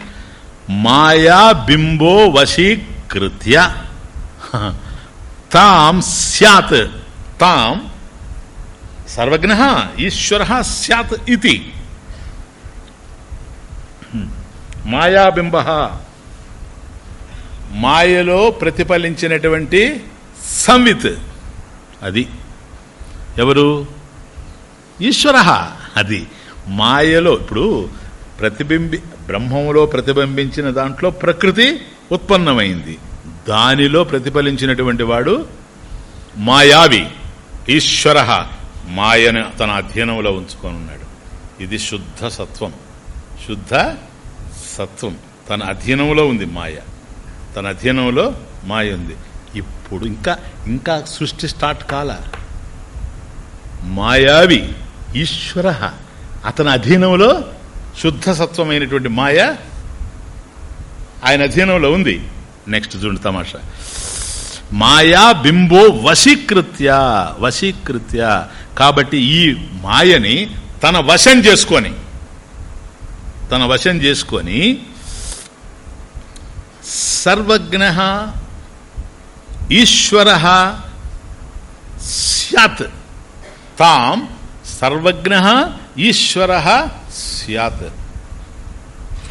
మాయా బింబో వశీకృత్య తాం సత్ తాం సర్వజ్ఞ ఈశ్వర సత్ ఇది మాయాబింబ మాయలో ప్రతిఫలించినటువంటి సంవిత్. అది. ఎవరు? ఈశ్వర. అది. మాయలో ఇప్పుడు ప్రతిబింబి బ్రహ్మంలో ప్రతిబింబించిన దాంట్లో ప్రకృతి ఉత్పన్నమైంది. దానిలో ప్రతిఫలించినటువంటి వాడు మాయావి ఈశ్వర మాయను తన అధ్యయనంలో ఉంచుకొని ఉన్నాడు ఇది శుద్ధ సత్వం. శుద్ధ సత్వం. తన అధ్యయనంలో ఉంది మాయ. తన అధ్యయనంలో మాయ ఉంది. ఇప్పుడు ఇంకా ఇంకా సృష్టి స్టార్ట్ కాల. మాయావి ఈశ్వర అతని అధీనంలో శుద్ధ సత్వమైనటువంటి మాయ ఆయన అధీనంలో ఉంది. నెక్స్ట్ చూడండి తమాషా. మాయా బింబో వశీకృత్య వశీకృత్య. కాబట్టి ఈ మాయని తన వశం చేసుకొని తన వశం చేసుకొని సర్వజ్ఞ ఈశ్వర సత్. తాం సర్వజ్ఞ ఈశ్వర సత్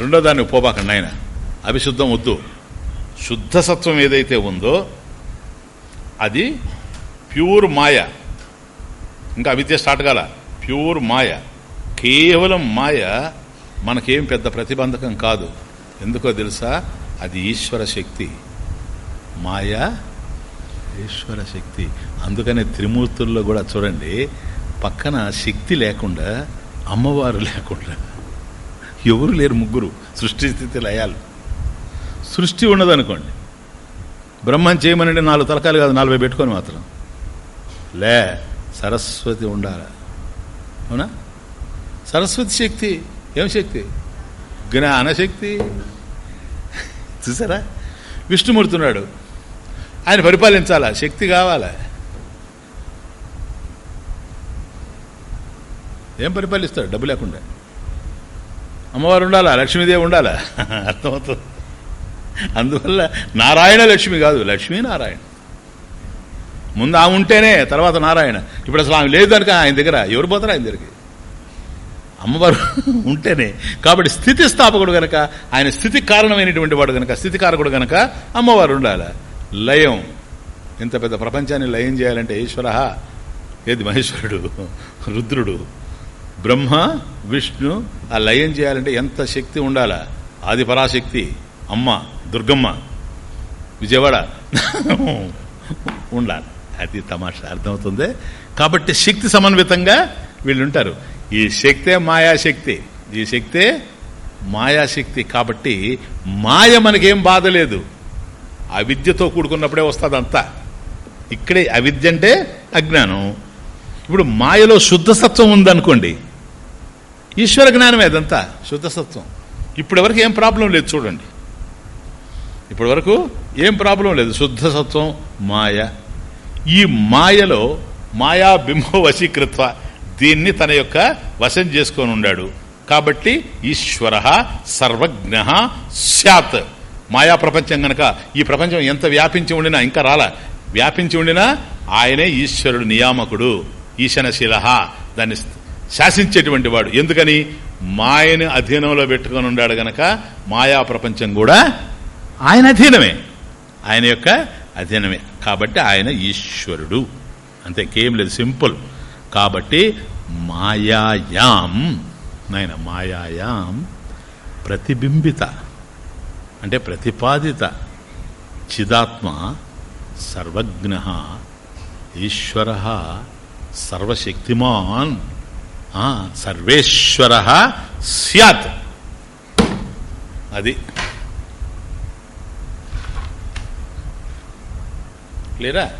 రెండో దాన్ని పోబాకండి ఆయన అభిశుద్ధం వద్దు. శుద్ధ సత్వం ఏదైతే ఉందో అది ప్యూర్ మాయ. ఇంకా అవిద్య స్టార్ట్ కాల. ప్యూర్ మాయ. కేవలం మాయ మనకేం పెద్ద ప్రతిబంధకం కాదు. ఎందుకో తెలుసా? అది ఈశ్వర శక్తి. మాయ ఈశ్వర శక్తి. అందుకనే త్రిమూర్తుల్లో కూడా చూడండి పక్కన శక్తి లేకుండా అమ్మవారు లేకుండా. ఎవరు లేరు ముగ్గురు. సృష్టి స్థితి లయాలు. సృష్టి ఉండదనుకోండి బ్రహ్మం చేయమనండి నాలుగు తలకాలు కాదు నలభై పెట్టుకొని మాత్రం. లే సరస్వతి ఉండాలి. అవునా? సరస్వతి శక్తి. ఏం శక్తి? జ్ఞానశక్తి చూసారా? విష్ణుమూర్తున్నాడు ఆయన పరిపాలించాలా? శక్తి కావాలా? ఏం పరిపాలిస్తాడు? డబ్బు లేకుండా. అమ్మవారు ఉండాలా? లక్ష్మీదేవి ఉండాలా? అర్థమవుతుంది. అందువల్ల నారాయణ లక్ష్మి కాదు లక్ష్మీ నారాయణ. ముందు ఆమె ఉంటేనే తర్వాత నారాయణ. ఇప్పుడు అసలు ఆమె లేదు కనుక ఆయన దగ్గర ఎవరు పోతారు ఆయన దగ్గరికి? అమ్మవారు ఉంటేనే. కాబట్టి స్థితి స్థాపకుడు గనక ఆయన స్థితి కారణమైనటువంటి వాడు గనక స్థితి కారకుడు గనక అమ్మవారు ఉండాలి? లయం. ఇంత పెద్ద ప్రపంచాన్ని లయం చేయాలంటే ఈశ్వర ఏది మహేశ్వరుడు? రుద్రుడు. బ్రహ్మ విష్ణు ఆ లయం చేయాలంటే ఎంత శక్తి ఉండాలా? ఆది పరాశక్తి అమ్మ దుర్గమ్మ విజయవాడ ఉండాలి. అది తమాషా అర్థమవుతుంది? కాబట్టి శక్తి సమన్వితంగా వీళ్ళుంటారు ఈ శక్తే మాయాశక్తి. ఈ శక్తే మాయాశక్తి. కాబట్టి మాయ మనకేం బాధ లేదు. అవిద్యతో కూడుకున్నప్పుడే వస్తుంది అంతా ఇక్కడే అవిద్య అంటే అజ్ఞానం. ఇప్పుడు మాయలో శుద్ధసత్వం ఉందనుకోండి ఈశ్వర జ్ఞానమే అదంతా శుద్ధసత్వం. ఇప్పటి వరకు ఏం ప్రాబ్లం లేదు చూడండి. ఇప్పటి వరకు ఏం ప్రాబ్లం లేదు శుద్ధసత్వం మాయ. ఈ మాయలో మాయా బింబ వశీకృత్వ దీన్ని తన యొక్క వశం చేసుకొని ఉన్నాడు. కాబట్టి ఈశ్వర సర్వజ్ఞ స్యాత్. మాయా ప్రపంచం గనక ఈ ప్రపంచం ఎంత వ్యాపించి ఉండినా ఇంకా రాలా. వ్యాపించి ఉండినా ఆయనే ఈశ్వరుడు నియామకుడు. ఈశనశీల దాన్ని శాసించేటువంటి వాడు. ఎందుకని? మాయని అధీనంలో పెట్టుకొని ఉన్నాడు గనక మాయా ప్రపంచం కూడా ఆయన అధీనమే. ఆయన యొక్క అధీనమే. కాబట్టి ఆయన ఈశ్వరుడు. అంతే కేం లేదు సింపుల్. కాబట్టి మాయాయాం నాయన మాయాయాం ప్రతిబింబిత అంటే ప్రతిపాదిత చిదాత్మ సర్వజ్ఞ ఈశ్వర సర్వశక్తిమాన్ సర్వేశ్వర సత్ అది. క్లియరా?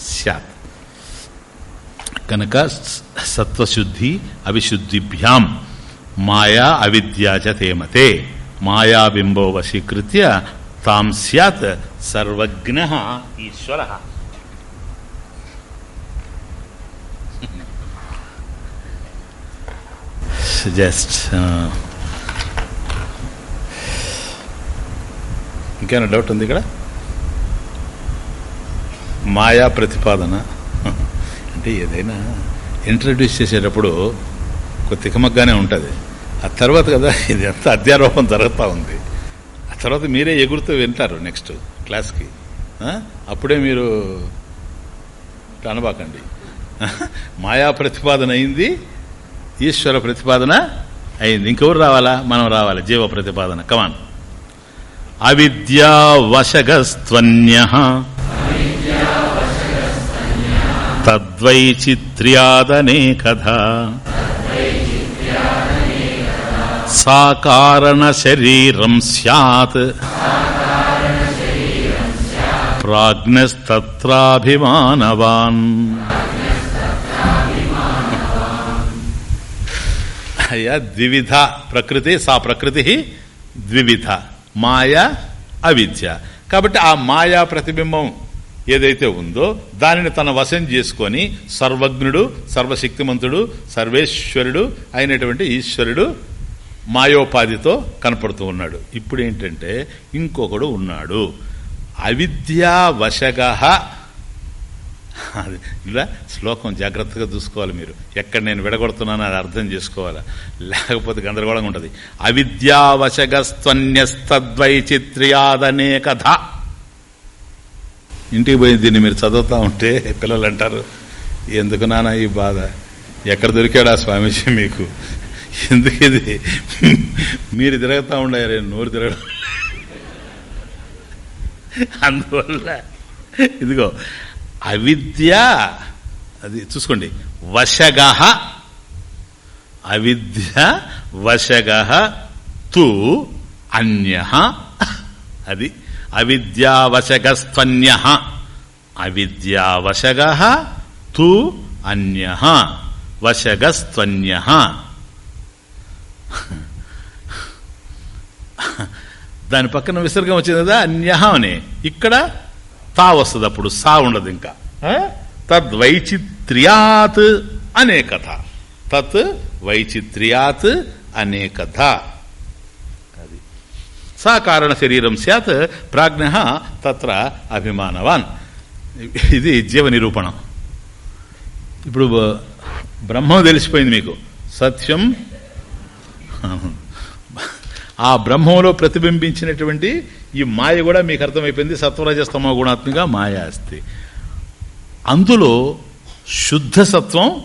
సత్ కనుక సత్వశుద్ధి అవిశుద్ధిభ్యాం మాయా అవిద్యాచ తేమతే. మాయాబింబో వశీకృత్య తాం సత్ సర్వజ్ఞ ఈశ్వర. జస్ట్ uh, ఇంకేమైనా డౌట్ ఉంది ఇక్కడ? మాయా ప్రతిపాదన. అంటే ఏదైనా ఇంట్రడ్యూస్ చేసేటప్పుడు కొద్ది తికమగ్గానే ఉంటుంది. ఆ తర్వాత కదా ఇది ఎంత అధ్యారోపణ జరుగుతూ ఉంది. ఆ తర్వాత మీరే ఎగురుతూ వింటారు నెక్స్ట్ క్లాస్కి అప్పుడే మీరు అనబాకండి మాయా ప్రతిపాదన అయింది. ఈశ్వర ప్రతిపాదన అయింది. ఇంకెవరు రావాలా? మనం రావాలి. జీవ ప్రతిపాదన. కమాన్ అవిద్యావశగస్త్వన్య. తద్వైచిత్ర్యాదనేకథ సాకారణ శరీరం సత్ ప్రాజ్ఞస్తత్రాభిమానవాన్. అయ్యా ద్వివిధ ప్రకృతి సా ప్రకృతి ద్వివిధ. మాయ అవిద్య. కాబట్టి ఆ మాయా ప్రతిబింబం ఏదైతే ఉందో దానిని తన వశం చేసుకొని సర్వజ్ఞుడు సర్వశక్తిమంతుడు సర్వేశ్వరుడు అయినటువంటి ఈశ్వరుడు మాయోపాధితో కనపడుతూ ఉన్నాడు. ఇప్పుడు ఏంటంటే ఇంకొకడు ఉన్నాడు. అవిద్యావశగ అది ఇలా శ్లోకం జాగ్రత్తగా చూసుకోవాలి మీరు. ఎక్కడ నేను విడగొడుతున్నాను అది అర్థం చేసుకోవాలి? లేకపోతే గందరగోళంగా ఉంటుంది. అవిద్యావశగస్త్వన్యస్తద్వైచిత్ర్యాదనే కథ ఇంటికి పోయి దీన్ని మీరు చదువుతూ ఉంటే పిల్లలు అంటారు ఎందుకు నానా ఈ బాధ? ఎక్కడ దొరికాడా స్వామీజీ మీకు? ఎందుకు ఇది? మీరు తిరుగుతూ ఉండారు నోరు తిరగడం. అందువల్ల ఇదిగో అవిద్య అది చూసుకోండి వశగ అవిద్య వశగ తు అన్య అది అవిద్యావశగస్త్వన్య అవిద్యావశగ తు అన్య వశగస్త్వన్య. దాని పక్కన విసర్గం వచ్చింది కదా అన్య అని. ఇక్కడ తా వస్తుంది అప్పుడు సా ఉండదు ఇంకా. తద్వైచిత్ర్యాత్ అనే కథ. తత్ వైచిత్ర్యాత్ అనే కథ. అది. సా కారణ శరీరం సత్ ప్రాజ్ఞ తత్ర అభిమానవాన్. ఇది జీవ నిరూపణం. ఇప్పుడు బ్రహ్మం తెలిసిపోయింది మీకు. సత్యం. ఆ బ్రహ్మంలో ప్రతిబింబించినటువంటి ఈ మాయ కూడా మీకు అర్థమైపోయింది. సత్వరజస్తమ గుణాత్మిక మాయ అస్తి. అందులో శుద్ధ సత్వం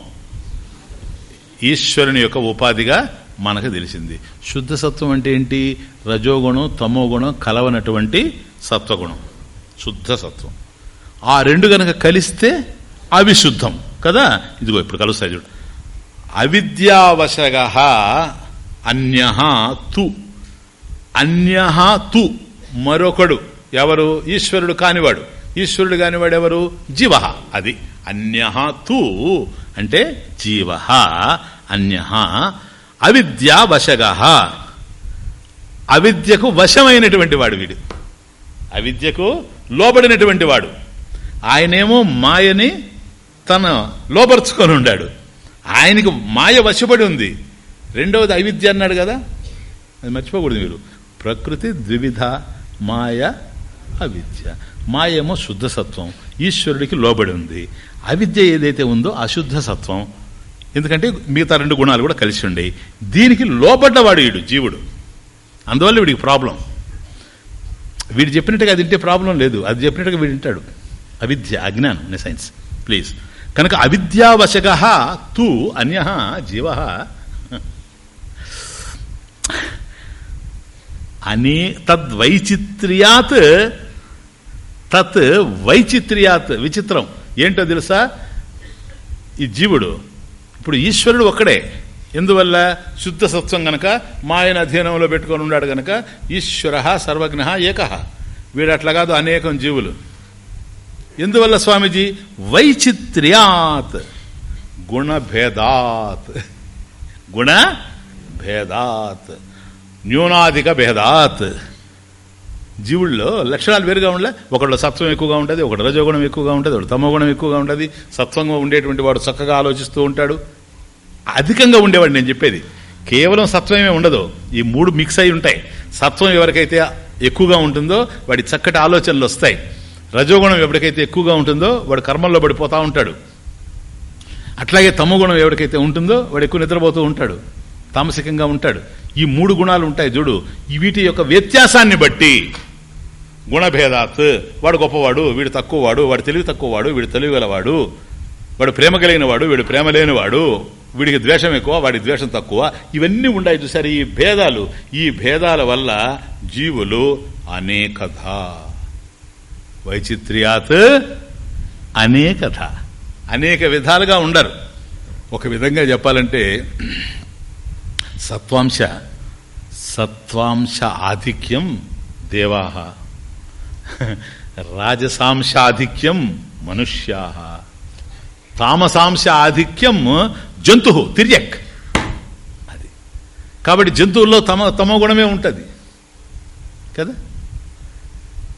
ఈశ్వరుని యొక్క ఉపాధిగా మనకు తెలిసింది. శుద్ధ సత్వం అంటే ఏంటి? రజోగుణం తమోగుణం కలవనటువంటి సత్వగుణం. శుద్ధ సత్వం. ఆ రెండు గనక కలిస్తే అవిశుద్ధం. కదా? ఇదిగో ఇప్పుడు కలుస్తాయి చూడు. అవిద్యావశగ అన్య తు. అన్యహ తు మరొకడు. ఎవరు? ఈశ్వరుడు కానివాడు. ఈశ్వరుడు కానివాడు ఎవరు? జీవ అది అన్య తు అంటే జీవ అన్య అవిద్యావశగ అవిద్యకు వశమైనటువంటి వాడు వీడు. అవిద్యకు లోబడినటువంటి వాడు. ఆయనేమో మాయని తన లోపరుచుకొని ఉండాడు. ఆయనకు మాయ వశపడి ఉంది. రెండవది అవిద్య అన్నాడు కదా? అది మర్చిపోకూడదు మీరు. ప్రకృతి ద్వివిధ మాయ అవిద్య. మాయేమో శుద్ధ సత్వం. ఈశ్వరుడికి లోబడి ఉంది. అవిద్య ఏదైతే ఉందో అశుద్ధ సత్వం. ఎందుకంటే మిగతా రెండు గుణాలు కూడా కలిసి ఉండే. దీనికి లోబడ్డవాడు వీడు జీవుడు. అందువల్ల వీడికి ప్రాబ్లం. వీడు చెప్పినట్టుగా అది తింటే ప్రాబ్లం లేదు. అది చెప్పినట్టుగా వీడు వింటాడు అవిద్య అజ్ఞానం ఇన్ సైన్స్. ప్లీజ్. కనుక అవిద్యావశక తు అన్య జీవ. అనే తద్వైచిత్ర్యాత్ తత్ వైచిత్ర్యాత్ విచిత్రం. ఏంటో తెలుసా? ఈ జీవుడు ఇప్పుడు ఈశ్వరుడు ఒక్కడే. ఎందువల్ల? శుద్ధ సత్వం గనక మాయన అధీనంలో పెట్టుకొని ఉన్నాడు గనక ఈశ్వర సర్వజ్ఞ ఏక. వీడు అట్లా కాదు అనేకం జీవులు. ఎందువల్ల స్వామీజీ? వైచిత్ర్యాత్. గుణభేదాత్. గుణ భేదాత్ న్యూనాధిక భేదాత్ జీవుల్లో లక్షణాలు వేరుగా ఉండలే. ఒకళ్ళు సత్వం ఎక్కువగా ఉంటుంది ఒకటి రజోగుణం ఎక్కువగా ఉంటుంది ఒకటి తమోగుణం ఎక్కువగా ఉంటుంది. సత్వంగా ఉండేటువంటి వాడు చక్కగా ఆలోచిస్తూ ఉంటాడు. అధికంగా ఉండేవాడు నేను చెప్పేది. కేవలం సత్వమే ఉండదు. ఈ మూడు మిక్స్ అయి ఉంటాయి. సత్వం ఎవరికైతే ఎక్కువగా ఉంటుందో వాడి చక్కటి ఆలోచనలు వస్తాయి. రజోగుణం ఎవరికైతే ఎక్కువగా ఉంటుందో వాడు కర్మల్లో పడిపోతూ ఉంటాడు. అట్లాగే తమోగుణం ఎవరికైతే ఉంటుందో వాడు ఎక్కువ నిద్రపోతూ ఉంటాడు. తామసికంగా ఉంటాడు. ఈ మూడు గుణాలు ఉంటాయి చూడు. వీటి యొక్క వ్యత్యాసాన్ని బట్టి గుణభేదాత్ వాడు గొప్పవాడు వీడు తక్కువవాడు వాడు తెలివి తక్కువవాడు వీడు తెలివి గలవాడు వాడు ప్రేమ కలిగిన వాడు వీడు ప్రేమ లేనివాడు వీడికి ద్వేషం ఎక్కువ వాడి ద్వేషం తక్కువ ఇవన్నీ ఉన్నాయి చూసారు ఈ భేదాలు. ఈ భేదాల వల్ల జీవులు అనేకథ వైచిత్ర్యాత్ అనేకథ అనేక విధాలుగా ఉండరు. ఒక విధంగా చెప్పాలంటే సత్వాంశ సత్వాంశ ఆధిక్యం దేవాహ. రాజసాంశాధిక్యం మనుష్యా తామసాంశ ఆధిక్యం జంతు తిర్యక్. అది. కాబట్టి జంతువుల్లో తమ తమ గుణమే ఉంటుంది. కదా?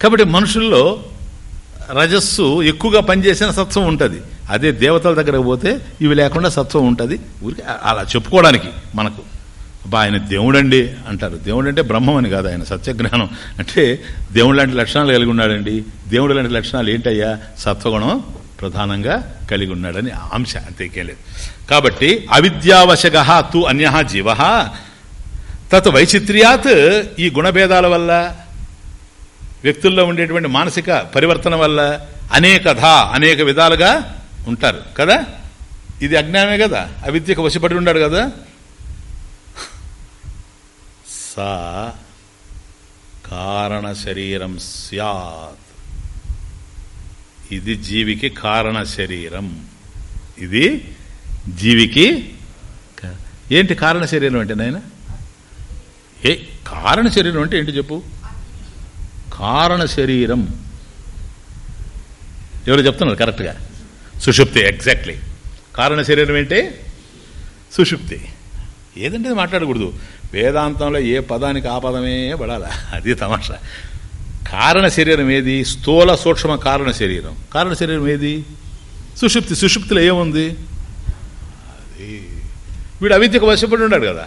కాబట్టి మనుషుల్లో రజస్సు ఎక్కువగా పనిచేసిన సత్వం ఉంటుంది. అదే దేవతల దగ్గరకు పోతే ఇవి లేకుండా సత్వం ఉంటుంది. ఊరికి అలా చెప్పుకోవడానికి మనకు. అబ్బా ఆయన దేవుడండి అంటారు. దేవుడు అంటే బ్రహ్మం అని కాదు ఆయన సత్యజ్ఞానం. అంటే దేవుడు లాంటి లక్షణాలు కలిగి ఉన్నాడండి. దేవుడు లాంటి లక్షణాలు ఏంటయ్యా? సత్వగుణం ప్రధానంగా కలిగి ఉన్నాడని అంశ అంతేకేం లేదు. కాబట్టి అవిద్యావశక తు అన్య జీవ. తత్ వైచిత్ర్యాత్ ఈ గుణభేదాల వల్ల వ్యక్తుల్లో ఉండేటువంటి మానసిక పరివర్తన వల్ల అనేకథ అనేక విధాలుగా ఉంటారు. కదా? ఇది అజ్ఞానమే కదా? అవిద్యకు వశపడి ఉన్నాడు కదా? సా కారణ శరీరం సత్ ఇది జీవికి కారణ శరీరం. ఇది జీవికి ఏంటి కారణ శరీరం అంటే నాయన? ఏ కారణ శరీరం అంటే ఏంటి చెప్పు? కారణ శరీరం. ఎవరు చెప్తున్నారు కరెక్ట్గా? సుషుప్తి ఎగ్జాక్ట్లీ. కారణ శరీరం ఏంటి? సుషుప్తి. ఏదంటే మాట్లాడకూడదు. వేదాంతంలో ఏ పదానికి ఆ పదమే పడాల? అది తమాషా. కారణ శరీరం ఏది? స్థూల సూక్ష్మ కారణ శరీరం. కారణ శరీరం ఏది? సుషుప్తి. సుషుప్తిలో ఏముంది? అది. వీడు అవిద్యకు వశపడి ఉన్నాడు కదా.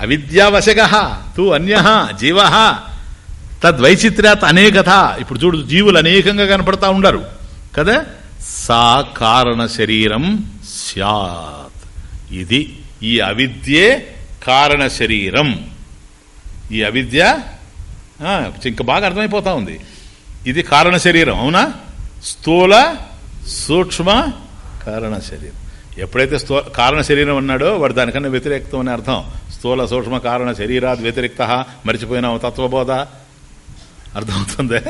అవిద్యావశక తూ అన్య జీవ తద్వైచిత్ర్యాత్ అనేకథ. ఇప్పుడు చూడు జీవులు అనేకంగా కనపడతా ఉండరు. కదా? సా కారణ శరీరం సత్ ఇది ఈ అవిద్యే కారణ శరీరం. ఈ అవిద్య ఇంకా బాగా అర్థమైపోతా ఉంది. ఇది కారణ శరీరం అవునా? స్థూల సూక్ష్మ కారణ శరీరం. ఎప్పుడైతే స్థూ కారణ శరీరం అన్నాడో వాడు దానికన్నా వ్యతిరేక్తం అని అర్థం. స్థూల సూక్ష్మ కారణ శరీరాద్ వ్యతిరేక్త మరిచిపోయినావు తత్వబోధ. అర్థమవుతుంది?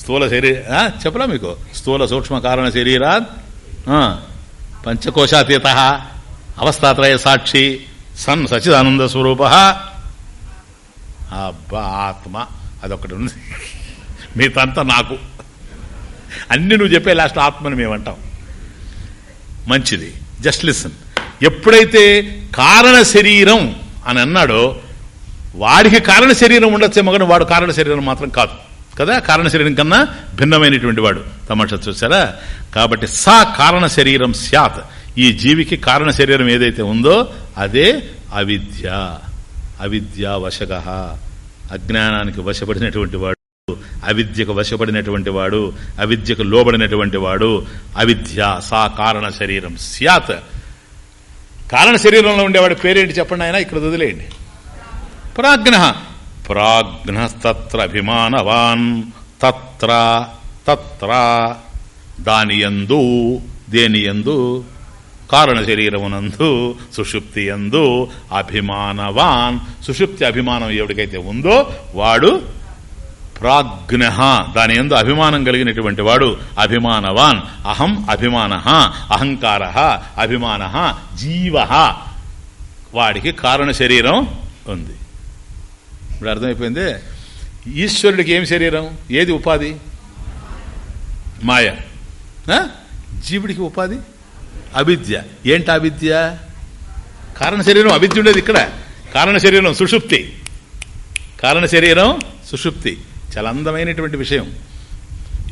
స్థూల శరీర చెప్పలా మీకు? స్థూల సూక్ష్మ కారణ శరీరాత్ పంచకోశాతీత అవస్థాత్రయ సాక్షి సన్ సచిదానంద స్వరూప. అబ్బా ఆత్మ. అదొకటి ఉంది. మిగతాంతా నాకు. అన్ని నువ్వు చెప్పే లాస్ట్ ఆత్మని మేమంటాం. మంచిది. జస్ట్ లిసన్ ఎప్పుడైతే కారణ శరీరం అని అన్నాడో వాడికి కారణ శరీరం ఉండొచ్చేమో కానీ వాడు కారణ శరీరం మాత్రం కాదు. కదా? కారణ శరీరం కన్నా భిన్నమైనటువంటి వాడు. తమాషా చూసారా కాబట్టి సా కారణ శరీరం స్యాత్. ఈ జీవికి కారణ శరీరం ఏదైతే ఉందో అదే అవిద్య. అవిద్య వశగ అజ్ఞానానికి వశపడినటువంటి వాడు అవిద్యకు వశపడినటువంటి వాడు అవిద్యకు లోబడినటువంటి వాడు అవిద్య సా కారణ శరీరం స్యాత్. కారణ శరీరంలో ఉండేవాడి పేరేంటి చెప్పండి ఆయన? ఇక్కడ వదిలేయండి. ప్రాజ్ఞ. ప్రాజ్ఞస్తత్ర అభిమానవాన్ తత్ర తత్ర దాని యందు దేని యందు కారణ శరీరమునందు సుషుప్తి యందు అభిమానవాన్. సుషుప్తి అభిమానం ఎవడికైతే ఉందో వాడు ప్రాజ్ఞ దాని ఎందు అభిమానం కలిగినటువంటి వాడు అభిమానవాన్. అహం అభిమాన అహంకార అభిమాన జీవ వాడికి కారణ శరీరం ఉంది. ఇప్పుడు అర్థమైపోయింది? ఈశ్వరుడికి ఏం శరీరం? ఏది ఉపాధి? మాయ. జీవుడికి ఉపాధి? అవిద్య. ఏంటి అవిద్య? కారణ శరీరం అవిద్య ఉండేది ఇక్కడ. కారణ శరీరం సుషుప్తి. కారణ శరీరం సుషుప్తి. చాలా అందమైనటువంటి విషయం.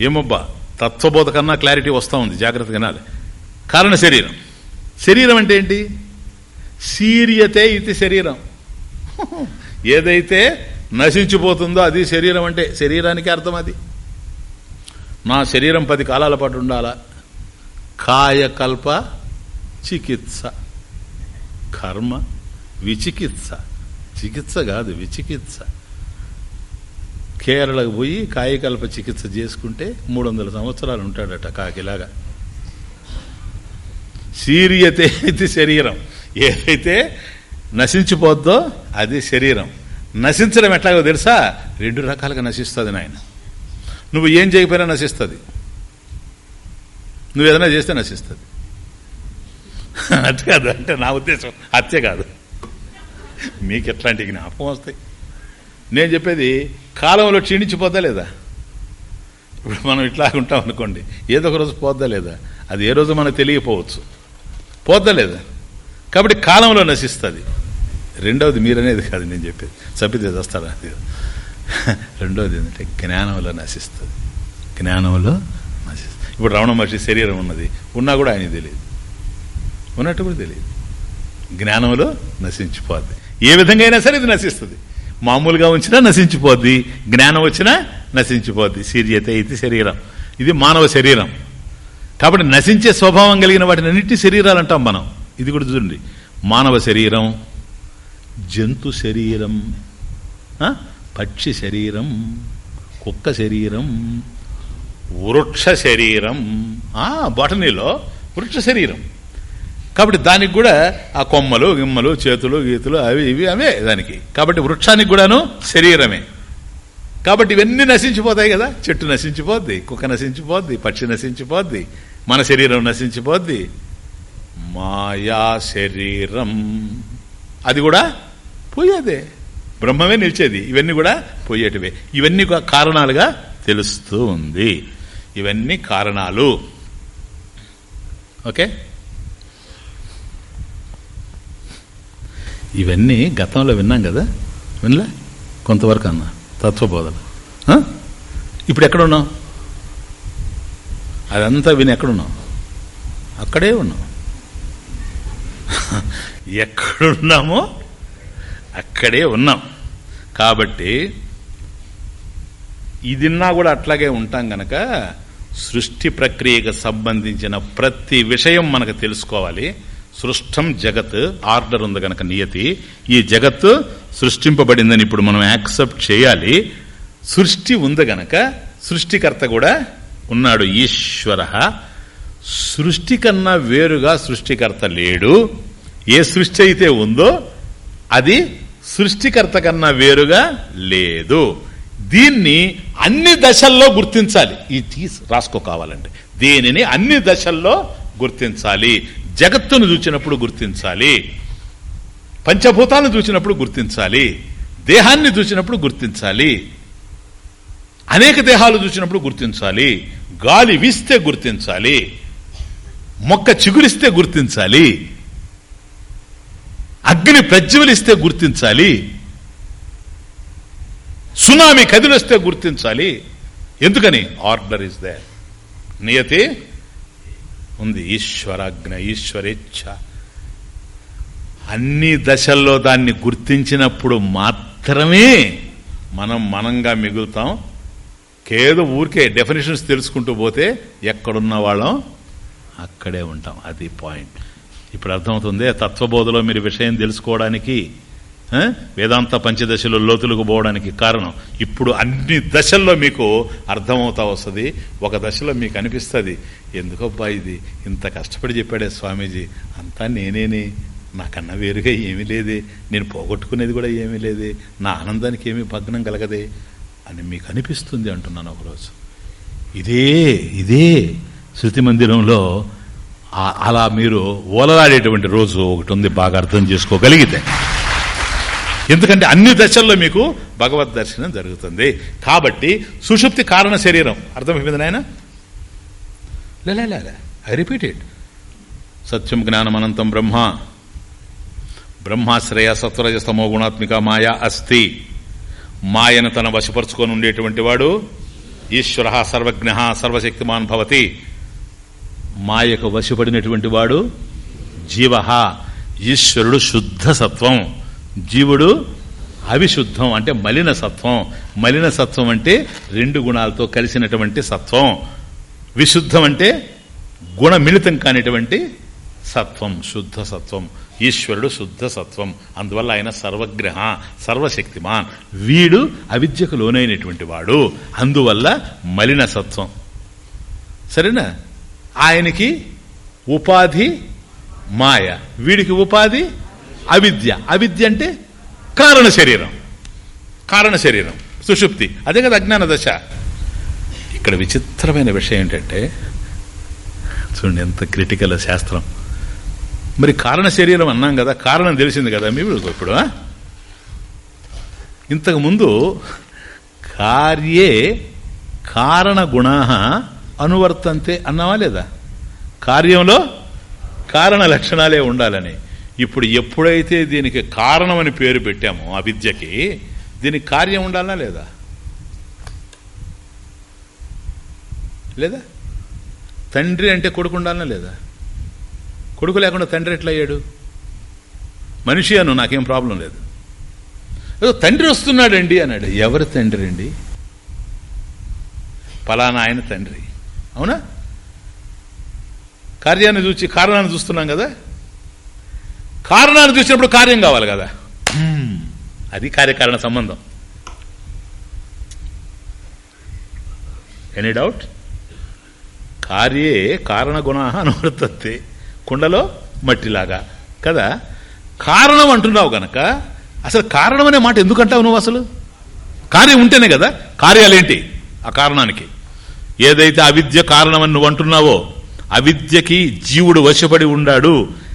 ఏమబ్బా? తత్వబోధ కన్నా క్లారిటీ వస్తూ ఉంది. జాగ్రత్తగా వినాలి. కారణ శరీరం. శరీరం అంటే ఏంటి? సీరియతే ఇది శరీరం. ఏదైతే నశించిపోతుందో అది శరీరం అంటే శరీరానికి అర్థం అది. నా శరీరం పది కాలాల పాటు ఉండాలా? కాయకల్ప చికిత్స. కర్మ విచికిత్స. చికిత్స కాదు విచికిత్స. కేరళకు పోయి కాయకల్ప చికిత్స చేసుకుంటే మూడు వందల సంవత్సరాలు ఉంటాడట కాకిలాగా. సీరియతే ఇది శరీరం. ఏదైతే నశించిపోద్దో అది శరీరం. నశించడం ఎట్లాగో తెలుసా? రెండు రకాలుగా నశిస్తుంది నాయన. నువ్వు ఏం చేయకపోయినా నశిస్తుంది. నువ్వు ఏదైనా చేస్తే నశిస్తుంది. అట్టే కాదు అంటే నా ఉద్దేశం. హత్య కాదు. మీకు ఎట్లాంటి జ్ఞాపకం వస్తాయి? నేను చెప్పేది కాలంలో క్షీణించిపోద్దా లేదా? ఇప్పుడు మనం ఇట్లా ఉంటాం అనుకోండి ఏదో ఒక రోజు పోద్దా లేదా? అది ఏ రోజు మనకు తెలియకపోవచ్చు. పోద్దా లేదా? కాబట్టి కాలంలో నశిస్తుంది. రెండవది మీరనేది కాదు నేను చెప్పేది. చంపితే వస్తారా అది. రెండవది ఏంటంటే జ్ఞానంలో నశిస్తుంది. జ్ఞానంలో ఇప్పుడు రమణ మహర్షి శరీరం ఉన్నది. ఉన్నా కూడా ఆయన తెలియదు. ఉన్నట్టు కూడా తెలియదు. జ్ఞానంలో నశించిపోద్ది. ఏ విధంగా అయినా సరే ఇది నశిస్తుంది. మామూలుగా ఉంచినా నశించిపోద్ది. జ్ఞానం వచ్చినా నశించిపోద్ది. సీరియత ఇది శరీరం. ఇది మానవ శరీరం. కాబట్టి నశించే స్వభావం కలిగిన వాటిని అన్నిటి శరీరాలు అంటాం మనం. ఇది కూడా చూడండి. మానవ శరీరం జంతు శరీరం పక్షి శరీరం కుక్క శరీరం వృక్ష శరీరం. ఆ, వృక్ష శరీరం. కాబట్టి దానికి కూడా ఆ కొమ్మలు గిమ్మలు చేతులు గీతులు అవి ఇవి అవే దానికి. కాబట్టి వృక్షానికి కూడాను శరీరమే. కాబట్టి ఇవన్నీ నశించిపోతాయి కదా. చెట్టు నశించిపోద్ది కుక్క నశించిపోద్ది పక్షి నశించిపోద్ది మన శరీరం నశించిపోద్ది. మాయా శరీరం. అది కూడా పోయేదే. బ్రహ్మమే నిలిచేది. ఇవన్నీ కూడా పోయేటివే. ఇవన్నీ కారణాలుగా తెలుస్తూ ఉంది. ఇవన్నీ కారణాలు. ఓకే? ఇవన్నీ గతంలో విన్నాం కదా? వినలే? కొంతవరకు అన్న. తత్వబోధలు. ఇప్పుడు ఎక్కడున్నాం అదంతా విని ఎక్కడున్నాం అక్కడే ఉన్నాం ఎక్కడున్నామో అక్కడే ఉన్నాం. కాబట్టి ఇదిన్నా కూడా అట్లాగే ఉంటాం గనక సృష్టి ప్రక్రియకు సంబంధించిన ప్రతి విషయం మనకు తెలుసుకోవాలి. సృష్టం జగత్ ఆర్డర్ ఉంది గనక నియతి. ఈ జగత్ సృష్టింపబడిందని ఇప్పుడు మనం యాక్సెప్ట్ చేయాలి. సృష్టి ఉంది గనక సృష్టికర్త కూడా ఉన్నాడు ఈశ్వర. సృష్టి కన్నా వేరుగా సృష్టికర్త లేడు. ఏ సృష్టి అయితే ఉందో అది సృష్టికర్త కన్నా వేరుగా లేదు. దీన్ని అన్ని దశల్లో గుర్తించాలి. ఈ తీసి రాసుకో కావాలంటే. దీనిని అన్ని దశల్లో గుర్తించాలి. జగత్తును చూసినప్పుడు గుర్తించాలి. పంచభూతాలను చూసినప్పుడు గుర్తించాలి. దేహాన్ని చూసినప్పుడు గుర్తించాలి. అనేక దేహాలు చూసినప్పుడు గుర్తించాలి. గాలి వీస్తే గుర్తించాలి. మొక్క చిగురిస్తే గుర్తించాలి. అగ్ని ప్రజ్వలిస్తే గుర్తించాలి. సునామీ కదిలొస్తే గుర్తించాలి. ఎందుకని? Order is there. నియతి ఉంది. ఈశ్వరాజ్ఞ ఈశ్వరేచ్ఛ. అన్ని దశల్లో దాన్ని గుర్తించినప్పుడు మాత్రమే మనం మనంగా మిగులుతాం. కేదో ఊరికే డెఫినేషన్స్ తెలుసుకుంటూ పోతే ఎక్కడున్న వాళ్ళం? అక్కడే ఉంటాం. అది పాయింట్ ఇప్పుడు అర్థమవుతుంది తత్వబోధలో మీరు విషయం తెలుసుకోవడానికి వేదాంత పంచదశలో లోతులకు పోవడానికి కారణం. ఇప్పుడు అన్ని దశల్లో మీకు అర్థమవుతా వస్తుంది ఒక దశలో మీకు అనిపిస్తుంది. ఎందుకబ్బా ఇది? ఇంత కష్టపడి చెప్పాడే స్వామీజీ అంతా నేనేనే. నాకన్నా వేరుగా ఏమీ లేదే. నేను పోగొట్టుకునేది కూడా ఏమీ లేదే. నా ఆనందానికి ఏమీ భగ్నం కలగదే అని మీకు అనిపిస్తుంది అంటున్నాను ఒకరోజు. ఇదే ఇదే శృతి మందిరంలో అలా మీరు ఓలలాడేటువంటి రోజు ఒకటి ఉంది. బాగా అర్థం చేసుకోగలిగితే. ఎందుకంటే అన్ని దశల్లో మీకు భగవద్ దర్శనం జరుగుతుంది. కాబట్టి సుషుప్తి కారణ శరీరం. అర్థమైపోయింది నాయన? లే ఐ రిపీట్ ఇట్ సత్యం జ్ఞానం అనంతం బ్రహ్మ. బ్రహ్మాశ్రయ సత్వరజస్తమో గుణాత్మిక మాయ అస్తి మాయను తన వశపరుచుకొని ఉండేటువంటి వాడు ఈశ్వర సర్వజ్ఞ సర్వశక్తిమాన్ భవతి. మాయకు వశపడినటువంటి వాడు జీవ. ఈశ్వరుడు శుద్ధ సత్వం. జీవుడు అవిశుద్ధం అంటే మలిన సత్వం. మలిన సత్వం అంటే రెండు గుణాలతో కలిసినటువంటి సత్వం. విశుద్ధం అంటే గుణమిళితం కానిటువంటి సత్వం శుద్ధ సత్వం. ఈశ్వరుడు శుద్ధ సత్వం. అందువల్ల ఆయన సర్వగ్రహ సర్వశక్తిమాన్. వీడు అవిద్యకు లోనైనటువంటి వాడు. అందువల్ల మలిన సత్వం. సరేనా? ఆయనకి ఉపాధి మాయ. వీడికి ఉపాధి అవిద్య. అవిద్య అంటే కారణ శరీరం. కారణ శరీరం. సుషుప్తి. అదే కదా అజ్ఞాన దశ. ఇక్కడ విచిత్రమైన విషయం ఏంటంటే చూడండి ఎంత క్రిటికల్ శాస్త్రం. మరి కారణ శరీరం అన్నాం కదా కారణం తెలిసింది కదా మీరు ఇప్పుడు ఇంతకుముందు కార్యే కారణ గుణ అనువర్తంతే అన్నావా లేదా? కార్యంలో కారణ లక్షణాలే ఉండాలని. ఇప్పుడు ఎప్పుడైతే దీనికి కారణమని పేరు పెట్టామో ఆ విద్యకి దీనికి కార్యం ఉండాలా లేదా? లేదా? తండ్రి అంటే కొడుకు ఉండాలనా లేదా? కొడుకు లేకుండా తండ్రి ఎట్లా అయ్యాడు మనిషి అను నాకేం ప్రాబ్లం లేదు. ఏదో తండ్రి వస్తున్నాడండి అన్నాడు. ఎవరు తండ్రి అండి? పలానా ఆయన తండ్రి. అవునా? కార్యాన్ని చూసి కారణాన్ని చూస్తున్నాం కదా? కారణాన్ని చూసినప్పుడు కార్యం కావాలి కదా. అది కార్యకారణ సంబంధం. ఎనీ డౌట్ కార్యే కారణగుణ అనువర్తతే. కుండలో మట్టిలాగా. కదా? కారణం అంటున్నావు గనక అసలు కారణం అనే మాట ఎందుకు అంటావు నువ్వు అసలు? కార్యం ఉంటేనే కదా. కార్యాలేంటి ఆ కారణానికి. ఏదైతే అవిద్య కారణమని నువ్వు అంటున్నావో అవిద్యకి జీవుడు వశపడి ఉండాడు.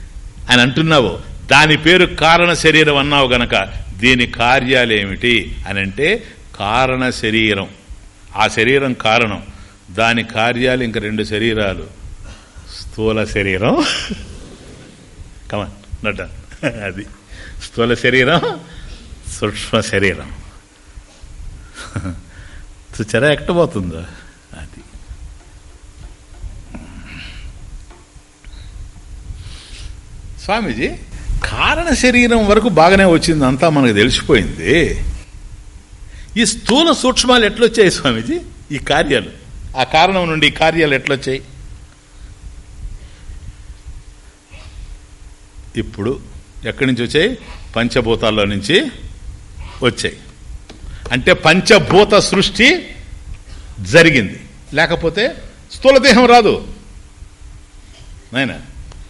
అని అంటున్నావో. దాని పేరు కారణ శరీరం అన్నావు గనక దీని కార్యాలేమిటి అని అంటే కారణ శరీరం. ఆ శరీరం కారణం. దాని కార్యాలు ఇంక రెండు శరీరాలు. స్థూల శరీరం. కమన్ నట అది. స్థూల శరీరం సూక్ష్మ శరీరం. చూచారా ఎక్కడపోతుందో అది స్వామీజీ కారణ శరీరం వరకు బాగానే వచ్చింది అంతా మనకు తెలిసిపోయింది. ఈ స్థూల సూక్ష్మాలు ఎట్లొచ్చాయి స్వామీజీ? ఈ కార్యాలు. ఆ కారణం నుండి ఈ కార్యాలు ఎట్లొచ్చాయి? ఇప్పుడు ఎక్కడి నుంచి వచ్చాయి? పంచభూతాల్లో నుంచి వచ్చాయి. అంటే పంచభూత సృష్టి జరిగింది. లేకపోతే స్థూలదేహం రాదు. నాయనా?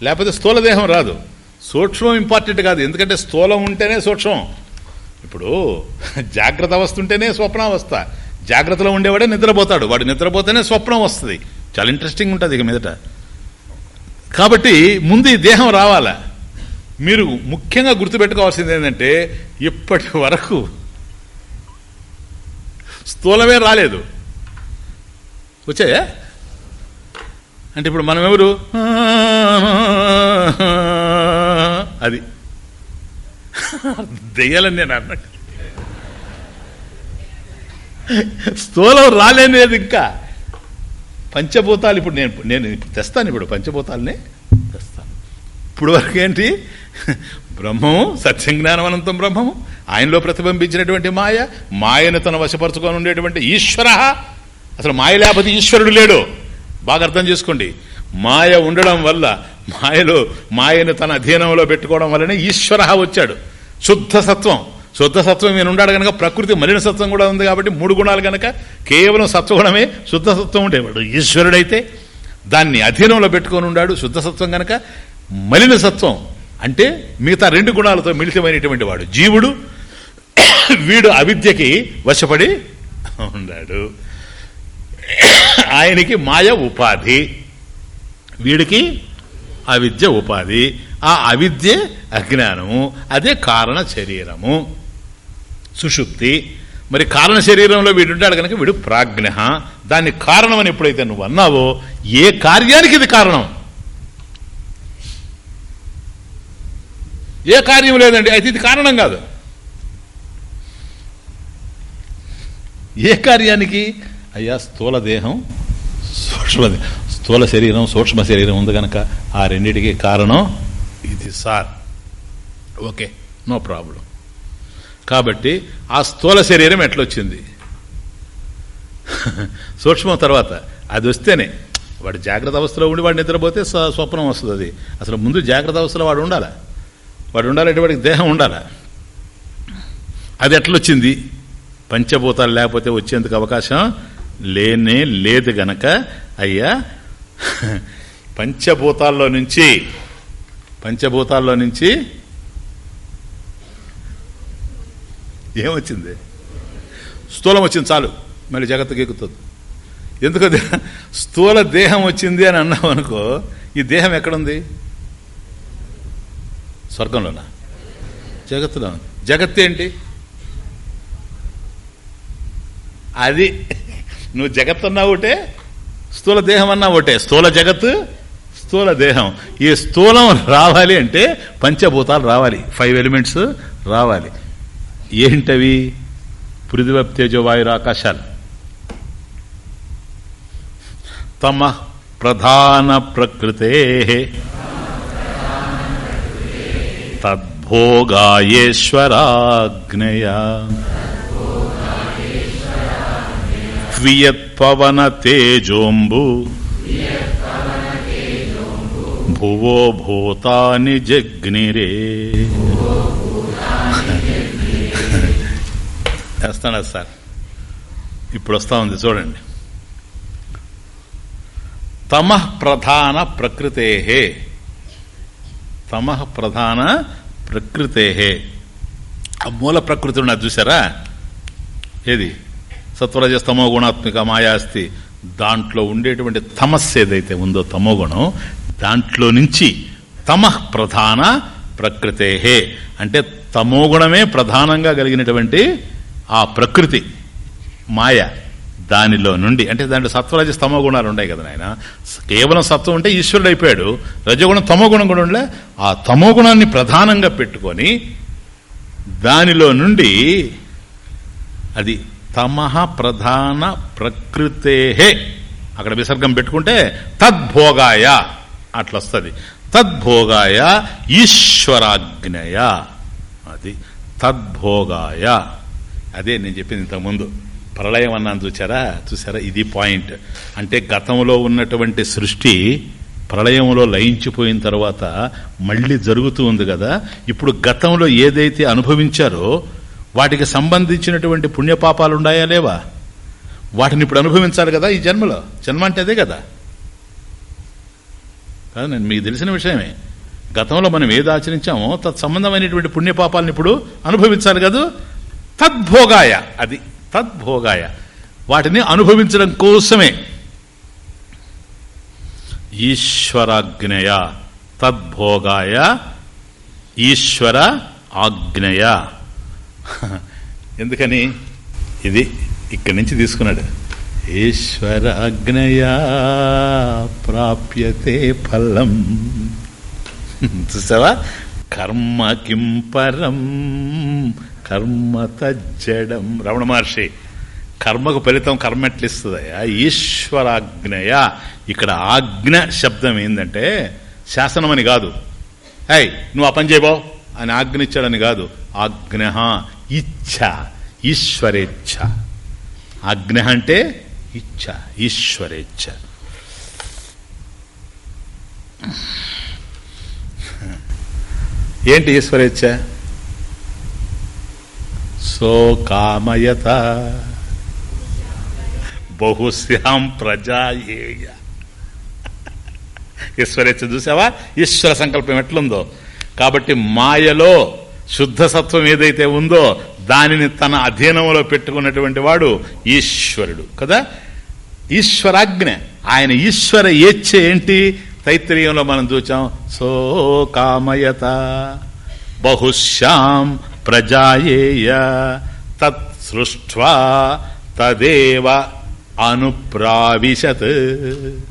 లేకపోతే స్థూలదేహం రాదు. సూక్ష్మం ఇంపార్టెంట్ కాదు. ఎందుకంటే స్థూలం ఉంటేనే సూక్ష్మం. ఇప్పుడు జాగ్రత్త అవస్థ ఉంటేనే స్వప్నావస్థ. జాగ్రత్తలో ఉండేవాడే నిద్రపోతాడు. వాడు నిద్రపోతేనే స్వప్నం వస్తుంది. చాలా ఇంట్రెస్టింగ్ ఉంటుంది ఇక మీదట. కాబట్టి ముందు ఈ దేహం రావాలా? మీరు ముఖ్యంగా గుర్తుపెట్టుకోవాల్సింది ఏంటంటే ఇప్పటి వరకు స్థూలమే రాలేదు. వచ్చాయా? అంటే ఇప్పుడు మనం ఎవరు? అది. దెయ్యాలని నేను అన్నట్టు స్థూలం రాలేనేది ఇంకా. పంచభూతాలు ఇప్పుడు నేను నేను ఇప్పుడు తెస్తాను ఇప్పుడు పంచభూతాలనే. తెస్తాను. ఇప్పుడు వరకు ఏంటి? బ్రహ్మము సత్యంజ్ఞానవనంతం బ్రహ్మము ఆయనలో ప్రతిబింబించినటువంటి మాయ మాయను తన వశపరచుకొని ఉండేటువంటి ఈశ్వర. అసలు మాయ లేకపోతే ఈశ్వరుడు లేడు. బాగా అర్థం చేసుకోండి. మాయ ఉండడం వల్ల మాయలో మాయను తన అధీనంలో పెట్టుకోవడం వల్లనే ఈశ్వర వచ్చాడు. శుద్ధ సత్వం. శుద్ధ సత్వం ఈయన ఉన్నాడు కనుక ప్రకృతి మలిన సత్వం కూడా ఉంది కాబట్టి మూడు గుణాలు కనుక కేవలం సత్వగుణమే శుద్ధ సత్వం ఉండేవాడు ఈశ్వరుడైతే దాన్ని అధీనంలో పెట్టుకొని ఉన్నాడు శుద్ధ సత్వం కనుక మలిన సత్వం అంటే మిగతా రెండు గుణాలతో మిళితమైనటువంటి వాడు. జీవుడు వీడు అవిద్యకి వశపడి ఉన్నాడు. ఆయనకి మాయ ఉపాధి వీడికి అవిద్య ఉపాధి. ఆ అవిద్య అజ్ఞానము అదే కారణ శరీరము. సుషుప్తి. మరి కారణ శరీరంలో వీడు ఉంటాడు కనుక వీడు ప్రాజ్ఞ దాన్ని కారణం అని ఎప్పుడైతే నువ్వు అన్నావో ఏ కార్యానికి ఇది కారణం? ఏ కార్యం లేదండి అయితే ఇది కారణం కాదు. ఏ కార్యానికి? అయ్యా స్థూల దేహం సూక్ష్మ స్థూల శరీరం సూక్ష్మ శరీరం ఉంది కనుక ఆ రెండిటికి కారణం ఇది సార్. Okay no problem. కాబట్టి ఆ స్థూల శరీరం ఎట్లొచ్చింది? సూక్ష్మం తర్వాత అది వస్తేనే వాడు జాగ్రత్త అవస్థలో ఉండి వాడు నిద్రపోతే స్వ- స్వప్నం వస్తుంది అది. అసలు ముందు జాగ్రత్త అవస్థలో వాడు ఉండాలా? వాడు ఉండాలంటే వాడికి దేహం ఉండాలా? అది ఎట్లొచ్చింది? పంచభూతాలు లేకపోతే వచ్చేందుకు అవకాశం లేనే లేదు గనక అయ్యా పంచభూతాల్లో నుంచి పంచభూతాల్లో నుంచి ఏమొచ్చింది? స్థూలం వచ్చింది చాలు. మళ్ళీ జగత్తుకి ఎక్కుతుంది. ఎందుకు స్థూల దేహం వచ్చింది అని అన్నాం అనుకో ఈ దేహం ఎక్కడుంది? స్వర్గంలోనా? జగత్తులో జగత్ ఏంటి అది నువ్వు జగత్ అన్నా ఒకటే స్థూల దేహం అన్నా ఒకటే. స్థూల జగత్ స్థూల దేహం. ఈ స్థూలం రావాలి అంటే పంచభూతాలు రావాలి. ఫైవ్ ఎలిమెంట్స్ రావాలి. ఏంటవి? పృథివ తేజో వాయురు ఆకాశాలు. తమ ప్రధాన ప్రకృతే. తద్భోగాయేశ్వరాగ్నయ. క్వియత్పవన తేజోంబు భువో భూతాని జగ్నిరే వేస్తాడా సార్. ఇప్పుడు వస్తా ఉంది చూడండి. తమ ప్రధాన ప్రకృతే తమ ప్రధాన ప్రకృతే ఆ మూల ప్రకృతి ఉన్నది చూసారా? ఏది? సత్వరజస్తమో గుణాత్మిక మాయాస్తి దాంట్లో ఉండేటువంటి తమస్సు ఏదైతే ఉందో తమో గుణం దాంట్లో నుంచి తమ ప్రధాన ప్రకృతే అంటే తమో గుణమే ప్రధానంగా కలిగినటువంటి ఆ ప్రకృతి మాయ దానిలో నుండి. అంటే దాంట్లో సత్వరజ తమో గుణాలు ఉన్నాయి కదా నాయన. కేవలం సత్వం ఉంటే ఈశ్వరుడు అయిపోయాడు. రజగుణం తమో గుణం కూడా ఉండలే. ఆ తమో గుణాన్ని ప్రధానంగా పెట్టుకొని దానిలో నుండి అది తమహ ప్రధాన ప్రకృతే. అక్కడ విసర్గం పెట్టుకుంటే తద్భోగాయ అట్లా వస్తుంది తద్భోగాయ ఈశ్వరాగ్నయ. అది తద్భోగాయ. అదే నేను చెప్పింది ఇంతకుముందు. ప్రళయం అన్నాను చూసారా చూసారా? ఇది పాయింట్. అంటే గతంలో ఉన్నటువంటి సృష్టి ప్రళయంలో లయించిపోయిన తర్వాత మళ్ళీ జరుగుతూ ఉంది కదా. ఇప్పుడు గతంలో ఏదైతే అనుభవించారో వాటికి సంబంధించినటువంటి పుణ్యపాపాలు ఉన్నాయా లేవా? వాటిని ఇప్పుడు అనుభవించాలి కదా ఈ జన్మలో. జన్మ అంటే అదే కదా. కాదు నేను మీకు తెలిసిన విషయమే. గతంలో మనం ఏది ఆచరించామో తత్సంబంధమైనటువంటి పుణ్యపాపాలను ఇప్పుడు అనుభవించాలి కదా? తద్భోగాయ. అది తద్భోగాయ. వాటిని అనుభవించడం కోసమే. ఈశ్వరాగ్నేయ తద్భోగాయ. ఈశ్వర ఆజ్ఞయ ఎందుకని? ఇది ఇక్కడి నుంచి తీసుకున్నాడు. ఈశ్వరాజ్ఞయా ప్రాప్యతే ఫలం. చూసావా? కర్మ కిం పరం కర్మ తజ్జడం. రమణ మహర్షి కర్మకు ఫలితం కర్మ ఎట్లిస్తుంది ఈశ్వరాజ్ఞయ ఇక్కడ ఆజ్ఞ శబ్దం ఏంటంటే శాసనం అని కాదు. అయ్ నువ్వు ఆ పని చేయబో అని ఆజ్ఞ ఇచ్చాడని కాదు. ఆజ్ఞ ఇచ్ఛ ఈశ్వరేచ్ఛ. ఆజ్ఞ అంటే ఇచ్ఛ ఈశ్వరేచ్ఛ. ఏంటి ఈశ్వరేచ్ఛ? సో కామయత బహుశ్యాం ప్రజాయేయ. ఈశ్వరేచ్ఛ చూసావా? ఈశ్వర సంకల్పం ఎట్లుందో? కాబట్టి మాయలో శుద్ధ సత్వం ఏదైతే ఉందో దానిని తన అధీనంలో పెట్టుకున్నటువంటి వాడు ఈశ్వరుడు కదా? ఈశ్వరాజ్ఞ. ఆయన ఈశ్వర ఏచ్ఛ ఏంటి? తైత్రీయంలో మనం చూచాం సో కామయత బహుశ్యాం ప్రజాయేయ తత్ తదేవ అనుప్రావిశత్.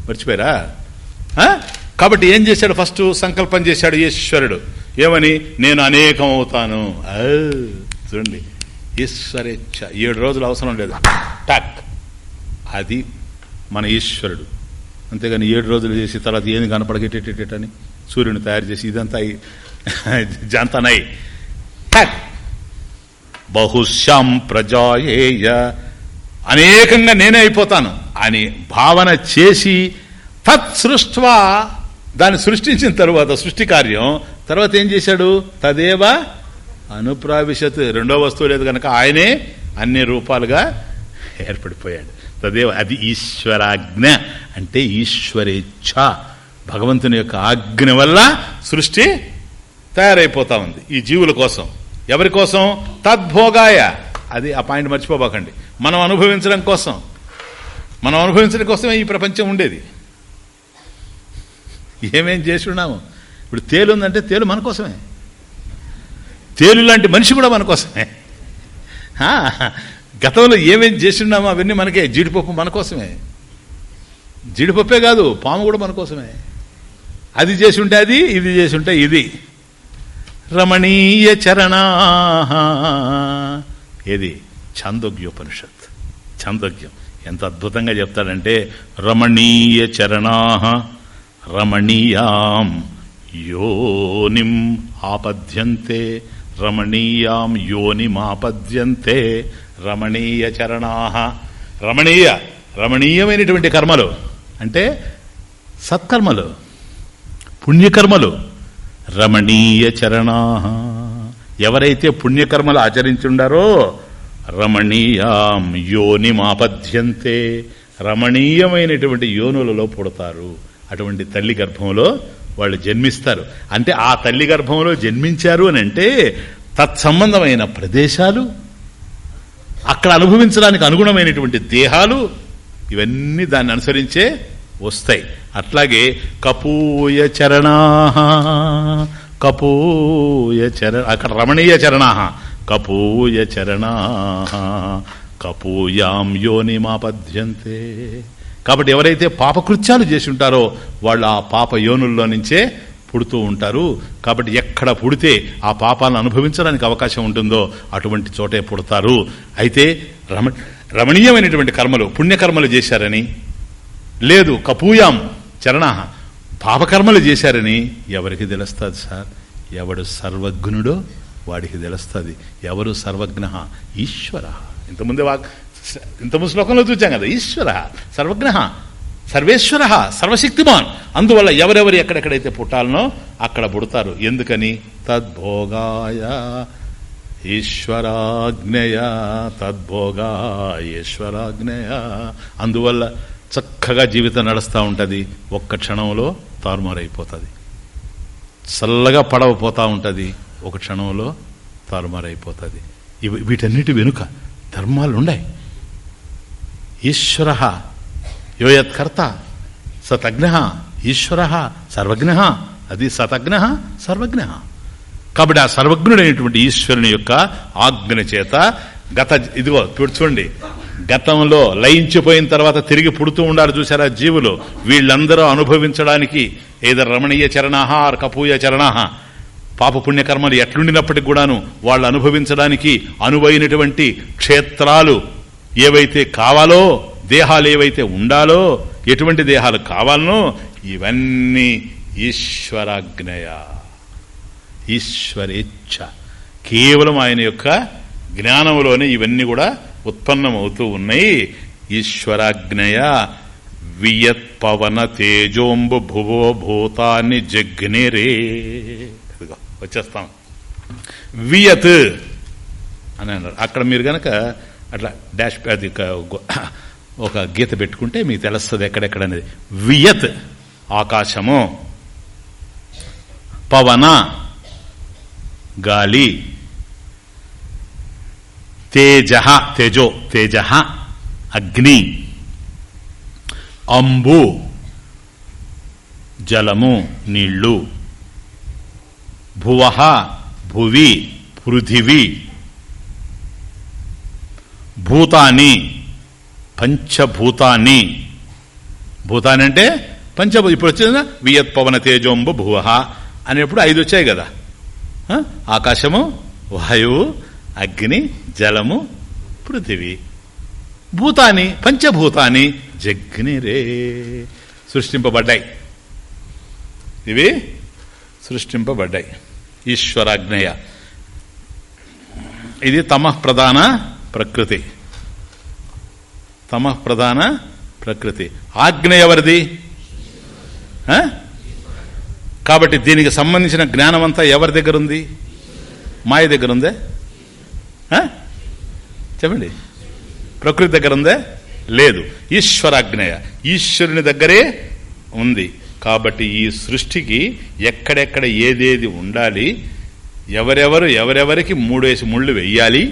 మర్చిపోయారా? కాబట్టి ఏం చేశాడు ఫస్ట్? సంకల్పం చేశాడు ఈశ్వరుడు. ఏమని? నేను అనేకం అవుతాను చూడండి. ఈశ్వరేచ్ఛ ఏడు రోజులు అవసరం లేదు. టక్. అది మన ఈశ్వరుడు. అంతేగాని ఏడు రోజులు చేసి తర్వాత ఏమి కనపడగెట్టేటని సూర్యుని తయారు చేసి ఇదంతా జంతనై. టక్. బహుశ్యాం ప్రజాయేయ. అనేకంగా నేనే అయిపోతాను అని భావన చేసి తత్సృష్వా దాన్ని సృష్టించిన తర్వాత సృష్టి కార్యం. తర్వాత ఏం చేశాడు? తదేవ అనుప్రావిశత్. రెండో వస్తువు లేదు కనుక ఆయనే అన్ని రూపాలుగా ఏర్పడిపోయాడు. తదేవ అది ఈశ్వరాజ్ఞ. అంటే ఈశ్వరేచ్ఛ. భగవంతుని యొక్క ఆజ్ఞ వల్ల సృష్టి తయారైపోతా ఉంది. ఈ జీవుల కోసం. ఎవరి కోసం? తద్భోగాయ. అది ఆ పాయింట్ మర్చిపోబాకండి. మనం అనుభవించడం కోసం. మనం అనుభవించడం కోసమే ఈ ప్రపంచం ఉండేది. ఏమేం చేసి ఉన్నాము? ఇప్పుడు తేలు ఉందంటే తేలు మన కోసమే. తేలు లాంటి మనిషి కూడా మన కోసమే. గతంలో ఏమేం చేసి ఉన్నామో అవన్నీ మనకే. జీడిపప్పు మన కోసమే. జీడిపప్పే కాదు పాము కూడా మన కోసమే. అది చేసి ఉంటే అది ఇది చేసి ఉంటే ఇది. రమణీయ చరణా ఏది? ఛాందోగ్యోపనిషత్. ఛాందోగ్యం. ఎంత అద్భుతంగా చెప్తాడంటే రమణీయ చరణా రమణీయాం యోనిం ఆపద్యంతే రమణీయాం యోనిమాపద్యంతే రమణీయ చరణా. రమణీయ రమణీయమైనటువంటి కర్మలు అంటే సత్కర్మలు పుణ్యకర్మలు రమణీయ చరణా. ఎవరైతే పుణ్యకర్మలు ఆచరించుండారో రమణీయాం యోనిమాపద్యంతే రమణీయమైనటువంటి యోనులలో పుడతారు. అటువంటి తల్లి గర్భంలో వాళ్ళు జన్మిస్తారు. అంటే ఆ తల్లి గర్భంలో జన్మించారు అని అంటే తత్సంబంధమైన ప్రదేశాలు అక్కడ అనుభవించడానికి అనుగుణమైనటువంటి దేహాలు ఇవన్నీ దాన్ని అనుసరించే వస్తాయి. అట్లాగే కపోయ చరణా కపోయ చరణ అక్కడ రమణీయ చరణా కపోయ చరణా కపోయాం యోనిమాపద్యంతే. కాబట్టి ఎవరైతే పాపకృత్యాలు చేసి ఉంటారో వాళ్ళు ఆ పాప యోనుల్లో నుంచే పుడుతూ ఉంటారు. కాబట్టి ఎక్కడ పుడితే ఆ పాపాలను అనుభవించడానికి అవకాశం ఉంటుందో అటువంటి చోటే పుడతారు. అయితే రమ రమణీయమైనటువంటి కర్మలు పుణ్యకర్మలు చేశారని లేదు కపూయాం చరణ పాపకర్మలు చేశారని ఎవరికి తెలుస్తుంది సార్? ఎవడు సర్వజ్ఞుడో వాడికి తెలుస్తుంది. ఎవరు సర్వజ్ఞ? ఈశ్వర. ఇంతకుముందే వాక్ ఇంతకుముందు శ్లోకంలో చూచాం కదా ఈశ్వర సర్వజ్ఞ సర్వేశ్వర సర్వశక్తిమాన్. అందువల్ల ఎవరెవరు ఎక్కడెక్కడైతే పుట్టాలనో అక్కడ పుడతారు. ఎందుకని? తద్భోగాయ ఈశ్వరాజ్ఞయ తద్భోగా ఈశ్వరాజ్ఞయ. అందువల్ల చక్కగా జీవితం నడుస్తూ ఉంటుంది. ఒక్క క్షణంలో తారుమారైపోతుంది. చల్లగా పడవ పోతూ ఉంటుంది. ఒక క్షణంలో తారుమారైపోతుంది. ఇవి వీటన్నిటి వెనుక ధర్మాలు ఉన్నాయి ఈశ్వర యోయత్కర్త సతజ్ఞ ఈశ్వర సర్వజ్ఞ అది సతజ్ఞ సర్వజ్ఞ. కాబట్టి ఆ సర్వజ్ఞుడైనటువంటి ఈశ్వరుని యొక్క ఆజ్ఞ చేత గత ఇదిగో చూడండి గతంలో లయించిపోయిన తర్వాత తిరిగి పుడుతూ ఉండాలి చూసారా జీవులు? వీళ్ళందరూ అనుభవించడానికి ఏదో రమణీయ చరణాహ ఆర్ కపూయ చరణాహ పాప పుణ్యకర్మలు ఎట్లుండినప్పటికి కూడాను వాళ్ళు అనుభవించడానికి అనువైనటువంటి క్షేత్రాలు ఏవైతే కావాలో దేహాలు ఏవైతే ఉండాలో ఎటువంటి దేహాలు కావాలనో ఇవన్నీ ఈశ్వరాజ్ఞయ ఈశ్వరేచ్ఛ. కేవలం ఆయన యొక్క జ్ఞానంలోనే ఇవన్నీ కూడా ఉత్పన్నమవుతూ ఉన్నాయి. ఈశ్వరాజ్ఞయ వియత్ పవన తేజోంబు భువో భూతాన్ని జగ్నిరే వచ్చేస్తాం వియత్ అని అన్నారు. అక్కడ మీరు గనక అట్లా డాష్ అది ఒక గీత పెట్టుకుంటే మీకు తెలుస్తుంది ఎక్కడెక్కడ అనేది వియత్ ఆకాశము. పవన గాలి. తేజ తేజో తేజ అగ్ని. అంబు జలము నీళ్ళు. భువ భువి పృథివీ. భూతాని పంచభూతాన్ని భూతాని అంటే పంచభూ ఇప్పుడు వచ్చింది వియత్ పవన తేజోంబు భువ అనేప్పుడు ఐదు వచ్చాయి కదా. ఆకాశము వాయువు అగ్ని జలము పృథివీ. భూతాని పంచభూతాని జగ్నిరే సృష్టింపబడ్డాయి. ఇవి సృష్టింపబడ్డాయి. ఈశ్వరాజ్ఞయ ఇది తమ ప్రధాన ప్రకృతి. తమ ప్రధాన ప్రకృతి. ఆజ్ఞ ఎవరిది కాబట్టి దీనికి సంబంధించిన జ్ఞానం అంతా ఎవరి దగ్గర ఉంది మాయ దగ్గర ఉందే చెప్పండి. ప్రకృతి దగ్గర ఉందే లేదు. ఈశ్వరాజ్ఞయ ఈశ్వరుని దగ్గరే ఉంది. కాబట్టి ఈ సృష్టికి ఎక్కడెక్కడ ఏదేది ఉండాలి ఎవరెవరు ఎవరెవరికి మూడేసి ముళ్ళు వెయ్యాలి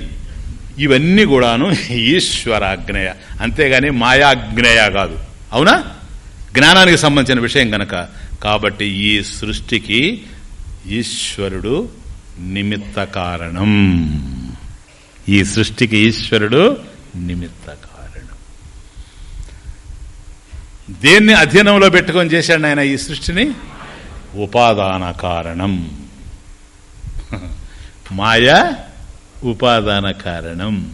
ఇవన్నీ కూడాను ఈశ్వరాజ్ఞయ అంతేగాని మాయాజ్ఞయ కాదు. అవునా? జ్ఞానానికి సంబంధించిన విషయం గనక. కాబట్టి ఈ సృష్టికి ఈశ్వరుడు నిమిత్త కారణం. ఈ సృష్టికి ఈశ్వరుడు నిమిత్త కారణం. దేన్ని అధీనంలో పెట్టుకొని చేశాడు ఆయన ఈ సృష్టిని? ఉపాదాన కారణం. మాయ ఉపాదాన కారణం.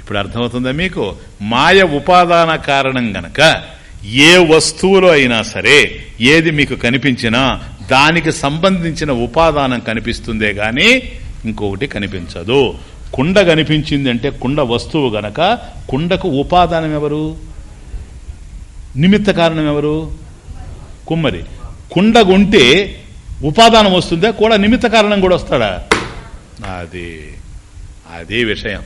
ఇప్పుడు అర్థమవుతుందా మీకు? మాయ ఉపాదాన కారణం గనక ఏ వస్తువులో అయినా సరే ఏది మీకు కనిపించినా దానికి సంబంధించిన ఉపాదానం కనిపిస్తుందే గాని ఇంకొకటి కనిపించదు. కుండ కనిపించింది అంటే కుండ వస్తువు గనక కుండకు ఉపాదానం ఎవరు? నిమిత్త కారణం ఎవరు? కుమ్మరి. కుండ ఉంటే ఉపాదానం వస్తుందా? కూడా నిమిత్త కారణం కూడా వస్తాడా? అది. అదే విషయం.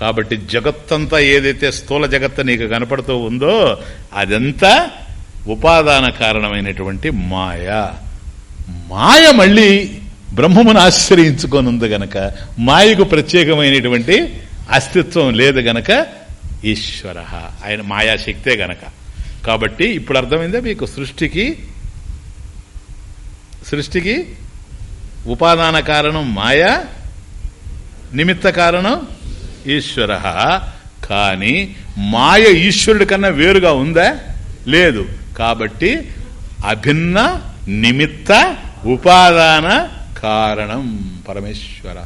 కాబట్టి జగత్తంతా ఏదైతే స్థూల జగత్తు నీకు కనపడుతూ ఉందో అదంతా ఉపాదాన కారణమైనటువంటి మాయ. మాయ మళ్ళీ బ్రహ్మమును ఆశ్రయించుకొనుంది గనక మాయకు ప్రత్యేకమైనటువంటి అస్తిత్వం లేదు గనక ఈశ్వర. ఆయన మాయాశక్తే గనక. కాబట్టి ఇప్పుడు అర్థమైందా మీకు? సృష్టికి సృష్టికి ఉపాదాన కారణం మాయ నిమిత్త కారణం ఈశ్వర. కానీ మాయ ఈశ్వరుడి కన్నా వేరుగా ఉందా? లేదు. కాబట్టి అభిన్న నిమిత్త ఉపాదాన కారణం పరమేశ్వర.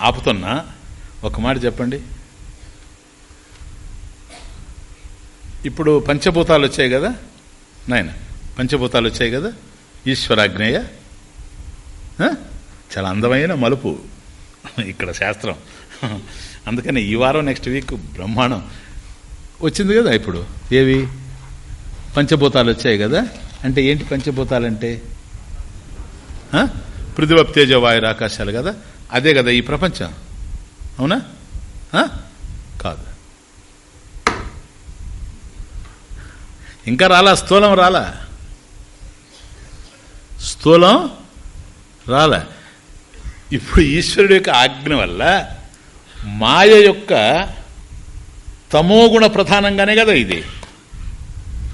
ఆపుతున్నా. ఒక మాట చెప్పండి. ఇప్పుడు పంచభూతాలు వచ్చాయి కదా? నాయన పంచభూతాలు వచ్చాయి కదా? ఈశ్వరాగ్నేయ? చాలా అందమైన మలుపు. ఇక్కడ శాస్త్రం. అందుకని ఈ వారం నెక్స్ట్ వీక్ బ్రహ్మాండం. వచ్చింది కదా ఇప్పుడు? ఏవి? పంచభూతాలు వచ్చాయి కదా? అంటే ఏంటి పంచభూతాలంటే? ఆ? పృథివప్ తేజ ఆకాశాలు కదా? అదే కదా ఈ ప్రపంచం. అవునా? కాదు. ఇంకా రాలా? స్థూలం రాలా? స్థూలం రాలా? ఇప్పుడు ఈశ్వరుడు యొక్క ఆజ్ఞ వల్ల మాయ యొక్క తమోగుణ ప్రధానంగానే కదా ఇది.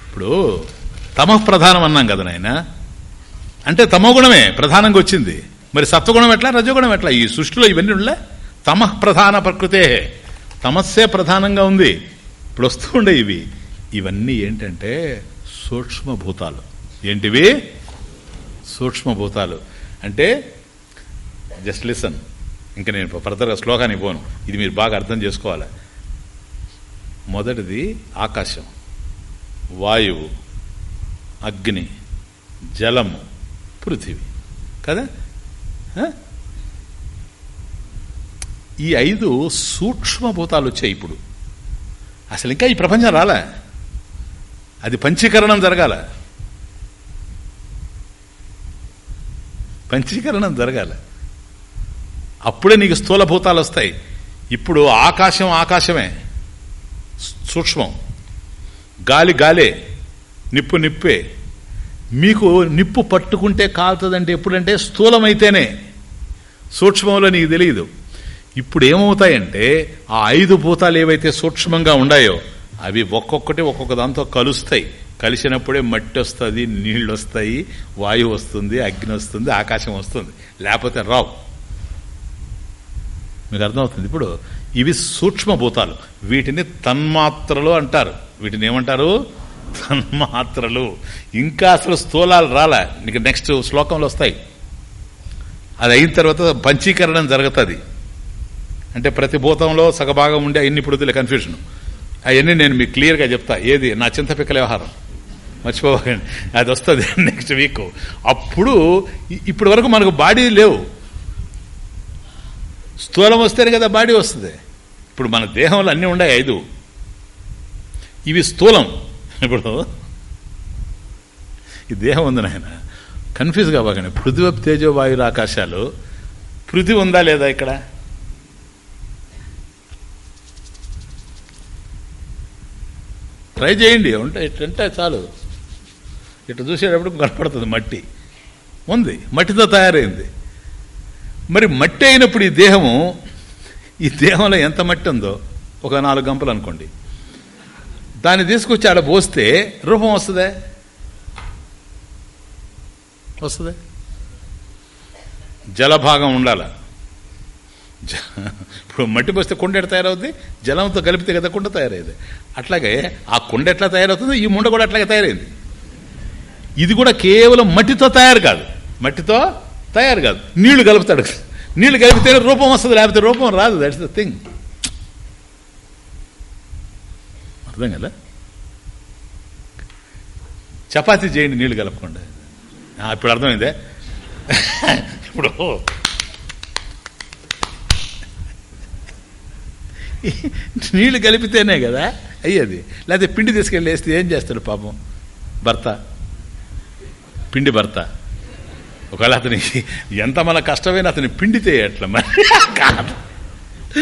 ఇప్పుడు తమ ప్రధానం అన్నాం కదా నాయన. అంటే తమోగుణమే ప్రధానంగా వచ్చింది. మరి సత్వగుణం ఎట్లా? రజోగుణం ఎట్లా? ఈ సృష్టిలో ఇవన్నీ ఉండలే? తమః ప్రధాన ప్రకృతే తమస్సే ప్రధానంగా ఉంది. ఇప్పుడు వస్తూ ఉండే ఇవి. ఇవన్నీ ఏంటంటే సూక్ష్మభూతాలు. ఏంటివి? సూక్ష్మభూతాలు. అంటే జస్ట్ లిసన్ ఇంకా నేను ఫర్దర్గా శ్లోకానికి పోను. ఇది మీరు బాగా అర్థం చేసుకోవాలి. మొదటిది ఆకాశం. వాయువు అగ్ని జలము పృథివీ. కదా? ఈ ఐదు సూక్ష్మభూతాలు వచ్చాయి ఇప్పుడు. అసలు ఇంకా ఈ ప్రపంచం రాలే. అది పంచీకరణం జరగాల. పంచీకరణం జరగాల. అప్పుడే నీకు స్థూలభూతాలు వస్తాయి. ఇప్పుడు ఆకాశం ఆకాశమే. సూక్ష్మం. గాలి గాలే. నిప్పు నిప్పే. మీకు నిప్పు పట్టుకుంటే కాలుతుందంటే ఎప్పుడంటే స్థూలమైతేనే. సూక్ష్మంలో నీకు తెలియదు ఇప్పుడు ఏమవుతాయంటే ఆ ఐదు భూతాలు ఏవైతే సూక్ష్మంగా ఉన్నాయో అవి ఒక్కొక్కటి ఒక్కొక్క దాంతో కలుస్తాయి. కలిసినప్పుడే మట్టి వస్తుంది నీళ్ళు వస్తాయి వాయువు వస్తుంది అగ్ని వస్తుంది ఆకాశం వస్తుంది. లేకపోతే రావు. మీకు అర్థమవుతుంది? ఇప్పుడు ఇవి సూక్ష్మభూతాలు వీటిని తన్మాత్రలు అంటారు. వీటిని ఏమంటారు? తన్మాత్రలు. ఇంకా అసలు స్థూలాలు రాలే. నీకు నెక్స్ట్ శ్లోకంలో వస్తాయి. అది అయిన తర్వాత పంచీకరణం జరుగుతుంది. అంటే ప్రతి భూతంలో సగభాగం ఉండే అన్ని పుడుతులే కన్ఫ్యూజన్ అవన్నీ నేను మీకు క్లియర్గా చెప్తా. ఏది? నా చింతపిక్కల వ్యవహారం. మర్చిపోకండి. అది వస్తుంది నెక్స్ట్ వీక్ అప్పుడు ఇప్పటి వరకు మనకు బాడీ లేవు. స్థూలం వస్తేనే కదా బాడీ వస్తుంది. ఇప్పుడు మన దేహంలో అన్నీ ఉన్నాయి ఐదు. ఇవి స్థూలం. ఇప్పుడు ఈ దేహం ఉంది నాయన. కన్ఫ్యూజ్ కావాలండి పృథివ తేజో ఆకాశాలు. పృథి ఉందా లేదా ఇక్కడ? ట్రై చేయండి. ఉంటే ఇట్లంటే చాలు. ఇట్లా చూసేటప్పుడు కనపడుతుంది మట్టి. ఉంది. మట్టితో తయారైంది. మరి మట్టి అయినప్పుడు ఈ దేహము ఈ దేహంలో ఎంత మట్టి ఉందో ఒక నాలుగు గంపలు అనుకోండి. దాన్ని తీసుకొచ్చి ఆడ పోస్తే రూపం వస్తుందే? వస్తుంది? జలభాగం ఉండాల. ఇప్పుడు మట్టి పోస్తే కుండ ఎట్లా తయారవుద్ది? జలంతో కలిపితే కదా కుండ తయారయ్యేది. అట్లాగే ఆ కుండ ఎట్లా తయారవుతుందో ఈ ముండ కూడా అట్లాగే తయారైంది. ఇది కూడా కేవలం మట్టితో తయారు కాదు. మట్టితో తయారు కాదు. నీళ్ళు కలుపుతాడు. నీళ్ళు కలిపితేనే రూపం వస్తుంది లేకపోతే రూపం రాదు. దట్స్ ద థింగ్ అర్థం కదా చపాతీ చేయండి నీళ్ళు కలపకుండా. ఇప్పుడు అర్థమైందే? ఇప్పుడు. నీళ్ళు కలిపితేనే కదా? అయ్యేది. లేకపోతే పిండి తీసుకెళ్ళి వేస్తే ఏం చేస్తాడు పాపం? భర్త. పిండి భర్త. ఒకవేళ అతనికి ఎంత మన కష్టమైనా అతని పిండితే ఎట్లా మరి. కాదు.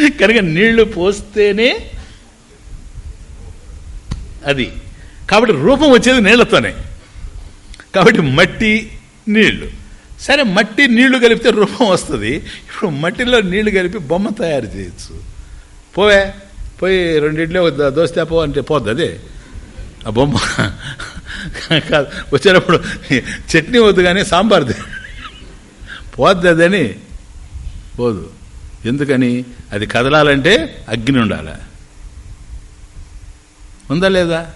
కనుక నీళ్ళు పోస్తేనే అది. కాబట్టి రూపం వచ్చేది నీళ్ళతోనే. కాబట్టి మట్టి నీళ్ళు. సరే మట్టి నీళ్ళు కలిపితే రూపం వస్తుంది. ఇప్పుడు మట్టిలో నీళ్ళు కలిపి బొమ్మ తయారు చేయొచ్చు. పోవే పోయి రెండింటిలో దోశ తేపో అంటే పోద్ది అదే. ఆ బొమ్మ. కాదు వచ్చేటప్పుడు చట్నీ వద్దు కానీ సాంబార్ పోద్ది అదని. పోదు. ఎందుకని? అది కదలాలంటే అగ్ని ఉండాలి. ఉందా లేదా?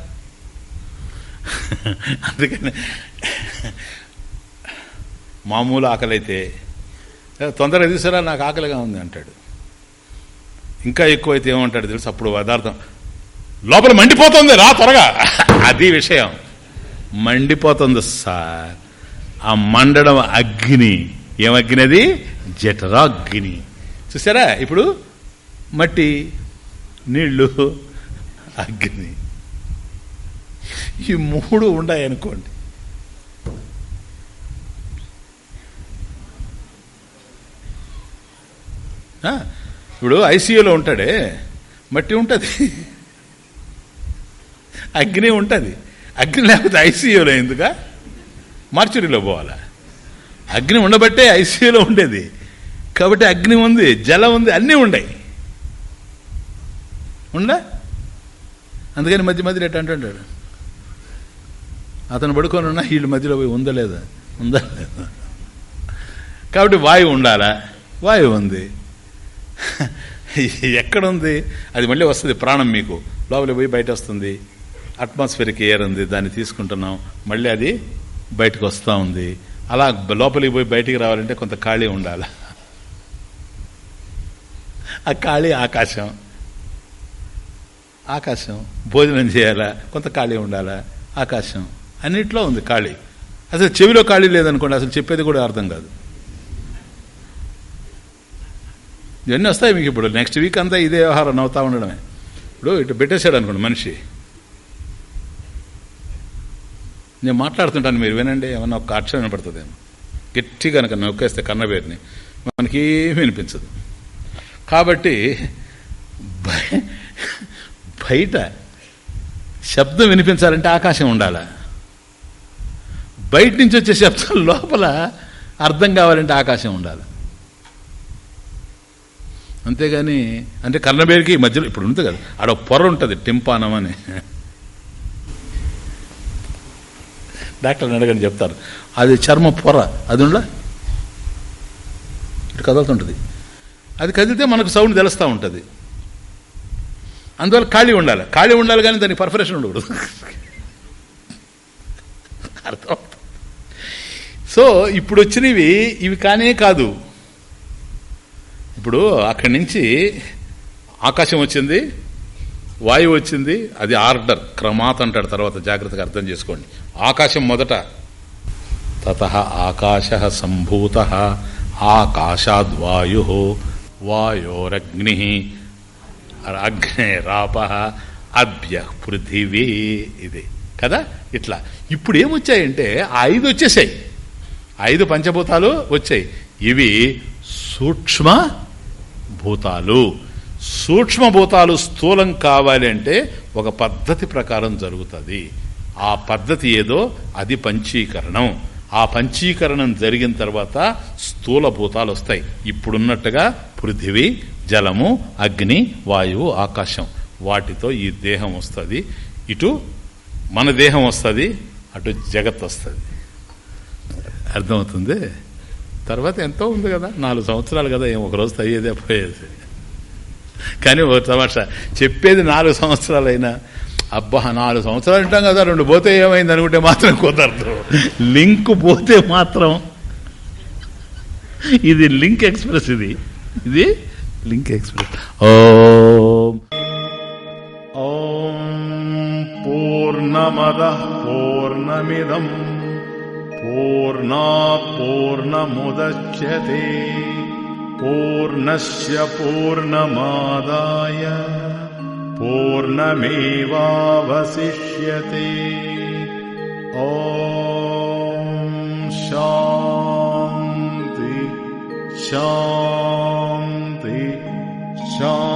అందుకని మామూలు ఆకలైతే తొందరగా తీసుకురా నాకు ఆకలిగా ఉంది అంటాడు. ఇంకా ఎక్కువ అయితే ఏమంటాడు తెలుసు? అప్పుడు పదార్థం లోపల మండిపోతుంది రా త్వరగా. అది విషయం. మండిపోతుంది సార్. ఆ మండడం అగ్ని. ఏం అగ్ని అది? జఠరా చూసారా? ఇప్పుడు మట్టి నీళ్ళు అగ్ని. ఈ మూడు ఉన్నాయనుకోండి ఇప్పుడు ఐసీయూలో ఉంటాడే మట్టి ఉంటుంది. అగ్ని ఉంటుంది. అగ్ని లేకపోతే ఐసీయూలో ఎందుకా? మార్చురీలో పోవాలా? అగ్ని ఉండబట్టే ఐసీయూలో ఉండేది. కాబట్టి అగ్ని ఉంది జలం ఉంది అన్నీ ఉన్నాయి ఉండా అందుకని మధ్య మధ్యలో ఎట్ట అంటుంటాడు అతను పడుకొని ఉన్నా వీళ్ళు మధ్యలో పోయి ఉందా లేదా ఉందా లేదా? కాబట్టి వాయువు ఉండాలా? వాయువు ఉంది. ఎక్కడుంది? అది మళ్ళీ వస్తుంది ప్రాణం మీకు. లోపలికి పోయి బయట వస్తుంది అట్మాస్ఫియర్కి ఎయిర్ ఉంది దాన్ని తీసుకుంటున్నాం. మళ్ళీ అది బయటకు వస్తూ ఉంది. అలా లోపలికి పోయి బయటికి రావాలంటే కొంత ఖాళీ ఉండాలి. ఆ ఖాళీ ఆకాశం. ఆకాశం. భోజనం చేయాలా? కొంత ఖాళీ ఉండాలా? ఆకాశం. అన్నిట్లో ఉంది ఖాళీ. అసలు చెవిలో ఖాళీ లేదనుకోండి అసలు చెప్పేది కూడా అర్థం కాదు. ఇవన్నీ వస్తాయి మీకు ఇప్పుడు. నెక్స్ట్ వీక్ అంతా ఇదే వ్యవహారం అవుతా ఉండడమే. ఇప్పుడు ఇటు పెట్టేశాడు అనుకోండి మనిషి. నేను మాట్లాడుతుంటాను మీరు వినండి ఏమన్నా ఒక అక్షరం వినపడుతుందేమో. గట్టి కనుక నొక్కేస్తే కన్నబేరిని మనకి వినిపించదు. కాబట్టి బయట శబ్దం వినిపించాలంటే ఆకాశం ఉండాలా? బయట నుంచి వచ్చే శబ్దం లోపల అర్థం కావాలంటే ఆకాశం ఉండాలి? అంతేగాని అంటే కర్ణబేరికి మధ్యలో ఇప్పుడు ఉంటుంది కదా ఆడ పొర ఉంటుంది టింపానం అని. డాక్టర్ని అడగని చెప్తారు. అది చర్మ పొర అది ఉండ? ఇటు కదులుతుంటుంది. అది కదిలితే మనకు సౌండ్ తెలుస్తూ ఉంటుంది. అందువల్ల ఖాళీ ఉండాలి. ఖాళీ ఉండాలి కానీ దానికి పర్ఫరేషన్ ఉండకూడదు. అర్థం. సో ఇప్పుడు వచ్చినవి ఇవి కానే కాదు. ఇప్పుడు అక్కడి నుంచి ఆకాశం వచ్చింది వాయువు వచ్చింది అది ఆర్డర్ క్రమాత్ అంటాడు తర్వాత జాగ్రత్తగా అర్థం చేసుకోండి. ఆకాశం మొదట. తత ఆకాశ సంభూత ఆకాశాద్వాయు వాయోరగ్ని అగ్నేరాప అభ్య పృథివీ ఇది. కదా? ఇట్లా. ఇప్పుడు ఏమొచ్చాయంటే ఐదు వచ్చేసాయి. ఐదు పంచభూతాలు వచ్చాయి. ఇవి సూక్ష్మ భూతాలు. సూక్ష్మభూతాలు స్థూలం కావాలి అంటే ఒక పద్ధతి ప్రకారం జరుగుతుంది. ఆ పద్ధతి ఏదో అది పంచీకరణం. ఆ పంచీకరణం జరిగిన తర్వాత స్థూల భూతాలు వస్తాయి. ఇప్పుడున్నట్టుగా పృథివీ జలము అగ్ని వాయువు ఆకాశం వాటితో ఈ దేహం వస్తుంది. ఇటు మన దేహం వస్తుంది అటు జగత్ వస్తుంది. అర్థమవుతుంది? తర్వాత ఎంతో ఉంది కదా. నాలుగు సంవత్సరాలు కదా ఏం ఒకరోజు అయ్యేదే పోయేది. కానీ ఒక తమాషా చెప్పేది నాలుగు సంవత్సరాలైనా అబ్బా నాలుగు సంవత్సరాలు ఉంటాం కదా రెండు పోతే ఏమైంది అనుకుంటే మాత్రం కుదరదు. లింక్ పోతే మాత్రం ఇది లింక్ ఎక్స్ప్రెస్ ఇది. ఇది లింక్ ఎక్స్ప్రెస్. ఓం. ఓం పూర్ణమద పూర్ణమిదం. पूर्णापूर्णमुदच्यते पूर्णस्य पूर्णमादाय पूर्णमेवावशिष्यते। ओ शान्ति शान्ति शान्ति।